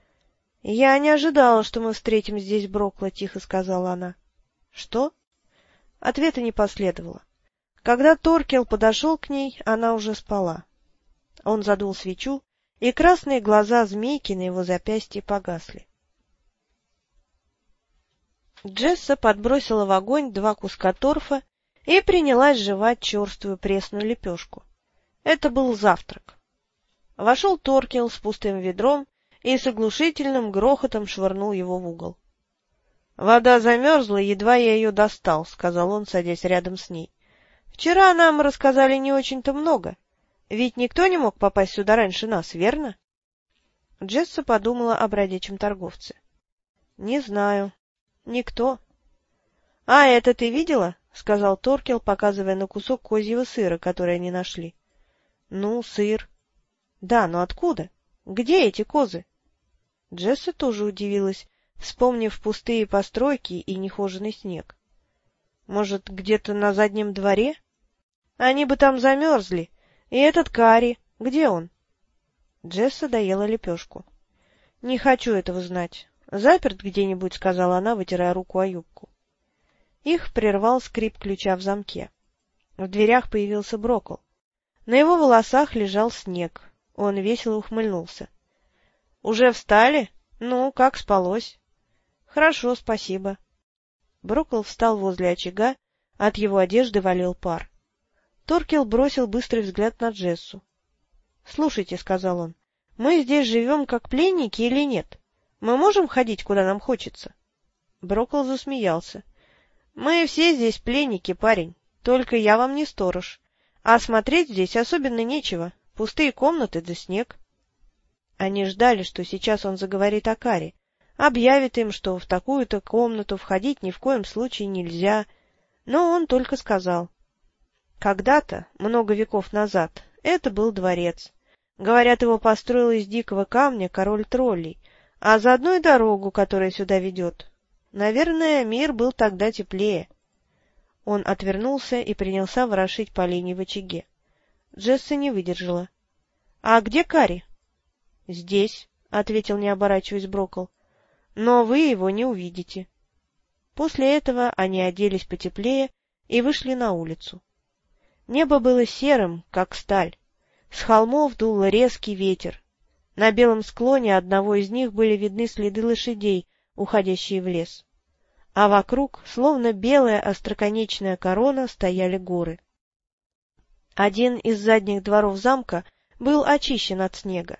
— Я не ожидала, что мы встретим здесь Брокла, — тихо сказала она. — Что? Ответа не последовало. Когда Торкел подошел к ней, она уже спала. Он задул свечу, и красные глаза змейки на его запястье погасли. Джесса подбросила в огонь два куска торфа и принялась жевать черствую пресную лепешку. Это был завтрак. Вошел Торкел с пустым ведром и с оглушительным грохотом швырнул его в угол. — Вода замерзла, едва я ее достал, — сказал он, садясь рядом с ней. — Вчера нам рассказали не очень-то много. Ведь никто не мог попасть сюда раньше нас, верно? Джесса подумала о бродячем торговце. — Не знаю. Никто. — А это ты видела? — сказал Торкел, показывая на кусок козьего сыра, который они нашли. — Ну, сыр. — Да, но откуда? Где эти козы? Джесса тоже удивилась, вспомнив пустые постройки и нехоженный снег. Может, где-то на заднем дворе? Они бы там замерзли. И этот Кари, где он? Джесса доела лепешку. — Не хочу этого знать. Заперт где-нибудь, — сказала она, вытирая руку о юбку. Их прервал скрип ключа в замке. В дверях появился Брокл. На его волосах лежал снег. Он весело ухмыльнулся. — Уже встали? Ну, как спалось? — Хорошо, спасибо. Брокл встал возле очага, от его одежды валил пар. Торкел бросил быстрый взгляд на Джессу. — Слушайте, — сказал он, — мы здесь живем как пленники или нет? Мы можем ходить, куда нам хочется? Брокл засмеялся. — Мы все здесь пленники, парень, только я вам не сторож. А смотреть здесь особенно нечего, пустые комнаты да снег. Они ждали, что сейчас он заговорит о Каре, объявит им, что в такую-то комнату входить ни в коем случае нельзя, но он только сказал — когда-то, много веков назад, это был дворец. Говорят, его построил из дикого камня король троллей, а заодно и дорогу, которая сюда ведет. Наверное, мир был тогда теплее. Он отвернулся и принялся ворошить поленья в очаге. Джесса не выдержала. — А где Кари? — Здесь, — ответил, не оборачиваясь Брокл. — Но вы его не увидите. После этого они оделись потеплее и вышли на улицу. Небо было серым, как сталь. С холмов дул резкий ветер. На белом склоне одного из них были видны следы лошадей, уходящие в лес. А вокруг, словно белая остроконечная корона, стояли горы. Один из задних дворов замка был очищен от снега.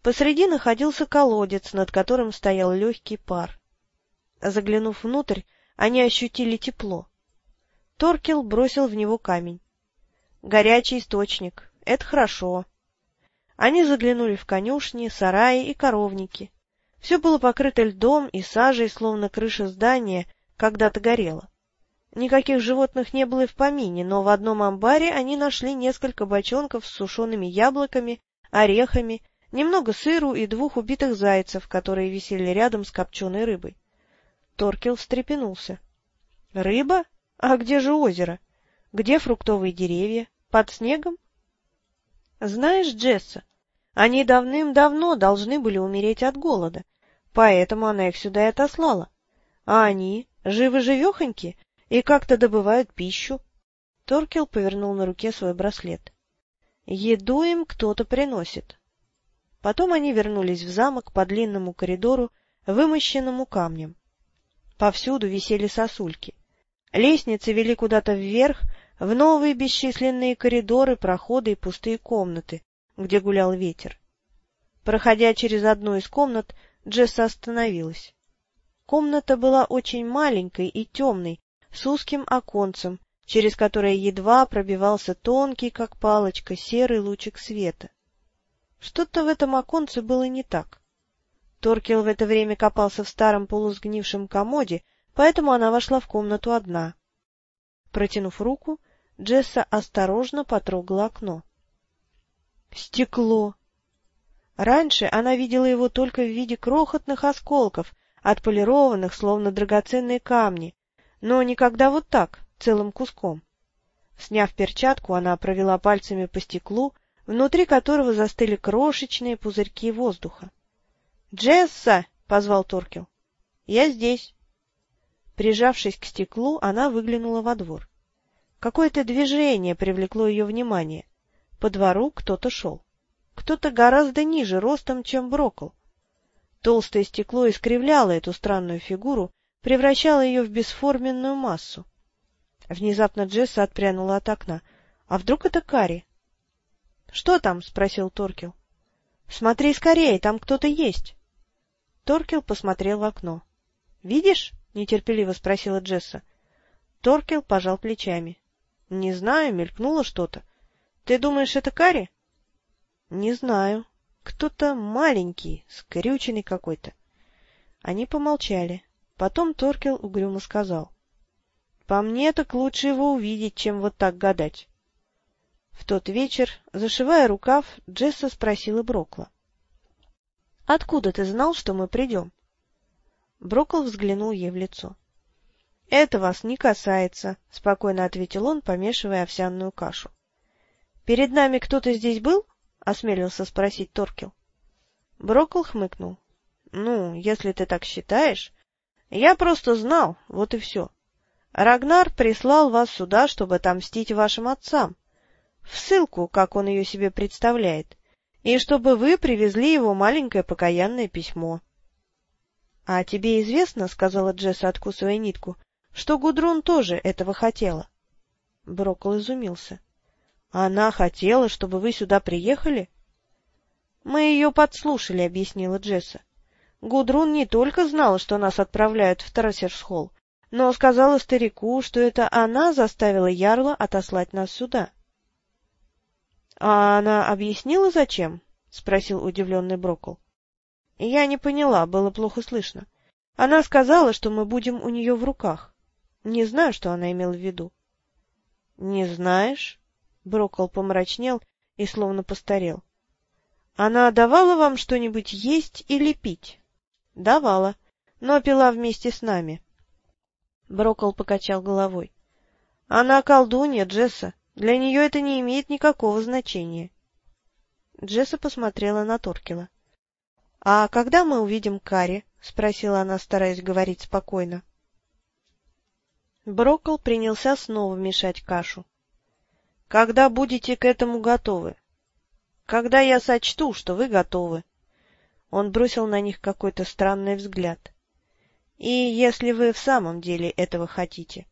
Посреди находился колодец, над которым стоял легкий пар. Заглянув внутрь, они ощутили тепло. Торкел бросил в него камень. Горячий источник. Это хорошо. Они заглянули в конюшни, сараи и коровники. Все было покрыто льдом и сажей, словно крыша здания когда-то горела. Никаких животных не было и в помине, но в одном амбаре они нашли несколько бочонков с сушеными яблоками, орехами, немного сыру и двух убитых зайцев, которые висели рядом с копченой рыбой. Торкел встрепенулся. — Рыба? А где же озеро? Где фруктовые деревья? Под снегом? Знаешь, Джесса, они давным-давно должны были умереть от голода, поэтому она их сюда и отослала. А они живы-живехоньки и как-то добывают пищу. Торкел повернул на руке свой браслет. Еду им кто-то приносит. Потом они вернулись в замок по длинному коридору, вымощенному камнем. Повсюду висели сосульки. Лестницы вели куда-то вверх, в новые бесчисленные коридоры, проходы и пустые комнаты, где гулял ветер. Проходя через одну из комнат, Джесса остановилась. Комната была очень маленькой и темной, с узким оконцем, через которое едва пробивался тонкий, как палочка, серый лучик света. Что-то в этом оконце было не так. Торкел в это время копался в старом полусгнившем комоде, поэтому она вошла в комнату одна. Протянув руку, Джесса осторожно потрогала окно. Стекло! Раньше она видела его только в виде крохотных осколков, отполированных, словно драгоценные камни, но никогда вот так, целым куском. Сняв перчатку, она провела пальцами по стеклу, внутри которого застыли крошечные пузырьки воздуха. — Джесса! — позвал Торкел. — Я здесь. Прижавшись к стеклу, она выглянула во двор. Какое-то движение привлекло ее внимание. По двору кто-то шел. Кто-то гораздо ниже ростом, чем Брокл. Толстое стекло искривляло эту странную фигуру, превращало ее в бесформенную массу. Внезапно Джесса отпрянула от окна. — А вдруг это Кари? — Что там? — спросил Торкел. — Смотри скорее, там кто-то есть. Торкел посмотрел в окно. — Видишь? — нетерпеливо спросила Джесса. Торкел пожал плечами. — Не знаю, мелькнуло что-то. Ты думаешь, это Кари? — Не знаю. Кто-то маленький, скрюченный какой-то. Они помолчали. Потом Торкел угрюмо сказал. — По мне так лучше его увидеть, чем вот так гадать. В тот вечер, зашивая рукав, Джесса спросила Брокла. — Откуда ты знал, что мы придем? Брокл взглянул ей в лицо. — Это вас не касается, — спокойно ответил он, помешивая овсяную кашу. — Перед нами кто-то здесь был? — осмелился спросить Торкел. Брокл хмыкнул. — Ну, если ты так считаешь... Я просто знал, вот и все. Рагнар прислал вас сюда, чтобы отомстить вашим отцам. В ссылку, как он ее себе представляет, и чтобы вы привезли его маленькое покаянное письмо. — А тебе известно, — сказала Джесса, откусывая нитку, — что Гудрун тоже этого хотела? Брокл изумился. Она хотела, чтобы вы сюда приехали? — Мы ее подслушали, — объяснила Джесса. Гудрун не только знала, что нас отправляют в Трассерсхолл, но сказала старику, что это она заставила Ярла отослать нас сюда. — А она объяснила, зачем? — спросил удивленный Брокл. — Я не поняла, было плохо слышно. Она сказала, что мы будем у нее в руках. Не знаю, что она имела в виду. — Не знаешь? Брокол помрачнел и словно постарел. — Она давала вам что-нибудь есть или пить? — Давала, но пила вместе с нами. Брокол покачал головой. — Она колдунья, Джесса. Для нее это не имеет никакого значения. Джесса посмотрела на Торкела. — А когда мы увидим Кари? — спросила она, стараясь говорить спокойно. Брокол принялся снова мешать кашу. Когда будете к этому готовы? Когда я сочту, что вы готовы. Он бросил на них какой-то странный взгляд. И если вы в самом деле этого хотите.